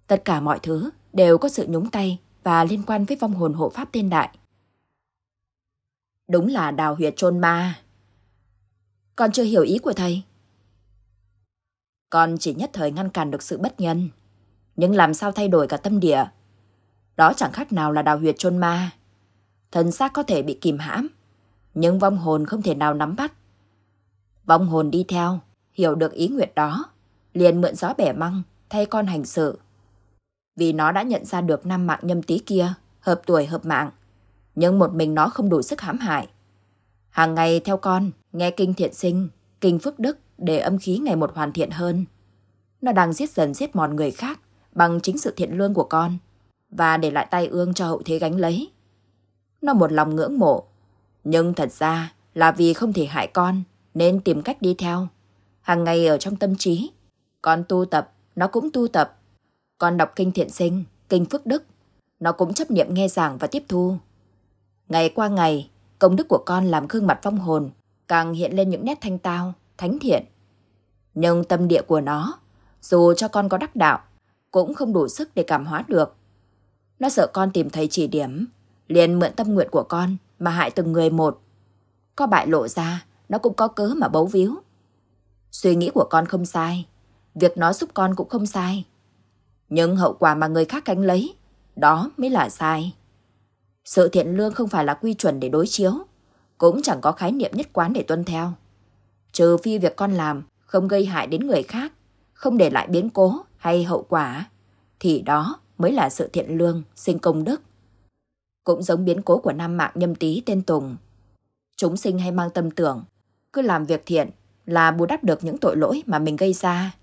Tất cả mọi thứ đều có sự nhúng tay và liên quan với vong hồn hộ pháp tên đại. Đúng là đào huyệt chôn ma. Con chưa hiểu ý của thầy. Con chỉ nhất thời ngăn cản được sự bất nhân, nhưng làm sao thay đổi cả tâm địa. Đó chẳng khác nào là đào huyệt chôn ma. thần xác có thể bị kìm hãm, nhưng vong hồn không thể nào nắm bắt. Vong hồn đi theo, hiểu được ý nguyện đó, liền mượn gió bẻ măng, thay con hành sự. Vì nó đã nhận ra được năm mạng nhâm tí kia, hợp tuổi hợp mạng, nhưng một mình nó không đủ sức hãm hại. Hàng ngày theo con, nghe kinh thiện sinh, kinh phước đức để âm khí ngày một hoàn thiện hơn. Nó đang giết dần giết mòn người khác bằng chính sự thiện lương của con và để lại tay ương cho hậu thế gánh lấy. Nó một lòng ngưỡng mộ, nhưng thật ra là vì không thể hại con nên tìm cách đi theo. Hàng ngày ở trong tâm trí, con tu tập, nó cũng tu tập. Con đọc kinh thiện sinh, kinh phước đức, nó cũng chấp niệm nghe giảng và tiếp thu. Ngày qua ngày, công đức của con làm gương mặt phong hồn càng hiện lên những nét thanh tao, thánh thiện. Nhưng tâm địa của nó, dù cho con có đắc đạo, cũng không đủ sức để cảm hóa được. Nó sợ con tìm thấy chỉ điểm, liền mượn tâm nguyện của con mà hại từng người một. Có bại lộ ra, nó cũng có cớ mà bấu víu. Suy nghĩ của con không sai, việc nó giúp con cũng không sai. Nhưng hậu quả mà người khác cánh lấy, đó mới là sai. Sự thiện lương không phải là quy chuẩn để đối chiếu, cũng chẳng có khái niệm nhất quán để tuân theo. Trừ phi việc con làm không gây hại đến người khác, không để lại biến cố hay hậu quả, thì đó mới là sự thiện lương, sinh công đức. Cũng giống biến cố của nam mạng nhâm tý tên Tùng. Chúng sinh hay mang tâm tưởng, cứ làm việc thiện là bù đắp được những tội lỗi mà mình gây ra.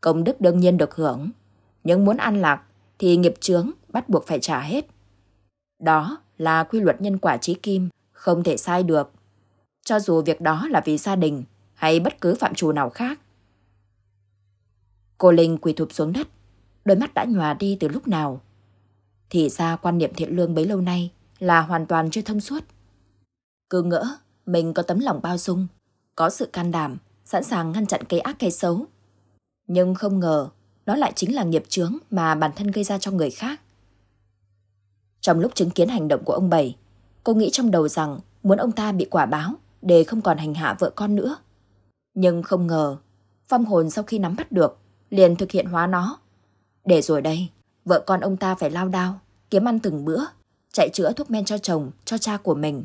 Công đức đương nhiên được hưởng, nhưng muốn an lạc thì nghiệp chướng bắt buộc phải trả hết. Đó là quy luật nhân quả trí kim, không thể sai được. Cho dù việc đó là vì gia đình hay bất cứ phạm trù nào khác. Cô Linh quỳ thụp xuống đất, đôi mắt đã nhòa đi từ lúc nào. Thì ra quan niệm thiện lương bấy lâu nay là hoàn toàn chưa thông suốt. Cứ ngỡ mình có tấm lòng bao dung, có sự can đảm, sẵn sàng ngăn chặn cái ác cái xấu. Nhưng không ngờ, đó lại chính là nghiệp chướng mà bản thân gây ra cho người khác. Trong lúc chứng kiến hành động của ông Bảy, cô nghĩ trong đầu rằng muốn ông ta bị quả báo để không còn hành hạ vợ con nữa. Nhưng không ngờ, phong hồn sau khi nắm bắt được, liền thực hiện hóa nó. Để rồi đây, vợ con ông ta phải lao đao, kiếm ăn từng bữa, chạy chữa thuốc men cho chồng, cho cha của mình.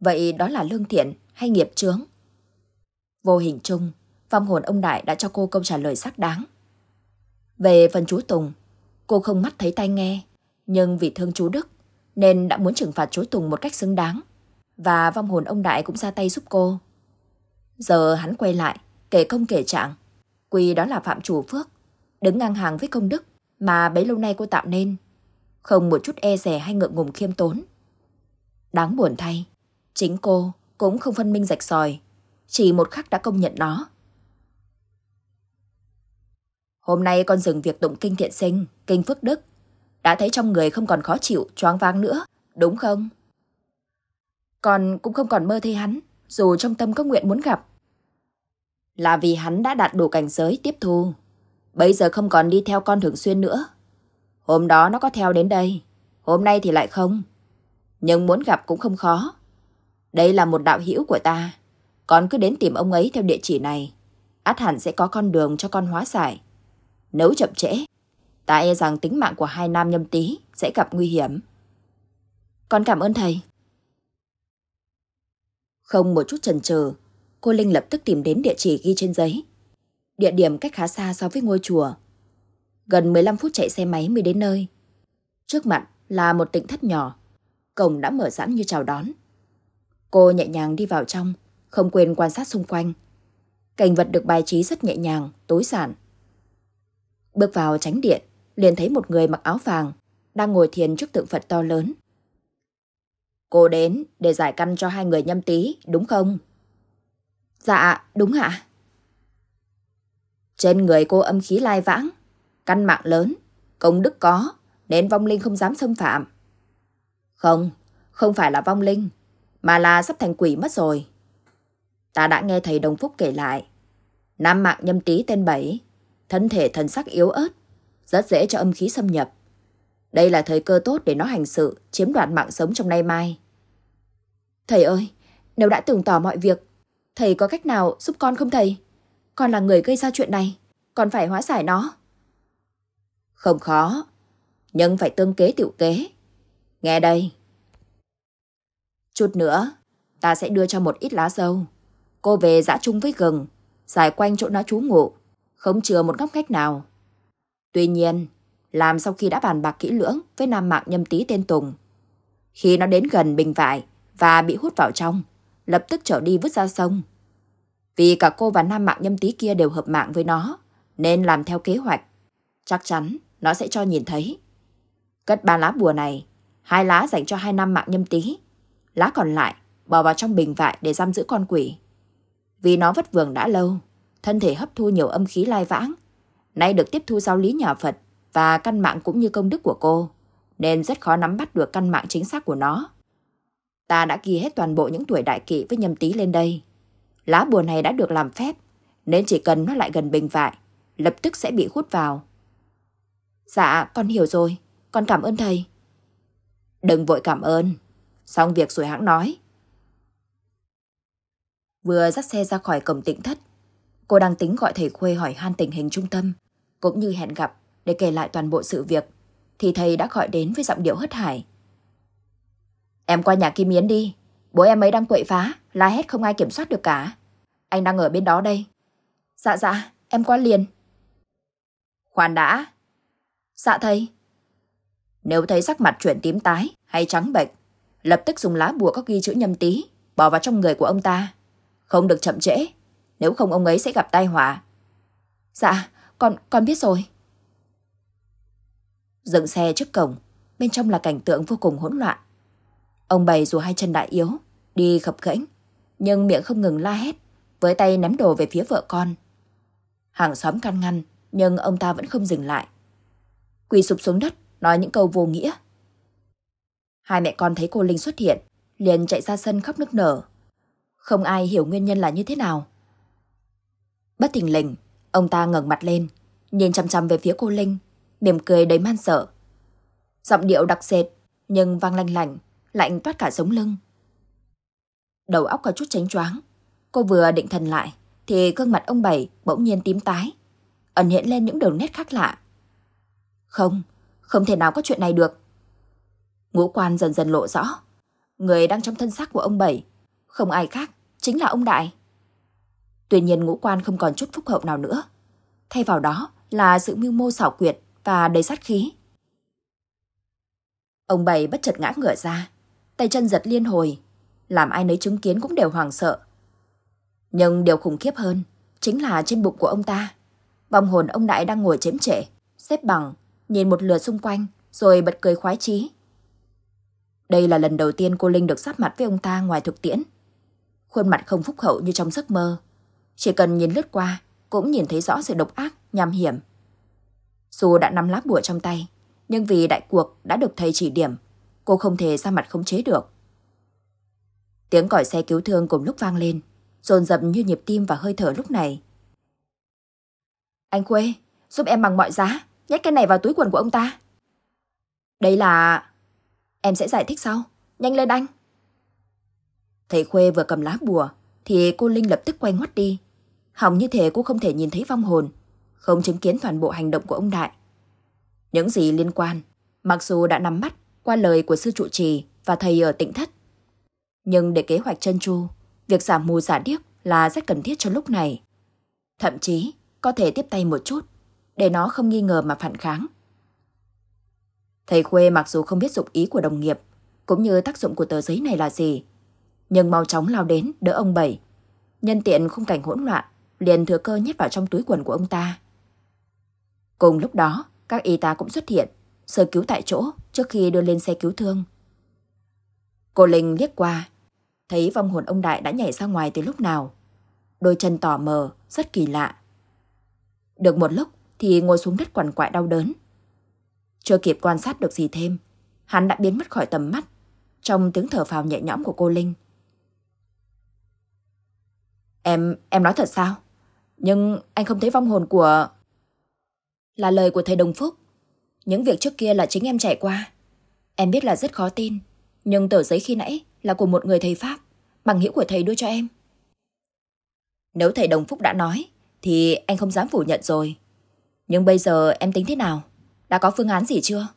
Vậy đó là lương thiện hay nghiệp chướng? Vô hình chung, vong hồn ông Đại đã cho cô câu trả lời xác đáng. Về phần chú Tùng, cô không mắt thấy tai nghe, nhưng vì thương chú Đức nên đã muốn trừng phạt chú Tùng một cách xứng đáng. Và vong hồn ông Đại cũng ra tay giúp cô. Giờ hắn quay lại, kể công kể trạng. Quy đó là Phạm Chủ Phước, đứng ngang hàng với công đức mà bấy lâu nay cô tạo nên. Không một chút e rẻ hay ngượng ngùng khiêm tốn. Đáng buồn thay, chính cô cũng không phân minh rạch sòi, chỉ một khắc đã công nhận nó. Hôm nay con dừng việc tụng kinh thiện sinh, kinh phước đức. Đã thấy trong người không còn khó chịu, choáng váng nữa, đúng không? Con cũng không còn mơ thấy hắn, dù trong tâm có nguyện muốn gặp. Là vì hắn đã đạt đủ cảnh giới tiếp thu. Bây giờ không còn đi theo con thường xuyên nữa. Hôm đó nó có theo đến đây, hôm nay thì lại không. Nhưng muốn gặp cũng không khó. Đây là một đạo hữu của ta. Con cứ đến tìm ông ấy theo địa chỉ này. át hẳn sẽ có con đường cho con hóa giải. Nếu chậm trễ, ta e rằng tính mạng của hai nam nhâm tí sẽ gặp nguy hiểm. Con cảm ơn thầy. Không một chút chần chừ, cô Linh lập tức tìm đến địa chỉ ghi trên giấy. Địa điểm cách khá xa so với ngôi chùa. Gần 15 phút chạy xe máy mới đến nơi. Trước mặt là một tỉnh thất nhỏ. Cổng đã mở sẵn như chào đón. Cô nhẹ nhàng đi vào trong, không quên quan sát xung quanh. Cảnh vật được bài trí rất nhẹ nhàng, tối giản. Bước vào tránh điện, liền thấy một người mặc áo vàng, đang ngồi thiền trước tượng Phật to lớn. Cô đến để giải căn cho hai người nhâm tí, đúng không? Dạ, đúng ạ. Trên người cô âm khí lai vãng, căn mạng lớn, công đức có, nên vong linh không dám xâm phạm. Không, không phải là vong linh, mà là sắp thành quỷ mất rồi. Ta đã nghe thầy Đồng Phúc kể lại, nam mạng nhâm tí tên Bảy, thân thể thần sắc yếu ớt, rất dễ cho âm khí xâm nhập. Đây là thời cơ tốt để nó hành sự, chiếm đoạt mạng sống trong nay mai. Thầy ơi, nếu đã tưởng tỏ mọi việc, thầy có cách nào giúp con không thầy? Con là người gây ra chuyện này, con phải hóa giải nó. Không khó, nhưng phải tương kế tiểu kế. Nghe đây. Chút nữa, ta sẽ đưa cho một ít lá dâu. Cô về dã chung với gừng, giải quanh chỗ nó trú ngụ, không chừa một góc cách nào. Tuy nhiên, làm sau khi đã bàn bạc kỹ lưỡng với nam mạng nhâm tý tên Tùng. Khi nó đến gần bình vải và bị hút vào trong, lập tức trở đi vứt ra sông. Vì cả cô và nam mạng nhâm tý kia đều hợp mạng với nó, nên làm theo kế hoạch. Chắc chắn nó sẽ cho nhìn thấy. Cất ba lá bùa này, hai lá dành cho hai nam mạng nhâm tý. Lá còn lại bỏ vào trong bình vại để giam giữ con quỷ. Vì nó vất vưởng đã lâu, thân thể hấp thu nhiều âm khí lai vãng. Nay được tiếp thu giáo lý nhà Phật và căn mạng cũng như công đức của cô, nên rất khó nắm bắt được căn mạng chính xác của nó. Ta đã ghi hết toàn bộ những tuổi đại kỵ với nhâm tý lên đây. Lá bùa này đã được làm phép, nên chỉ cần nó lại gần bình vại, lập tức sẽ bị hút vào. Dạ, con hiểu rồi. Con cảm ơn thầy. Đừng vội cảm ơn. Xong việc rồi hãng nói. Vừa dắt xe ra khỏi cổng tỉnh thất, cô đang tính gọi thầy Khuê hỏi han tình hình trung tâm, cũng như hẹn gặp để kể lại toàn bộ sự việc, thì thầy đã gọi đến với giọng điệu hất hải. Em qua nhà Kim Yến đi, bố em ấy đang quậy phá, la hét không ai kiểm soát được cả. Anh đang ở bên đó đây. Dạ dạ, em qua liền. Khoan đã. Dạ thầy. Nếu thấy sắc mặt chuyển tím tái hay trắng bệch, lập tức dùng lá bùa có ghi chữ nhâm tí, bỏ vào trong người của ông ta. Không được chậm trễ, nếu không ông ấy sẽ gặp tai họa. Dạ, con con biết rồi. Dừng xe trước cổng, bên trong là cảnh tượng vô cùng hỗn loạn. Ông bày dù hai chân đã yếu, đi khập khẽnh, nhưng miệng không ngừng la hét, với tay ném đồ về phía vợ con. Hàng xóm can ngăn, nhưng ông ta vẫn không dừng lại. Quỳ sụp xuống đất, nói những câu vô nghĩa. Hai mẹ con thấy cô Linh xuất hiện, liền chạy ra sân khóc nức nở. Không ai hiểu nguyên nhân là như thế nào. Bất thình lình, ông ta ngẩng mặt lên, nhìn chăm chăm về phía cô Linh, mỉm cười đầy man sợ. Giọng điệu đặc sệt, nhưng vang lanh lành, lạnh toát cả sống lưng. Đầu óc có chút tránh choáng. Cô vừa định thần lại, thì gương mặt ông Bảy bỗng nhiên tím tái, ẩn hiện lên những đường nét khác lạ. Không, không thể nào có chuyện này được. Ngũ quan dần dần lộ rõ. Người đang trong thân xác của ông Bảy, không ai khác, chính là ông Đại. Tuy nhiên ngũ quan không còn chút phúc hậu nào nữa. Thay vào đó là sự mưu mô xảo quyệt và đầy sát khí. Ông Bảy bất chợt ngã ngửa ra, tay chân giật liên hồi, làm ai nấy chứng kiến cũng đều hoảng sợ. Nhưng điều khủng khiếp hơn chính là trên bụng của ông ta. Vòng hồn ông Đại đang ngồi chém trễ, xếp bằng, nhìn một lượt xung quanh rồi bật cười khoái chí. Đây là lần đầu tiên cô Linh được sát mặt với ông ta ngoài thực tiễn. Khuôn mặt không phúc hậu như trong giấc mơ. Chỉ cần nhìn lướt qua, cũng nhìn thấy rõ sự độc ác, nham hiểm. Dù đã nắm lá bùa trong tay, nhưng vì đại cuộc đã được thầy chỉ điểm, cô không thể ra mặt khống chế được. Tiếng còi xe cứu thương cùng lúc vang lên, dồn dập như nhịp tim và hơi thở lúc này. Anh Khuê, giúp em bằng mọi giá, nhét cái này vào túi quần của ông ta. Đây là... Em sẽ giải thích sau. Nhanh lên anh. Thầy Khuê vừa cầm lá bùa, thì cô Linh lập tức quay ngoắt đi. Hỏng như thế, cô không thể nhìn thấy vong hồn, không chứng kiến toàn bộ hành động của ông Đại. Những gì liên quan, mặc dù đã nắm mắt qua lời của sư trụ trì và thầy ở tỉnh thất. Nhưng để kế hoạch chân chu, việc giả mù giả điếc là rất cần thiết cho lúc này. Thậm chí, có thể tiếp tay một chút, để nó không nghi ngờ mà phản kháng. Thầy Khuê mặc dù không biết dụng ý của đồng nghiệp, cũng như tác dụng của tờ giấy này là gì, nhưng mau chóng lao đến đỡ ông Bảy. Nhân tiện khung cảnh hỗn loạn, liền thừa cơ nhét vào trong túi quần của ông ta. Cùng lúc đó, các y tá cũng xuất hiện, sơ cứu tại chỗ trước khi đưa lên xe cứu thương. Cô Linh liếc qua, thấy vong hồn ông Đại đã nhảy ra ngoài từ lúc nào. Đôi chân tỏ mờ, rất kỳ lạ. Được một lúc thì ngồi xuống đất quằn quại đau đớn. Chưa kịp quan sát được gì thêm, hắn đã biến mất khỏi tầm mắt trong tiếng thở phào nhẹ nhõm của cô Linh. Em, em nói thật sao? Nhưng anh không thấy vong hồn của... Là lời của thầy Đồng Phúc. Những việc trước kia là chính em trải qua. Em biết là rất khó tin, nhưng tờ giấy khi nãy là của một người thầy Pháp, bằng hữu của thầy đưa cho em. Nếu thầy Đồng Phúc đã nói, thì anh không dám phủ nhận rồi. Nhưng bây giờ em tính thế nào? Đã có phương án gì chưa?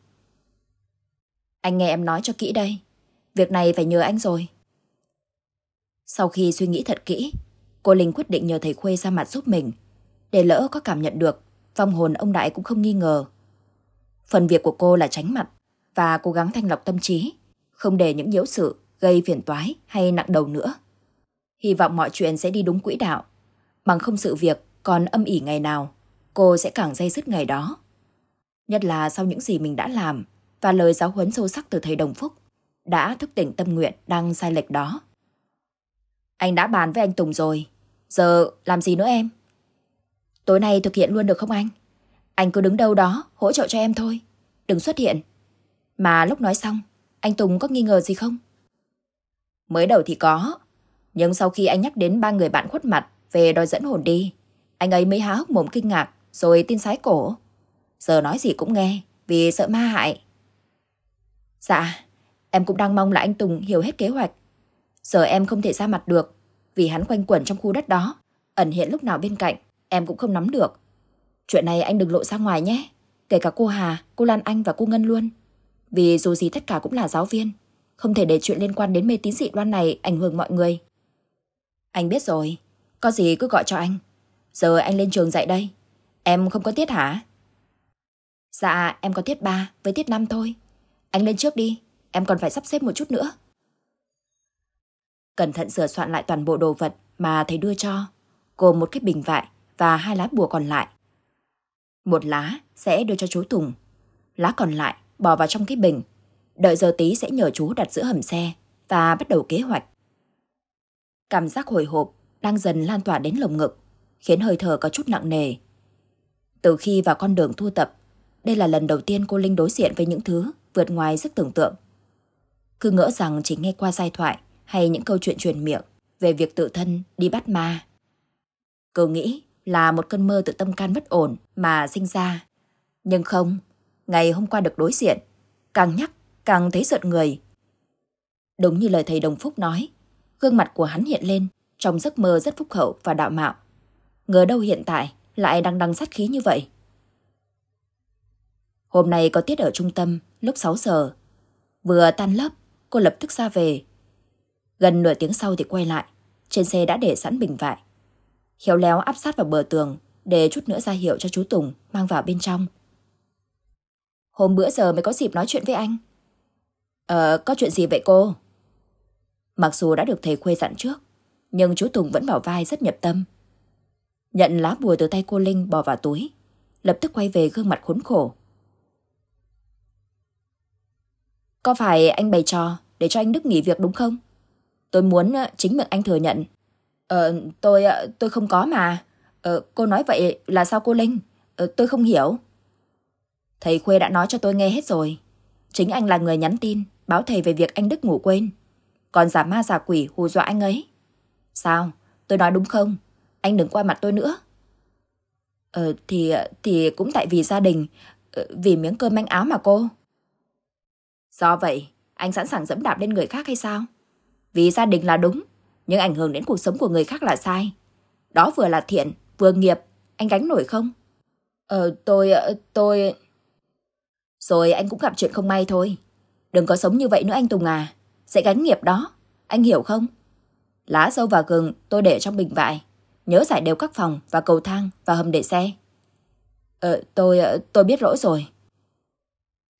Anh nghe em nói cho kỹ đây. Việc này phải nhờ anh rồi. Sau khi suy nghĩ thật kỹ, cô Linh quyết định nhờ thầy Khuê ra mặt giúp mình. Để lỡ có cảm nhận được, vong hồn ông Đại cũng không nghi ngờ. Phần việc của cô là tránh mặt và cố gắng thanh lọc tâm trí, không để những nhiễu sự gây phiền toái hay nặng đầu nữa. Hy vọng mọi chuyện sẽ đi đúng quỹ đạo. Bằng không sự việc còn âm ỉ ngày nào, cô sẽ càng dây dứt ngày đó. Nhất là sau những gì mình đã làm và lời giáo huấn sâu sắc từ thầy Đồng Phúc đã thức tỉnh tâm nguyện đang sai lệch đó. Anh đã bàn với anh Tùng rồi, giờ làm gì nữa em? Tối nay thực hiện luôn được không anh? Anh cứ đứng đâu đó hỗ trợ cho em thôi, đừng xuất hiện. Mà lúc nói xong, anh Tùng có nghi ngờ gì không? Mới đầu thì có, nhưng sau khi anh nhắc đến ba người bạn khuất mặt về đòi dẫn hồn đi, anh ấy mới há hốc mồm kinh ngạc rồi tin sái cổ. Giờ nói gì cũng nghe vì sợ ma hại. Dạ, em cũng đang mong là anh Tùng hiểu hết kế hoạch. Giờ em không thể ra mặt được vì hắn quanh quẩn trong khu đất đó, ẩn hiện lúc nào bên cạnh, em cũng không nắm được. Chuyện này anh đừng lộ ra ngoài nhé, kể cả cô Hà, cô Lan Anh và cô Ngân luôn. Vì dù gì tất cả cũng là giáo viên, không thể để chuyện liên quan đến mê tín dị đoan này ảnh hưởng mọi người. Anh biết rồi, có gì cứ gọi cho anh. Giờ anh lên trường dạy đây. Em không có tiết hả? Dạ, em có tiết 3 với tiết 5 thôi. Anh lên trước đi, em còn phải sắp xếp một chút nữa. Cẩn thận sửa soạn lại toàn bộ đồ vật mà thầy đưa cho, gồm một cái bình vại và hai lá bùa còn lại. Một lá sẽ đưa cho chú Tùng, lá còn lại bỏ vào trong cái bình. Đợi giờ tí sẽ nhờ chú đặt giữa hầm xe và bắt đầu kế hoạch. Cảm giác hồi hộp đang dần lan tỏa đến lồng ngực, khiến hơi thở có chút nặng nề. Từ khi vào con đường thu tập, đây là lần đầu tiên cô Linh đối diện với những thứ vượt ngoài sức tưởng tượng. Cứ ngỡ rằng chỉ nghe qua giai thoại hay những câu chuyện truyền miệng về việc tự thân đi bắt ma. Cứ nghĩ là một cơn mơ tự tâm can bất ổn mà sinh ra. Nhưng không, ngày hôm qua được đối diện, càng nhắc càng thấy giận người. Đúng như lời thầy Đồng Phúc nói, gương mặt của hắn hiện lên trong giấc mơ rất phúc hậu và đạo mạo. Ngờ đâu hiện tại lại đang đăng sát khí như vậy. Hôm nay có tiết ở trung tâm lúc 6 giờ. Vừa tan lớp, cô lập tức ra về, Gần nửa tiếng sau thì quay lại, trên xe đã để sẵn bình vải. Khéo léo áp sát vào bờ tường để chút nữa ra hiệu cho chú Tùng mang vào bên trong. Hôm bữa giờ mới có dịp nói chuyện với anh. Ờ, có chuyện gì vậy cô? Mặc dù đã được thầy Khuê dặn trước, nhưng chú Tùng vẫn bảo vai rất nhập tâm. Nhận lá bùa từ tay cô Linh bỏ vào túi, lập tức quay về gương mặt khốn khổ. Có phải anh bày trò để cho anh Đức nghỉ việc đúng không? Tôi muốn ờ, chính miệng anh thừa nhận. Ờ, tôi, ờ, tôi không có mà. Ờ, cô nói vậy là sao cô Linh? Ờ, tôi không hiểu. Thầy Khuê đã nói cho tôi nghe hết rồi. Chính anh là người nhắn tin, báo thầy về việc anh Đức ngủ quên. Còn giả ma giả quỷ hù dọa anh ấy. Sao? Tôi nói đúng không? Anh đừng qua mặt tôi nữa. Ờ, thì, thì cũng tại vì gia đình, ờ, vì miếng cơm manh áo mà cô. Do vậy, anh sẵn sàng dẫm đạp lên người khác hay sao? Vì gia đình là đúng, nhưng ảnh hưởng đến cuộc sống của người khác là sai. Đó vừa là thiện, vừa nghiệp, anh gánh nổi không? Ờ, tôi, ờ, tôi... Rồi anh cũng gặp chuyện không may thôi. Đừng có sống như vậy nữa anh Tùng à. Sẽ gánh nghiệp đó. Anh hiểu không? Lá dâu và gừng tôi để trong bình vại Nhớ giải đều các phòng và cầu thang và hầm để xe. Ờ, tôi, ờ, tôi biết lỗi rồi.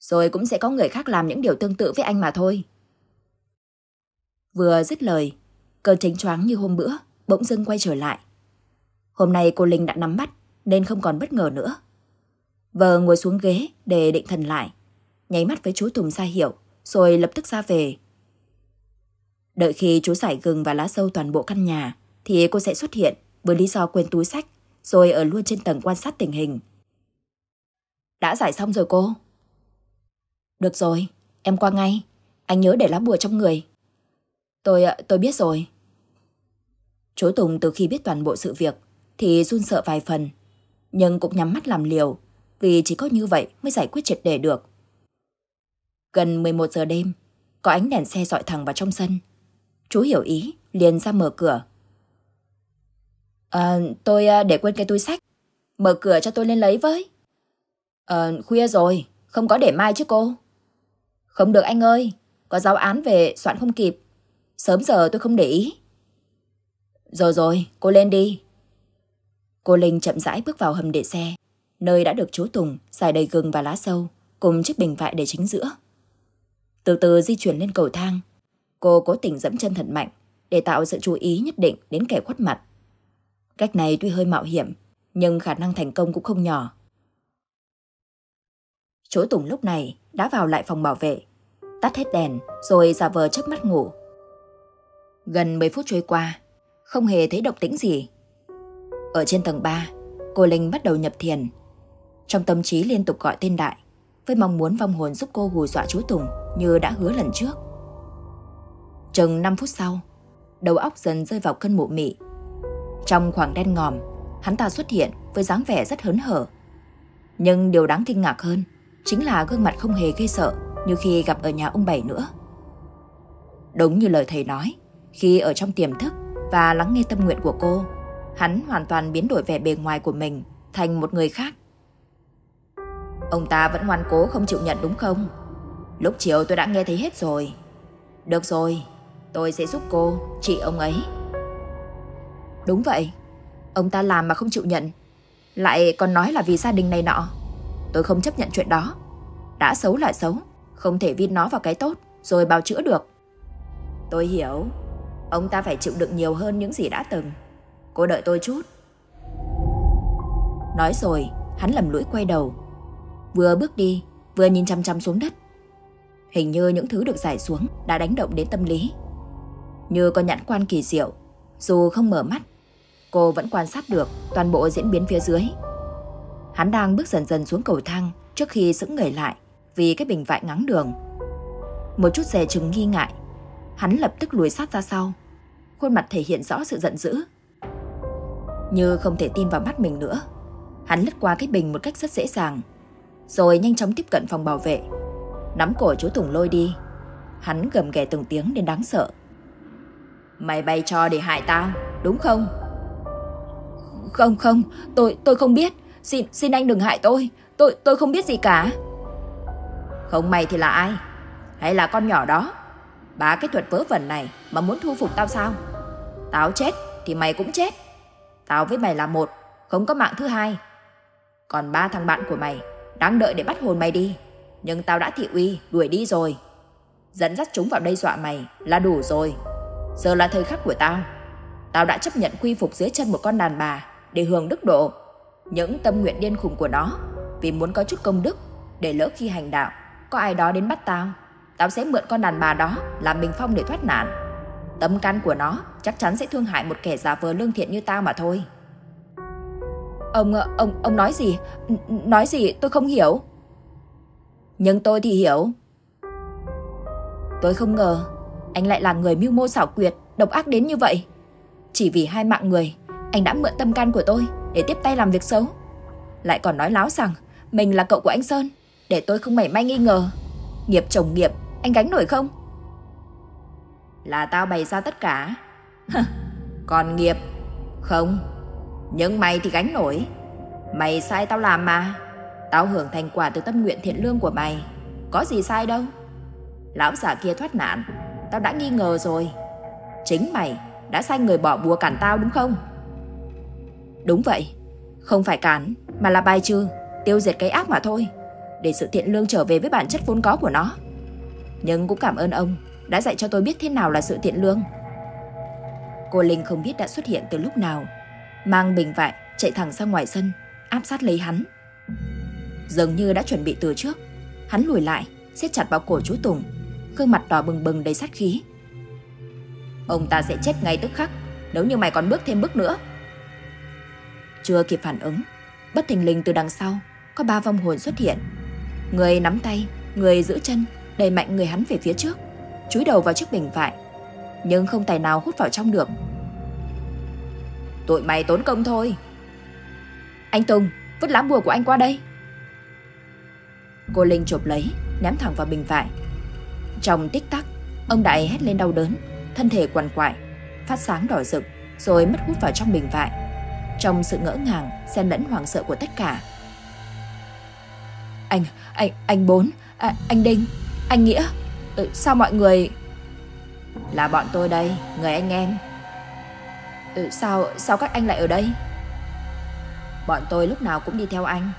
Rồi cũng sẽ có người khác làm những điều tương tự với anh mà thôi. Vừa dứt lời, cơn chính choáng như hôm bữa, bỗng dưng quay trở lại. Hôm nay cô Linh đã nắm bắt, nên không còn bất ngờ nữa. Vờ ngồi xuống ghế để định thần lại, nháy mắt với chú Tùng ra hiệu, rồi lập tức ra về. Đợi khi chú giải gừng và lá sâu toàn bộ căn nhà, thì cô sẽ xuất hiện với lý do quên túi sách, rồi ở luôn trên tầng quan sát tình hình. Đã giải xong rồi cô? Được rồi, em qua ngay. Anh nhớ để lá bùa trong người. Tôi, tôi biết rồi. Chú Tùng từ khi biết toàn bộ sự việc thì run sợ vài phần, nhưng cũng nhắm mắt làm liều vì chỉ có như vậy mới giải quyết triệt để được. Gần 11 giờ đêm, có ánh đèn xe dọi thẳng vào trong sân. Chú hiểu ý, liền ra mở cửa. À, tôi ờ, để quên cái túi sách. Mở cửa cho tôi lên lấy với. À, khuya rồi, không có để mai chứ cô. Không được anh ơi, có giáo án về soạn không kịp. Sớm giờ tôi không để ý. Rồi rồi, cô lên đi. Cô Linh chậm rãi bước vào hầm để xe, nơi đã được chú Tùng xài đầy gừng và lá sâu, cùng chiếc bình vại để chính giữa. Từ từ di chuyển lên cầu thang, cô cố tình dẫm chân thật mạnh để tạo sự chú ý nhất định đến kẻ khuất mặt. Cách này tuy hơi mạo hiểm, nhưng khả năng thành công cũng không nhỏ. Chú Tùng lúc này đã vào lại phòng bảo vệ, tắt hết đèn rồi giả vờ chớp mắt ngủ. Gần 10 phút trôi qua, không hề thấy động tĩnh gì. Ở trên tầng 3, cô Linh bắt đầu nhập thiền. Trong tâm trí liên tục gọi tên đại, với mong muốn vong hồn giúp cô hù dọa chú Tùng như đã hứa lần trước. Chừng 5 phút sau, đầu óc dần rơi vào cơn mụ mị. Trong khoảng đen ngòm, hắn ta xuất hiện với dáng vẻ rất hớn hở. Nhưng điều đáng kinh ngạc hơn chính là gương mặt không hề gây sợ như khi gặp ở nhà ông Bảy nữa. Đúng như lời thầy nói, khi ở trong tiềm thức và lắng nghe tâm nguyện của cô, hắn hoàn toàn biến đổi vẻ bề ngoài của mình thành một người khác. Ông ta vẫn ngoan cố không chịu nhận đúng không? Lúc chiều tôi đã nghe thấy hết rồi. Được rồi, tôi sẽ giúp cô trị ông ấy. Đúng vậy, ông ta làm mà không chịu nhận, lại còn nói là vì gia đình này nọ. Tôi không chấp nhận chuyện đó. Đã xấu là xấu, không thể vin nó vào cái tốt rồi bào chữa được. Tôi hiểu, ông ta phải chịu đựng nhiều hơn những gì đã từng. Cô đợi tôi chút. Nói rồi, hắn lầm lũi quay đầu. Vừa bước đi, vừa nhìn chăm chăm xuống đất. Hình như những thứ được giải xuống đã đánh động đến tâm lý. Như có nhãn quan kỳ diệu, dù không mở mắt, cô vẫn quan sát được toàn bộ diễn biến phía dưới. Hắn đang bước dần dần xuống cầu thang trước khi sững người lại vì cái bình vại ngắn đường. Một chút dè chừng nghi ngại, hắn lập tức lùi sát ra sau. Khuôn mặt thể hiện rõ sự giận dữ. Như không thể tin vào mắt mình nữa. Hắn lướt qua cái bình một cách rất dễ dàng, rồi nhanh chóng tiếp cận phòng bảo vệ. Nắm cổ chú Tùng lôi đi. Hắn gầm ghè từng tiếng đến đáng sợ. Mày bay cho để hại tao, đúng không? Không không, tôi tôi không biết. Xin xin anh đừng hại tôi. Tôi tôi không biết gì cả. Không mày thì là ai? Hay là con nhỏ đó? Ba cái thuật vớ vẩn này mà muốn thu phục tao sao? Tao chết thì mày cũng chết. Tao với mày là một, không có mạng thứ hai. Còn ba thằng bạn của mày đang đợi để bắt hồn mày đi. Nhưng tao đã thị uy đuổi đi rồi. Dẫn dắt chúng vào đây dọa mày là đủ rồi. Giờ là thời khắc của tao. Tao đã chấp nhận quy phục dưới chân một con đàn bà để hưởng đức độ. Những tâm nguyện điên khùng của nó vì muốn có chút công đức để lỡ khi hành đạo có ai đó đến bắt tao. Tao sẽ mượn con đàn bà đó làm bình phong để thoát nạn. Tâm can của nó chắc chắn sẽ thương hại một kẻ giả vờ lương thiện như ta mà thôi. Ông, ờ, ông, ông nói gì? Nói gì tôi không hiểu. Nhưng tôi thì hiểu. Tôi không ngờ anh lại là người mưu mô xảo quyệt, độc ác đến như vậy. Chỉ vì hai mạng người, anh đã mượn tâm can của tôi để tiếp tay làm việc xấu. Lại còn nói láo rằng mình là cậu của anh Sơn, để tôi không mảy may nghi ngờ. Nghiệp chồng nghiệp, anh gánh nổi không? Là tao bày ra tất cả. Còn nghiệp, không. Nhưng mày thì gánh nổi. Mày sai tao làm mà. Tao hưởng thành quả từ tâm nguyện thiện lương của mày. Có gì sai đâu. Lão già kia thoát nạn, tao đã nghi ngờ rồi. Chính mày đã sai người bỏ bùa cản tao đúng không? Đúng vậy. Không phải cản, mà là bài trừ, tiêu diệt cái ác mà thôi. Để sự thiện lương trở về với bản chất vốn có của nó. Nhưng cũng cảm ơn ông đã dạy cho tôi biết thế nào là sự thiện lương. Cô Linh không biết đã xuất hiện từ lúc nào. Mang bình vại chạy thẳng ra ngoài sân, áp sát lấy hắn. Dường như đã chuẩn bị từ trước, hắn lùi lại, siết chặt vào cổ chú Tùng, gương mặt đỏ bừng bừng đầy sát khí. Ông ta sẽ chết ngay tức khắc nếu như mày còn bước thêm bước nữa. Chưa kịp phản ứng, bất thình lình từ đằng sau có ba vong hồn xuất hiện. Người nắm tay, người giữ chân, đẩy mạnh người hắn về phía trước, chúi đầu vào chiếc bình vại, nhưng không tài nào hút vào trong được. Tụi mày tốn công thôi. Anh Tùng, vứt lá bùa của anh qua đây. Cô Linh chộp lấy, ném thẳng vào bình vại. Trong tích tắc, ông Đại hét lên đau đớn, thân thể quằn quại, phát sáng đỏ rực, rồi mất hút vào trong bình vại. Trong sự ngỡ ngàng, xen lẫn hoảng sợ của tất cả. Anh, anh, anh Bốn, à, anh Đinh, anh Nghĩa, Ừ, sao mọi người... Là bọn tôi đây, người anh em. Ừ, sao, sao các anh lại ở đây? Bọn tôi lúc nào cũng đi theo anh.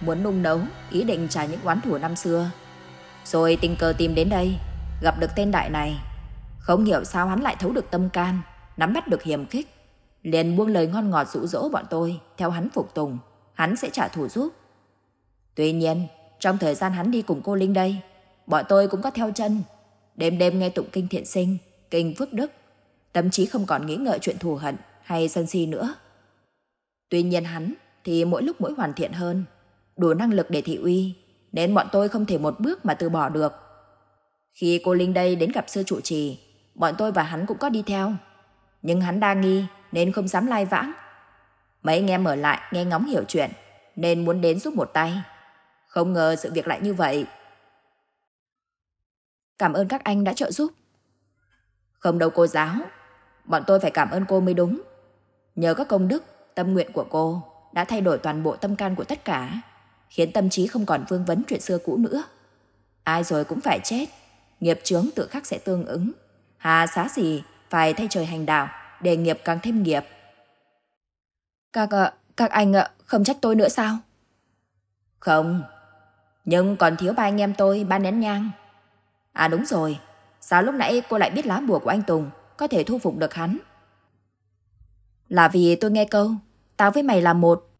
Muốn nung nấu, ý định trả những oán thù năm xưa. Rồi tình cờ tìm đến đây, gặp được tên đại này. Không hiểu sao hắn lại thấu được tâm can, nắm bắt được hiểm khích. Liền buông lời ngon ngọt dụ dỗ bọn tôi, theo hắn phục tùng, hắn sẽ trả thù giúp. Tuy nhiên, trong thời gian hắn đi cùng cô Linh đây, bọn tôi cũng có theo chân. Đêm đêm nghe tụng kinh thiện sinh, kinh phước đức, tâm trí không còn nghĩ ngợi chuyện thù hận hay sân si nữa. Tuy nhiên hắn thì mỗi lúc mỗi hoàn thiện hơn, đủ năng lực để thị uy, nên bọn tôi không thể một bước mà từ bỏ được. Khi cô Linh đây đến gặp sư trụ trì, bọn tôi và hắn cũng có đi theo. Nhưng hắn đa nghi nên không dám lai vãng. Mấy anh em ở lại nghe ngóng hiểu chuyện nên muốn đến giúp một tay. Không ngờ sự việc lại như vậy. Cảm ơn các anh đã trợ giúp. Không đâu cô giáo, bọn tôi phải cảm ơn cô mới đúng. Nhờ các công đức, tâm nguyện của cô đã thay đổi toàn bộ tâm can của tất cả, khiến tâm trí không còn vương vấn chuyện xưa cũ nữa. Ai rồi cũng phải chết, nghiệp chướng tự khắc sẽ tương ứng. Hà xá gì phải thay trời hành đạo để nghiệp càng thêm nghiệp. Các, ờ, các anh ạ không trách tôi nữa sao? Không, nhưng còn thiếu ba anh em tôi ba nén nhang. À đúng rồi, sao lúc nãy cô lại biết lá bùa của anh Tùng có thể thu phục được hắn? Là vì tôi nghe câu, tao với mày là một,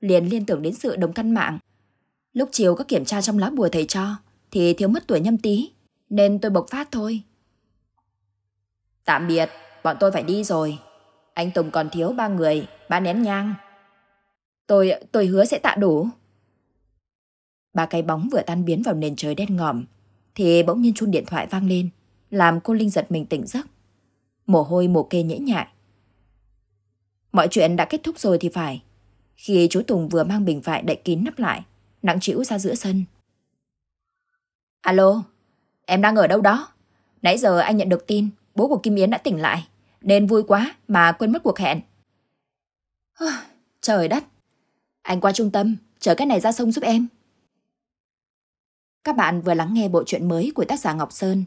liền liên tưởng đến sự đồng căn mạng. Lúc chiều có kiểm tra trong lá bùa thầy cho, thì thiếu mất tuổi nhâm tí, nên tôi bộc phát thôi. Tạm biệt, bọn tôi phải đi rồi. Anh Tùng còn thiếu ba người, ba nén nhang. Tôi, tôi hứa sẽ tạ đủ. Ba cái bóng vừa tan biến vào nền trời đen ngòm, thì bỗng nhiên chuông điện thoại vang lên, làm cô Linh giật mình tỉnh giấc. Mồ hôi mồ kê nhễ nhại. Mọi chuyện đã kết thúc rồi thì phải. Khi chú Tùng vừa mang bình vải đậy kín nắp lại, nặng chịu ra giữa sân. Alo, em đang ở đâu đó? Nãy giờ anh nhận được tin bố của Kim Yến đã tỉnh lại, nên vui quá mà quên mất cuộc hẹn. Trời đất, anh qua trung tâm, chở cái này ra sông giúp em. Các bạn vừa lắng nghe bộ truyện mới của tác giả Ngọc Sơn.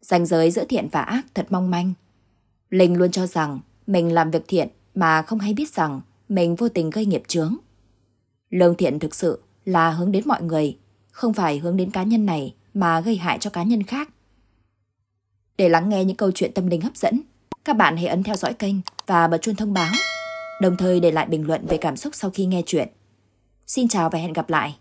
Ranh giới giữa thiện và ác thật mong manh. Linh luôn cho rằng mình làm việc thiện mà không hay biết rằng mình vô tình gây nghiệp chướng. Lương thiện thực sự là hướng đến mọi người, không phải hướng đến cá nhân này mà gây hại cho cá nhân khác. Để lắng nghe những câu chuyện tâm linh hấp dẫn, các bạn hãy ấn theo dõi kênh và bật chuông thông báo, đồng thời để lại bình luận về cảm xúc sau khi nghe chuyện. Xin chào và hẹn gặp lại!